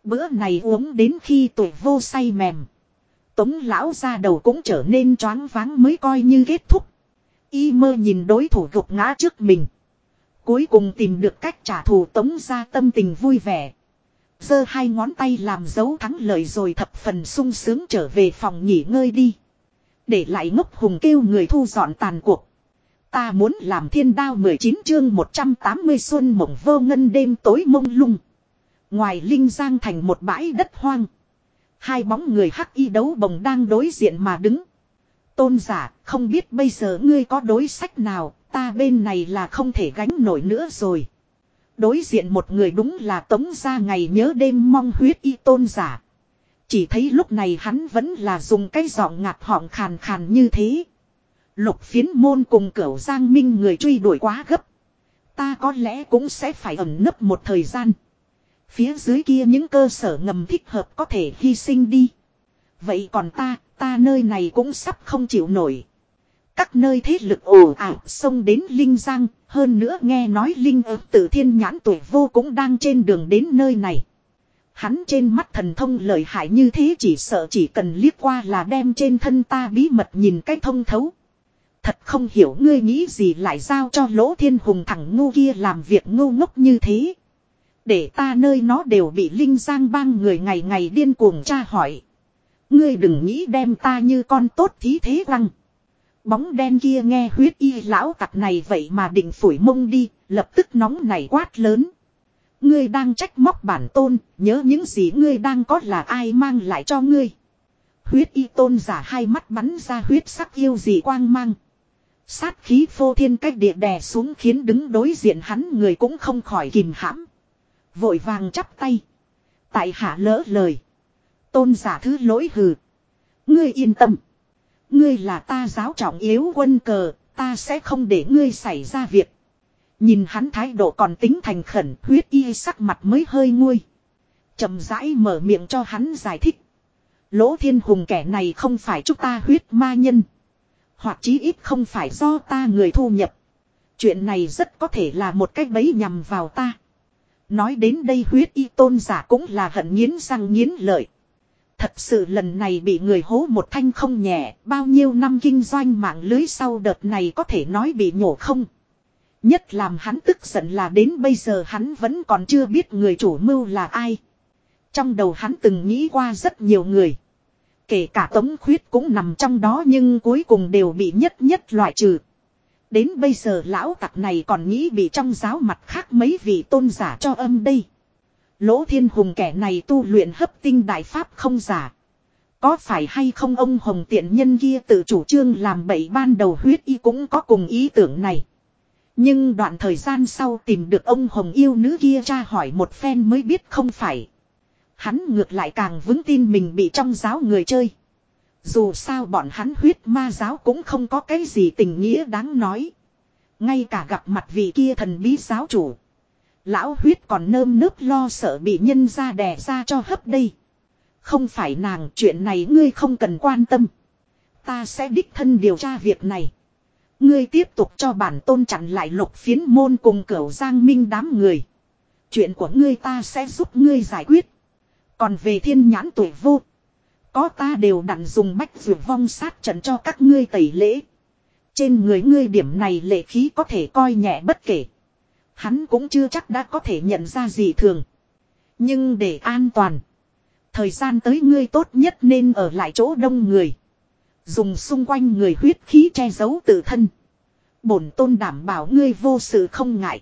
Bữa này uống đến khi tuổi vô say mềm. Tống lão ra đầu cũng trở nên choáng váng mới coi như kết thúc. Y mơ nhìn đối thủ gục ngã trước mình. Cuối cùng tìm được cách trả thù tống ra tâm tình vui vẻ. giơ hai ngón tay làm dấu thắng lợi rồi thập phần sung sướng trở về phòng nghỉ ngơi đi. Để lại ngốc hùng kêu người thu dọn tàn cuộc. Ta muốn làm thiên đao 19 chương 180 xuân mộng vô ngân đêm tối mông lung. Ngoài Linh Giang thành một bãi đất hoang. Hai bóng người hắc y đấu bồng đang đối diện mà đứng. Tôn giả, không biết bây giờ ngươi có đối sách nào, ta bên này là không thể gánh nổi nữa rồi. Đối diện một người đúng là tống ra ngày nhớ đêm mong huyết y tôn giả. Chỉ thấy lúc này hắn vẫn là dùng cái giọng ngạt họng khàn khàn như thế. Lục phiến môn cùng cửu giang minh người truy đuổi quá gấp. Ta có lẽ cũng sẽ phải ẩn nấp một thời gian. Phía dưới kia những cơ sở ngầm thích hợp có thể hy sinh đi. Vậy còn ta, ta nơi này cũng sắp không chịu nổi. Các nơi thế lực ồ ảo xông đến Linh Giang, hơn nữa nghe nói Linh ớt tử thiên nhãn tuổi vô cũng đang trên đường đến nơi này. Hắn trên mắt thần thông lợi hại như thế chỉ sợ chỉ cần liếc qua là đem trên thân ta bí mật nhìn cách thông thấu. Thật không hiểu ngươi nghĩ gì lại giao cho lỗ thiên hùng thằng ngu kia làm việc ngu ngốc như thế. Để ta nơi nó đều bị Linh Giang bang người ngày ngày điên cuồng tra hỏi. Ngươi đừng nghĩ đem ta như con tốt thí thế răng. Bóng đen kia nghe huyết y lão tặc này vậy mà định phủi mông đi, lập tức nóng nảy quát lớn. Ngươi đang trách móc bản tôn, nhớ những gì ngươi đang có là ai mang lại cho ngươi. Huyết y tôn giả hai mắt bắn ra huyết sắc yêu dị quang mang. Sát khí phô thiên cách địa đè xuống khiến đứng đối diện hắn người cũng không khỏi kìm hãm. Vội vàng chắp tay. Tại hạ lỡ lời. Tôn giả thứ lỗi hừ. Ngươi yên tâm. Ngươi là ta giáo trọng yếu quân cờ, ta sẽ không để ngươi xảy ra việc. Nhìn hắn thái độ còn tính thành khẩn, huyết y sắc mặt mới hơi nguôi. chậm rãi mở miệng cho hắn giải thích. Lỗ thiên hùng kẻ này không phải chúng ta huyết ma nhân. Hoặc chí ít không phải do ta người thu nhập. Chuyện này rất có thể là một cách bấy nhằm vào ta. Nói đến đây huyết y tôn giả cũng là hận nghiến răng nghiến lợi. Thật sự lần này bị người hố một thanh không nhẹ, bao nhiêu năm kinh doanh mạng lưới sau đợt này có thể nói bị nhổ không. Nhất làm hắn tức giận là đến bây giờ hắn vẫn còn chưa biết người chủ mưu là ai. Trong đầu hắn từng nghĩ qua rất nhiều người. Kể cả tống khuyết cũng nằm trong đó nhưng cuối cùng đều bị nhất nhất loại trừ. Đến bây giờ lão tặc này còn nghĩ bị trong giáo mặt khác mấy vị tôn giả cho âm đây. Lỗ thiên hùng kẻ này tu luyện hấp tinh đại pháp không giả. Có phải hay không ông hồng tiện nhân kia tự chủ trương làm bậy ban đầu huyết y cũng có cùng ý tưởng này. Nhưng đoạn thời gian sau tìm được ông hồng yêu nữ kia tra hỏi một phen mới biết không phải. Hắn ngược lại càng vững tin mình bị trong giáo người chơi. Dù sao bọn hắn huyết ma giáo cũng không có cái gì tình nghĩa đáng nói. Ngay cả gặp mặt vị kia thần bí giáo chủ. Lão huyết còn nơm nớp lo sợ bị nhân ra đè ra cho hấp đây. Không phải nàng, chuyện này ngươi không cần quan tâm. Ta sẽ đích thân điều tra việc này. Ngươi tiếp tục cho bản tôn chặn lại lục phiến môn cùng cửu giang minh đám người. Chuyện của ngươi ta sẽ giúp ngươi giải quyết. Còn về thiên nhãn tuổi vô. Có ta đều đặn dùng bách vượt vong sát trận cho các ngươi tẩy lễ. Trên người ngươi điểm này lệ khí có thể coi nhẹ bất kể. Hắn cũng chưa chắc đã có thể nhận ra gì thường. Nhưng để an toàn. Thời gian tới ngươi tốt nhất nên ở lại chỗ đông người. Dùng xung quanh người huyết khí che giấu tự thân. Bổn tôn đảm bảo ngươi vô sự không ngại.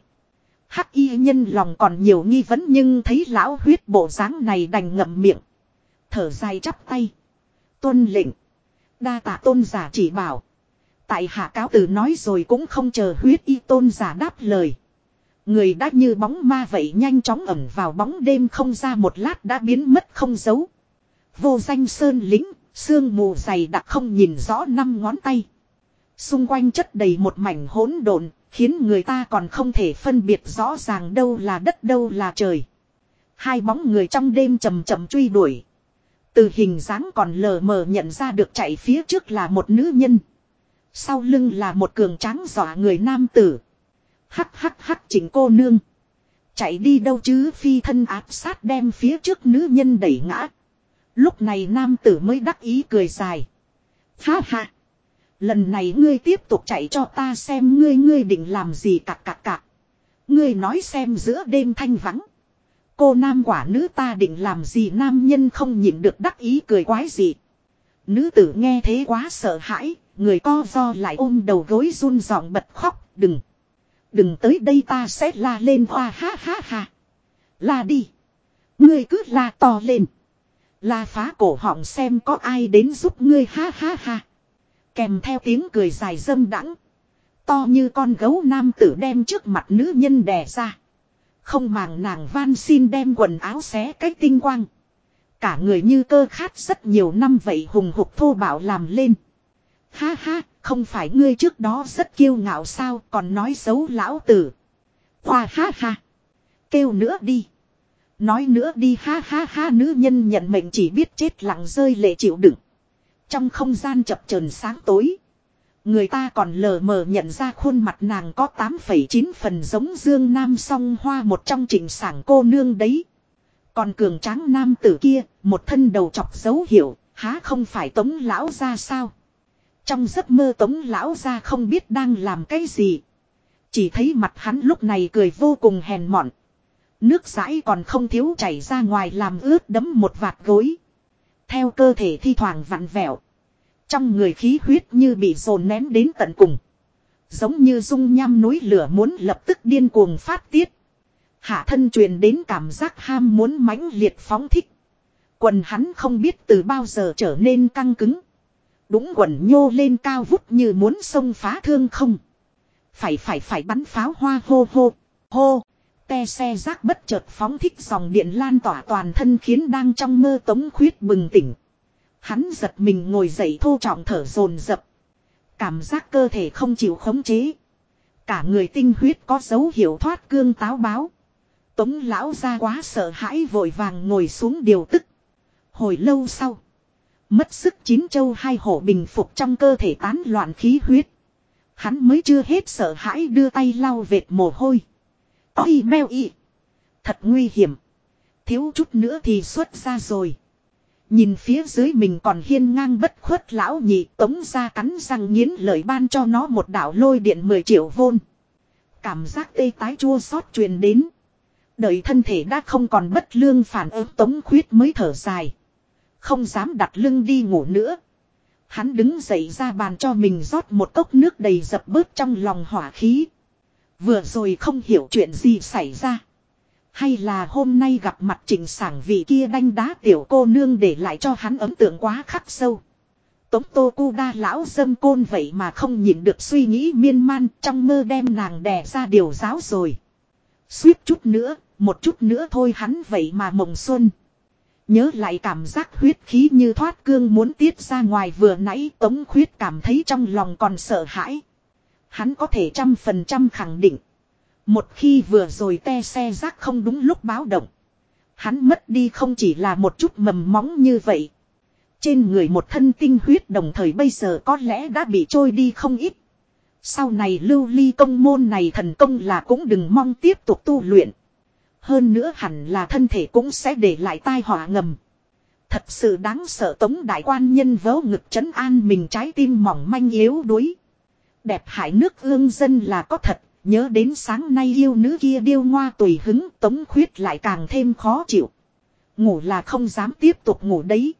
Hắc y nhân lòng còn nhiều nghi vấn nhưng thấy lão huyết bộ dáng này đành ngậm miệng. Thở dài chắp tay. Tuân lệnh. Đa tạ tôn giả chỉ bảo. Tại hạ cáo từ nói rồi cũng không chờ huyết y tôn giả đáp lời. Người đã như bóng ma vậy nhanh chóng ẩm vào bóng đêm không ra một lát đã biến mất không dấu. Vô danh sơn lính, sương mù dày đặc không nhìn rõ năm ngón tay. Xung quanh chất đầy một mảnh hỗn độn, khiến người ta còn không thể phân biệt rõ ràng đâu là đất đâu là trời. Hai bóng người trong đêm chầm chậm truy đuổi. Từ hình dáng còn lờ mờ nhận ra được chạy phía trước là một nữ nhân. Sau lưng là một cường tráng dọa người nam tử. Hắc hắc hắc chỉnh cô nương. Chạy đi đâu chứ phi thân áp sát đem phía trước nữ nhân đẩy ngã. Lúc này nam tử mới đắc ý cười dài. Ha ha. Lần này ngươi tiếp tục chạy cho ta xem ngươi ngươi định làm gì cạc cạc cạc. Ngươi nói xem giữa đêm thanh vắng. Cô nam quả nữ ta định làm gì nam nhân không nhịn được đắc ý cười quái gì. Nữ tử nghe thế quá sợ hãi, người co do lại ôm đầu gối run giọng bật khóc, đừng. Đừng tới đây ta sẽ la lên hoa ha ha ha. La đi. Ngươi cứ la to lên. La phá cổ họng xem có ai đến giúp ngươi ha ha ha. Kèm theo tiếng cười dài dâm đắng. To như con gấu nam tử đem trước mặt nữ nhân đè ra. Không màng nàng van xin đem quần áo xé cách tinh quang. Cả người như cơ khát rất nhiều năm vậy hùng hục thô bạo làm lên. Ha ha, không phải ngươi trước đó rất kiêu ngạo sao còn nói xấu lão tử. Hoa ha ha. Kêu nữa đi. Nói nữa đi ha ha ha nữ nhân nhận mệnh chỉ biết chết lặng rơi lệ chịu đựng. Trong không gian chập chờn sáng tối. Người ta còn lờ mờ nhận ra khuôn mặt nàng có 8,9 phần giống dương nam song hoa một trong trình sảng cô nương đấy. Còn cường tráng nam tử kia, một thân đầu chọc dấu hiệu, há không phải tống lão ra sao. Trong giấc mơ tống lão ra không biết đang làm cái gì. Chỉ thấy mặt hắn lúc này cười vô cùng hèn mọn. Nước rãi còn không thiếu chảy ra ngoài làm ướt đấm một vạt gối. Theo cơ thể thi thoảng vặn vẹo. Trong người khí huyết như bị dồn nén đến tận cùng. Giống như dung nham núi lửa muốn lập tức điên cuồng phát tiết. Hạ thân truyền đến cảm giác ham muốn mãnh liệt phóng thích. Quần hắn không biết từ bao giờ trở nên căng cứng. Đúng quần nhô lên cao vút như muốn xông phá thương không. Phải phải phải bắn pháo hoa hô hô, hô. Te xe rác bất chợt phóng thích dòng điện lan tỏa toàn thân khiến đang trong mơ tống khuyết bừng tỉnh. Hắn giật mình ngồi dậy thô trọng thở dồn dập. Cảm giác cơ thể không chịu khống chế. Cả người tinh huyết có dấu hiệu thoát cương táo báo. Tống lão ra quá sợ hãi vội vàng ngồi xuống điều tức. Hồi lâu sau. Mất sức chín châu hai hổ bình phục trong cơ thể tán loạn khí huyết. Hắn mới chưa hết sợ hãi đưa tay lau vệt mồ hôi. Ôi meo y. Thật nguy hiểm. Thiếu chút nữa thì xuất ra rồi. Nhìn phía dưới mình còn hiên ngang bất khuất lão nhị tống ra cắn răng nghiến lời ban cho nó một đạo lôi điện 10 triệu vôn. Cảm giác tê tái chua xót truyền đến. Đợi thân thể đã không còn bất lương phản ứng, tống khuyết mới thở dài. Không dám đặt lưng đi ngủ nữa. Hắn đứng dậy ra bàn cho mình rót một cốc nước đầy dập bớt trong lòng hỏa khí. Vừa rồi không hiểu chuyện gì xảy ra. Hay là hôm nay gặp mặt trình sảng vị kia đanh đá tiểu cô nương để lại cho hắn ấn tượng quá khắc sâu. Tống tô cu đa lão dâm côn vậy mà không nhìn được suy nghĩ miên man trong mơ đem nàng đè ra điều giáo rồi. Suýt chút nữa, một chút nữa thôi hắn vậy mà mộng xuân. Nhớ lại cảm giác huyết khí như thoát cương muốn tiết ra ngoài vừa nãy tống khuyết cảm thấy trong lòng còn sợ hãi. Hắn có thể trăm phần trăm khẳng định. Một khi vừa rồi te xe rác không đúng lúc báo động. Hắn mất đi không chỉ là một chút mầm móng như vậy. Trên người một thân tinh huyết đồng thời bây giờ có lẽ đã bị trôi đi không ít. Sau này lưu ly công môn này thần công là cũng đừng mong tiếp tục tu luyện. Hơn nữa hẳn là thân thể cũng sẽ để lại tai họa ngầm. Thật sự đáng sợ tống đại quan nhân vớ ngực chấn an mình trái tim mỏng manh yếu đuối. Đẹp hải nước ương dân là có thật, nhớ đến sáng nay yêu nữ kia điêu ngoa tùy hứng tống khuyết lại càng thêm khó chịu. Ngủ là không dám tiếp tục ngủ đấy.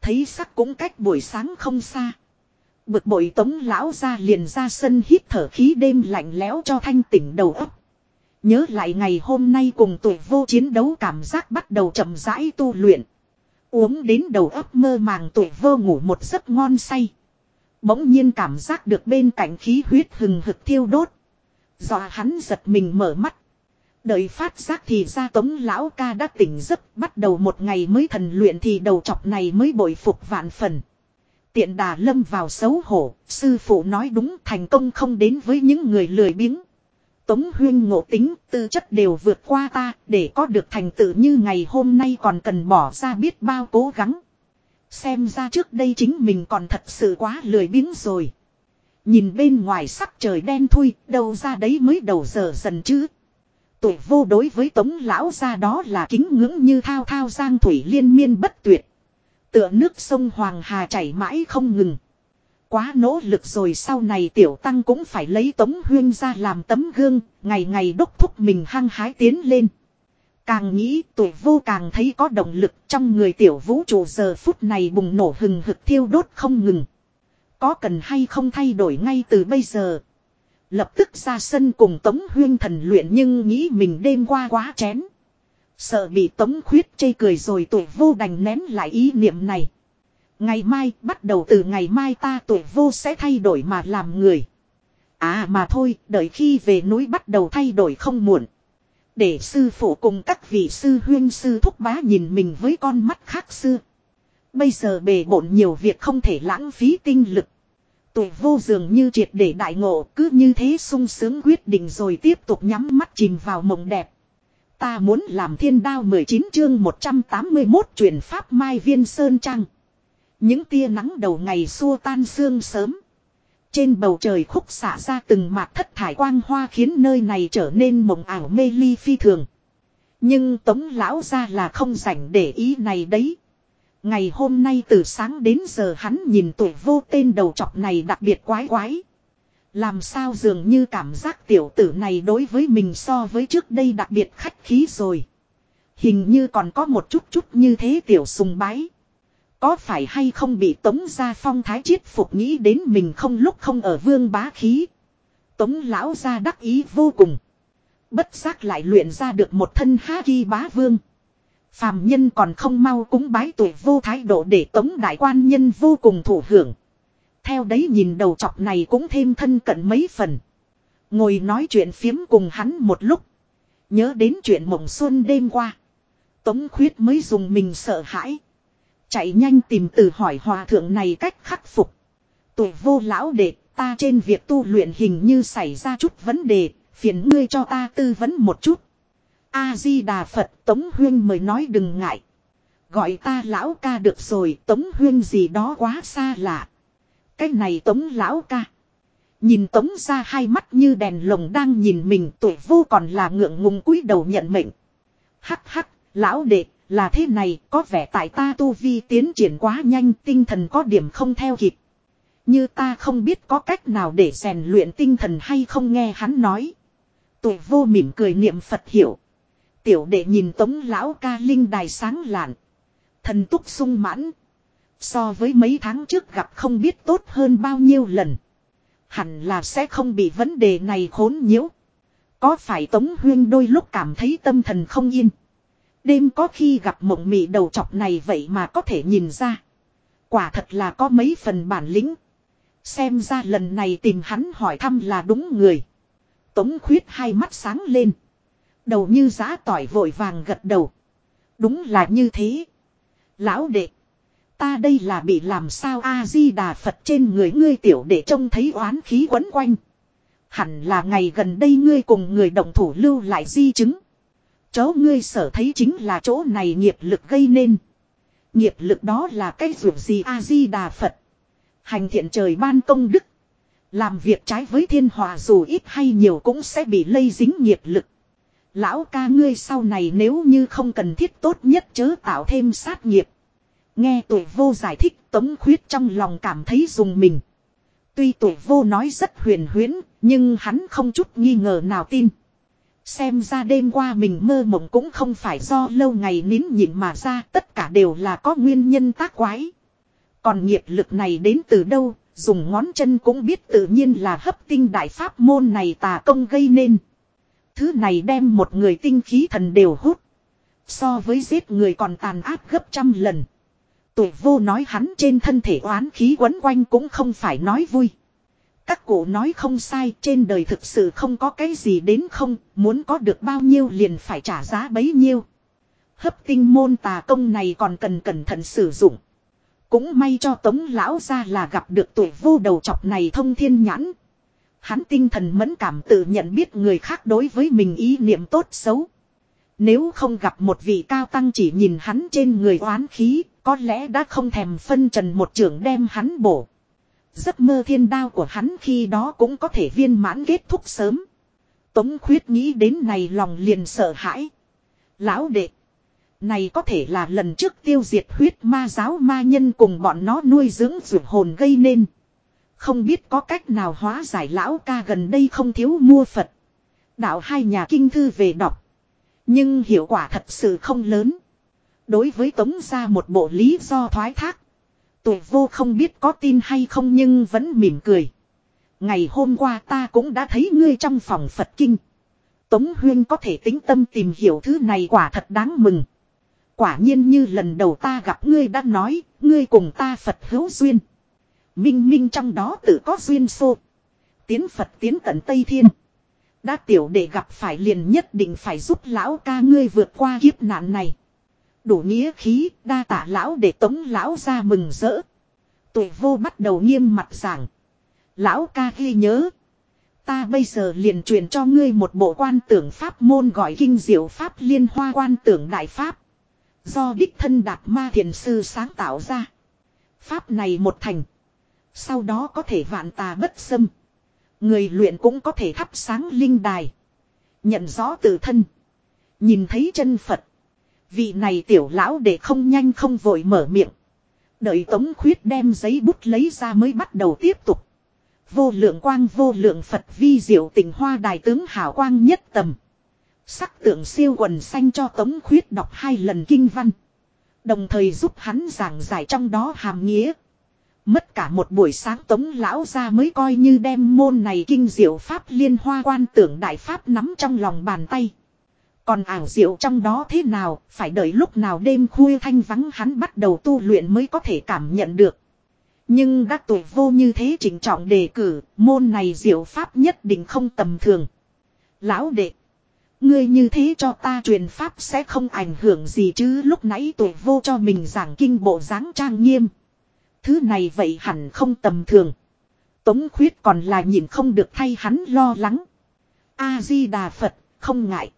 Thấy sắc cũng cách buổi sáng không xa. Bực bội tống lão ra liền ra sân hít thở khí đêm lạnh lẽo cho thanh tỉnh đầu óc. Nhớ lại ngày hôm nay cùng tuổi vô chiến đấu cảm giác bắt đầu chậm rãi tu luyện. Uống đến đầu óc mơ màng tuổi vô ngủ một giấc ngon say. Bỗng nhiên cảm giác được bên cạnh khí huyết hừng hực thiêu đốt. Dọa hắn giật mình mở mắt. Đợi phát giác thì ra tống lão ca đã tỉnh giấc bắt đầu một ngày mới thần luyện thì đầu chọc này mới bội phục vạn phần. Tiện đà lâm vào xấu hổ, sư phụ nói đúng thành công không đến với những người lười biếng. Tống huyên ngộ tính, tư chất đều vượt qua ta, để có được thành tựu như ngày hôm nay còn cần bỏ ra biết bao cố gắng. Xem ra trước đây chính mình còn thật sự quá lười biếng rồi. Nhìn bên ngoài sắc trời đen thui, đâu ra đấy mới đầu giờ dần chứ. Tuổi vô đối với tống lão ra đó là kính ngưỡng như thao thao giang thủy liên miên bất tuyệt. Tựa nước sông Hoàng Hà chảy mãi không ngừng. Quá nỗ lực rồi sau này tiểu tăng cũng phải lấy tống huyên ra làm tấm gương, ngày ngày đốc thúc mình hăng hái tiến lên. Càng nghĩ tuổi vô càng thấy có động lực trong người tiểu vũ trụ giờ phút này bùng nổ hừng hực thiêu đốt không ngừng. Có cần hay không thay đổi ngay từ bây giờ. Lập tức ra sân cùng Tống Huyên thần luyện nhưng nghĩ mình đêm qua quá chén. Sợ bị Tống Khuyết chê cười rồi tuổi vô đành nén lại ý niệm này. Ngày mai, bắt đầu từ ngày mai ta tuổi vô sẽ thay đổi mà làm người. À mà thôi, đợi khi về núi bắt đầu thay đổi không muộn. Để sư phụ cùng các vị sư huyên sư thúc bá nhìn mình với con mắt khác xưa. Bây giờ bề bộn nhiều việc không thể lãng phí tinh lực. Tuổi vô dường như triệt để đại ngộ, cứ như thế sung sướng quyết định rồi tiếp tục nhắm mắt chìm vào mộng đẹp. Ta muốn làm thiên đao 19 chương 181 truyền pháp Mai Viên Sơn Trăng. Những tia nắng đầu ngày xua tan sương sớm. Trên bầu trời khúc xả ra từng mạt thất thải quang hoa khiến nơi này trở nên mộng ảo mê ly phi thường. Nhưng tống lão ra là không rảnh để ý này đấy. Ngày hôm nay từ sáng đến giờ hắn nhìn tuổi vô tên đầu trọc này đặc biệt quái quái. Làm sao dường như cảm giác tiểu tử này đối với mình so với trước đây đặc biệt khách khí rồi. Hình như còn có một chút chút như thế tiểu sùng bái. Có phải hay không bị tống gia phong thái chiết phục nghĩ đến mình không lúc không ở vương bá khí. Tống lão gia đắc ý vô cùng. Bất giác lại luyện ra được một thân ha ghi bá vương. Phàm nhân còn không mau cúng bái tuổi vô thái độ để tống đại quan nhân vô cùng thụ hưởng. Theo đấy nhìn đầu chọc này cũng thêm thân cận mấy phần. Ngồi nói chuyện phiếm cùng hắn một lúc. Nhớ đến chuyện mộng xuân đêm qua. Tống khuyết mới dùng mình sợ hãi. Chạy nhanh tìm từ hỏi hòa thượng này cách khắc phục. Tuổi vô lão đệ, ta trên việc tu luyện hình như xảy ra chút vấn đề, phiền ngươi cho ta tư vấn một chút. A-di-đà Phật Tống Huyên mới nói đừng ngại. Gọi ta lão ca được rồi, Tống Huyên gì đó quá xa lạ. Cái này Tống lão ca. Nhìn Tống ra hai mắt như đèn lồng đang nhìn mình tuổi vô còn là ngượng ngùng cúi đầu nhận mệnh. Hắc hắc, lão đệ, là thế này, có vẻ tại ta tu vi tiến triển quá nhanh, tinh thần có điểm không theo kịp. Như ta không biết có cách nào để rèn luyện tinh thần hay không nghe hắn nói. Tụi vô mỉm cười niệm Phật hiểu. Tiểu đệ nhìn tống lão ca linh đài sáng lạn. Thần túc sung mãn. So với mấy tháng trước gặp không biết tốt hơn bao nhiêu lần. Hẳn là sẽ không bị vấn đề này khốn nhiễu. Có phải Tống Huyên đôi lúc cảm thấy tâm thần không yên. Đêm có khi gặp mộng mị đầu chọc này vậy mà có thể nhìn ra. Quả thật là có mấy phần bản lĩnh. Xem ra lần này tìm hắn hỏi thăm là đúng người. Tống khuyết hai mắt sáng lên. Đầu như giã tỏi vội vàng gật đầu. Đúng là như thế. Lão đệ. Ta đây là bị làm sao A-di-đà Phật trên người ngươi tiểu để trông thấy oán khí quấn quanh. Hẳn là ngày gần đây ngươi cùng người đồng thủ lưu lại di chứng. Chỗ ngươi sở thấy chính là chỗ này nghiệp lực gây nên. Nghiệp lực đó là cái ruột gì A-di-đà Phật. Hành thiện trời ban công đức. Làm việc trái với thiên hòa dù ít hay nhiều cũng sẽ bị lây dính nghiệp lực. Lão ca ngươi sau này nếu như không cần thiết tốt nhất chớ tạo thêm sát nghiệp. Nghe tuổi vô giải thích tống khuyết trong lòng cảm thấy dùng mình. Tuy tuổi vô nói rất huyền huyễn, nhưng hắn không chút nghi ngờ nào tin. Xem ra đêm qua mình mơ mộng cũng không phải do lâu ngày nín nhịn mà ra, tất cả đều là có nguyên nhân tác quái. Còn nghiệp lực này đến từ đâu, dùng ngón chân cũng biết tự nhiên là hấp tinh đại pháp môn này tà công gây nên. Thứ này đem một người tinh khí thần đều hút. So với giết người còn tàn áp gấp trăm lần. Tuổi vô nói hắn trên thân thể oán khí quấn quanh cũng không phải nói vui. Các cụ nói không sai trên đời thực sự không có cái gì đến không, muốn có được bao nhiêu liền phải trả giá bấy nhiêu. Hấp tinh môn tà công này còn cần cẩn thận sử dụng. Cũng may cho tống lão ra là gặp được tuổi vô đầu chọc này thông thiên nhãn. Hắn tinh thần mẫn cảm tự nhận biết người khác đối với mình ý niệm tốt xấu. Nếu không gặp một vị cao tăng chỉ nhìn hắn trên người oán khí, có lẽ đã không thèm phân trần một trưởng đem hắn bổ. Giấc mơ thiên đao của hắn khi đó cũng có thể viên mãn kết thúc sớm. Tống khuyết nghĩ đến này lòng liền sợ hãi. Lão đệ. Này có thể là lần trước tiêu diệt huyết ma giáo ma nhân cùng bọn nó nuôi dưỡng ruột hồn gây nên. Không biết có cách nào hóa giải lão ca gần đây không thiếu mua Phật. Đạo hai nhà kinh thư về đọc. Nhưng hiệu quả thật sự không lớn. Đối với tống ra một bộ lý do thoái thác. Tuổi vô không biết có tin hay không nhưng vẫn mỉm cười. Ngày hôm qua ta cũng đã thấy ngươi trong phòng Phật Kinh. Tống Huyên có thể tính tâm tìm hiểu thứ này quả thật đáng mừng. Quả nhiên như lần đầu ta gặp ngươi đã nói, ngươi cùng ta Phật hữu duyên. Minh minh trong đó tự có duyên xô. Tiến Phật tiến tận Tây Thiên. Đã tiểu để gặp phải liền nhất định phải giúp lão ca ngươi vượt qua kiếp nạn này. Đủ nghĩa khí, đa tả lão để tống lão ra mừng rỡ. Tuổi vô bắt đầu nghiêm mặt giảng. Lão ca ghi nhớ. Ta bây giờ liền truyền cho ngươi một bộ quan tưởng pháp môn gọi kinh diệu pháp liên hoa quan tưởng đại pháp. Do đích thân đạt ma thiền sư sáng tạo ra. Pháp này một thành. Sau đó có thể vạn tà bất xâm. Người luyện cũng có thể thắp sáng linh đài. Nhận rõ tự thân. Nhìn thấy chân Phật. Vị này tiểu lão để không nhanh không vội mở miệng. Đợi tống khuyết đem giấy bút lấy ra mới bắt đầu tiếp tục. Vô lượng quang, vô lượng Phật, vi diệu tình hoa đài tướng hảo quang nhất tầm. Sắc tượng siêu quần xanh cho tống khuyết đọc hai lần kinh văn. Đồng thời giúp hắn giảng giải trong đó hàm nghĩa. Mất cả một buổi sáng tống lão ra mới coi như đem môn này kinh diệu pháp liên hoa quan tưởng đại pháp nắm trong lòng bàn tay. Còn ảo diệu trong đó thế nào, phải đợi lúc nào đêm khuya thanh vắng hắn bắt đầu tu luyện mới có thể cảm nhận được. Nhưng đã tuổi vô như thế chỉnh trọng đề cử, môn này diệu pháp nhất định không tầm thường. Lão đệ, ngươi như thế cho ta truyền pháp sẽ không ảnh hưởng gì chứ lúc nãy tuổi vô cho mình giảng kinh bộ dáng trang nghiêm. Thứ này vậy hẳn không tầm thường. Tống khuyết còn là nhìn không được thay hắn lo lắng. A-di-đà Phật, không ngại.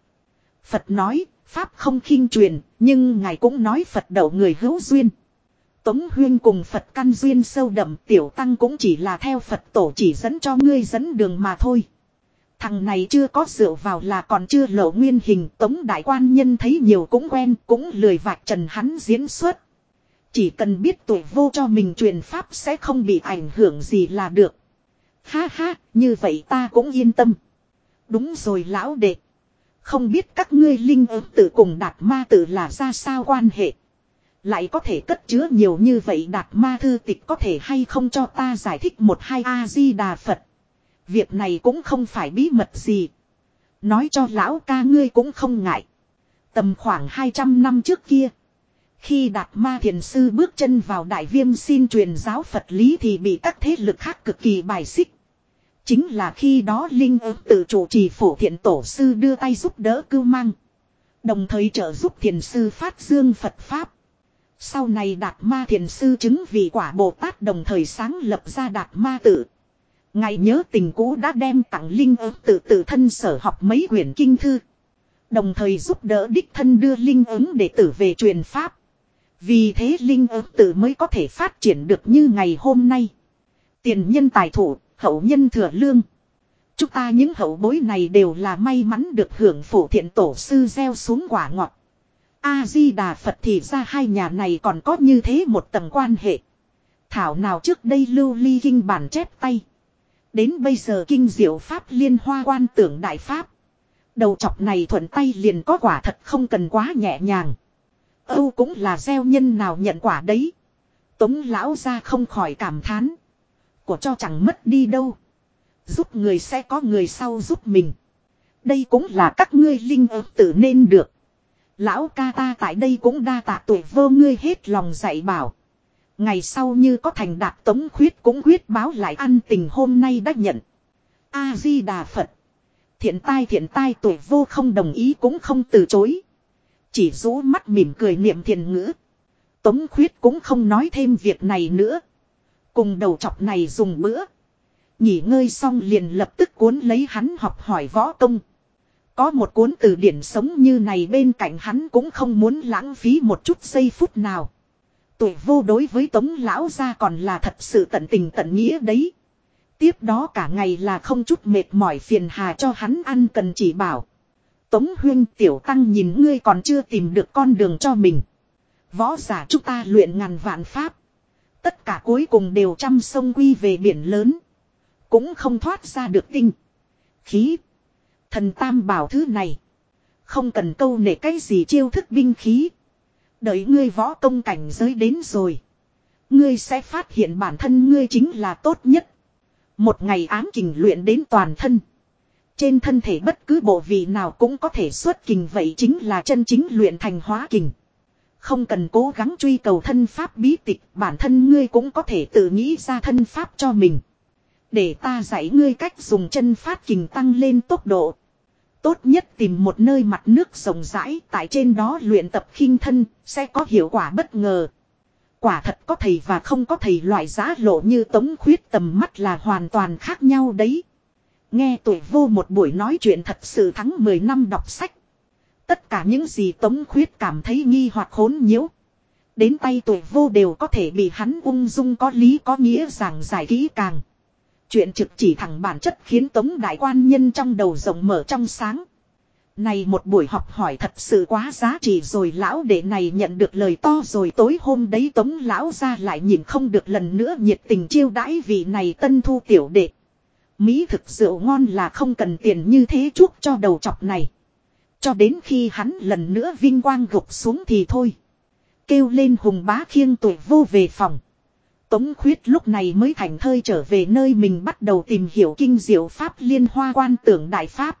Phật nói, Pháp không khinh truyền, nhưng ngài cũng nói Phật đậu người hữu duyên. Tống huyên cùng Phật căn duyên sâu đậm tiểu tăng cũng chỉ là theo Phật tổ chỉ dẫn cho ngươi dẫn đường mà thôi. Thằng này chưa có dựa vào là còn chưa lộ nguyên hình tống đại quan nhân thấy nhiều cũng quen cũng lười vạch trần hắn diễn xuất. Chỉ cần biết tuổi vô cho mình truyền pháp sẽ không bị ảnh hưởng gì là được. Ha ha, như vậy ta cũng yên tâm. Đúng rồi lão đệ. Không biết các ngươi linh ứng tử cùng đạt ma tử là ra sao quan hệ. Lại có thể cất chứa nhiều như vậy đạt ma thư tịch có thể hay không cho ta giải thích một hai A-di-đà Phật. Việc này cũng không phải bí mật gì. Nói cho lão ca ngươi cũng không ngại. Tầm khoảng 200 năm trước kia. Khi Đạt Ma Thiền Sư bước chân vào Đại Viêm xin truyền giáo Phật lý thì bị các thế lực khác cực kỳ bài xích. Chính là khi đó Linh ớt tự chủ trì phổ thiện tổ sư đưa tay giúp đỡ cưu mang. Đồng thời trợ giúp thiền sư phát dương Phật Pháp. Sau này Đạt Ma Thiền Sư chứng vì quả Bồ Tát đồng thời sáng lập ra Đạt Ma Tự. Ngài nhớ tình cũ đã đem tặng Linh ớt tự tự thân sở học mấy quyển kinh thư. Đồng thời giúp đỡ đích thân đưa Linh ứng để tử về truyền Pháp. Vì thế Linh ứng tự mới có thể phát triển được như ngày hôm nay. Tiền nhân tài thủ, hậu nhân thừa lương. Chúng ta những hậu bối này đều là may mắn được hưởng phổ thiện tổ sư gieo xuống quả ngọt. A-di-đà Phật thì ra hai nhà này còn có như thế một tầng quan hệ. Thảo nào trước đây lưu ly kinh bản chép tay. Đến bây giờ kinh diệu Pháp liên hoa quan tưởng đại Pháp. Đầu chọc này thuận tay liền có quả thật không cần quá nhẹ nhàng. Âu cũng là gieo nhân nào nhận quả đấy. Tống lão ra không khỏi cảm thán. Của cho chẳng mất đi đâu. Giúp người sẽ có người sau giúp mình. Đây cũng là các ngươi linh ớt tự nên được. Lão ca ta tại đây cũng đa tạ tuổi vô ngươi hết lòng dạy bảo. Ngày sau như có thành đạt tống khuyết cũng quyết báo lại ăn tình hôm nay đã nhận. A-di-đà Phật. Thiện tai thiện tai tuổi vô không đồng ý cũng không từ chối. Chỉ rũ mắt mỉm cười niệm thiền ngữ. Tống khuyết cũng không nói thêm việc này nữa. Cùng đầu chọc này dùng bữa. Nghỉ ngơi xong liền lập tức cuốn lấy hắn học hỏi võ công. Có một cuốn từ điển sống như này bên cạnh hắn cũng không muốn lãng phí một chút giây phút nào. Tuổi vô đối với tống lão ra còn là thật sự tận tình tận nghĩa đấy. Tiếp đó cả ngày là không chút mệt mỏi phiền hà cho hắn ăn cần chỉ bảo. Tống huyên tiểu tăng nhìn ngươi còn chưa tìm được con đường cho mình. Võ giả chúng ta luyện ngàn vạn pháp. Tất cả cuối cùng đều trăm sông quy về biển lớn. Cũng không thoát ra được tinh. Khí. Thần tam bảo thứ này. Không cần câu nể cái gì chiêu thức binh khí. Đợi ngươi võ công cảnh giới đến rồi. Ngươi sẽ phát hiện bản thân ngươi chính là tốt nhất. Một ngày ám kình luyện đến toàn thân. Trên thân thể bất cứ bộ vị nào cũng có thể xuất kình, vậy chính là chân chính luyện thành hóa kình. Không cần cố gắng truy cầu thân pháp bí tịch, bản thân ngươi cũng có thể tự nghĩ ra thân pháp cho mình. Để ta dạy ngươi cách dùng chân phát kình tăng lên tốc độ. Tốt nhất tìm một nơi mặt nước rộng rãi, tại trên đó luyện tập khinh thân, sẽ có hiệu quả bất ngờ. Quả thật có thầy và không có thầy loại giá lộ như tống khuyết tầm mắt là hoàn toàn khác nhau đấy. Nghe tuổi vô một buổi nói chuyện thật sự thắng 10 năm đọc sách. Tất cả những gì tống khuyết cảm thấy nghi hoặc khốn nhiễu. Đến tay tuổi vô đều có thể bị hắn ung dung có lý có nghĩa giảng giải kỹ càng. Chuyện trực chỉ thẳng bản chất khiến tống đại quan nhân trong đầu rộng mở trong sáng. Này một buổi học hỏi thật sự quá giá trị rồi lão đệ này nhận được lời to rồi tối hôm đấy tống lão ra lại nhìn không được lần nữa nhiệt tình chiêu đãi vị này tân thu tiểu đệ. Mỹ thực rượu ngon là không cần tiền như thế chuốc cho đầu chọc này. Cho đến khi hắn lần nữa vinh quang gục xuống thì thôi. Kêu lên hùng bá khiêng tuổi vô về phòng. Tống khuyết lúc này mới thành thơi trở về nơi mình bắt đầu tìm hiểu kinh diệu pháp liên hoa quan tưởng đại pháp.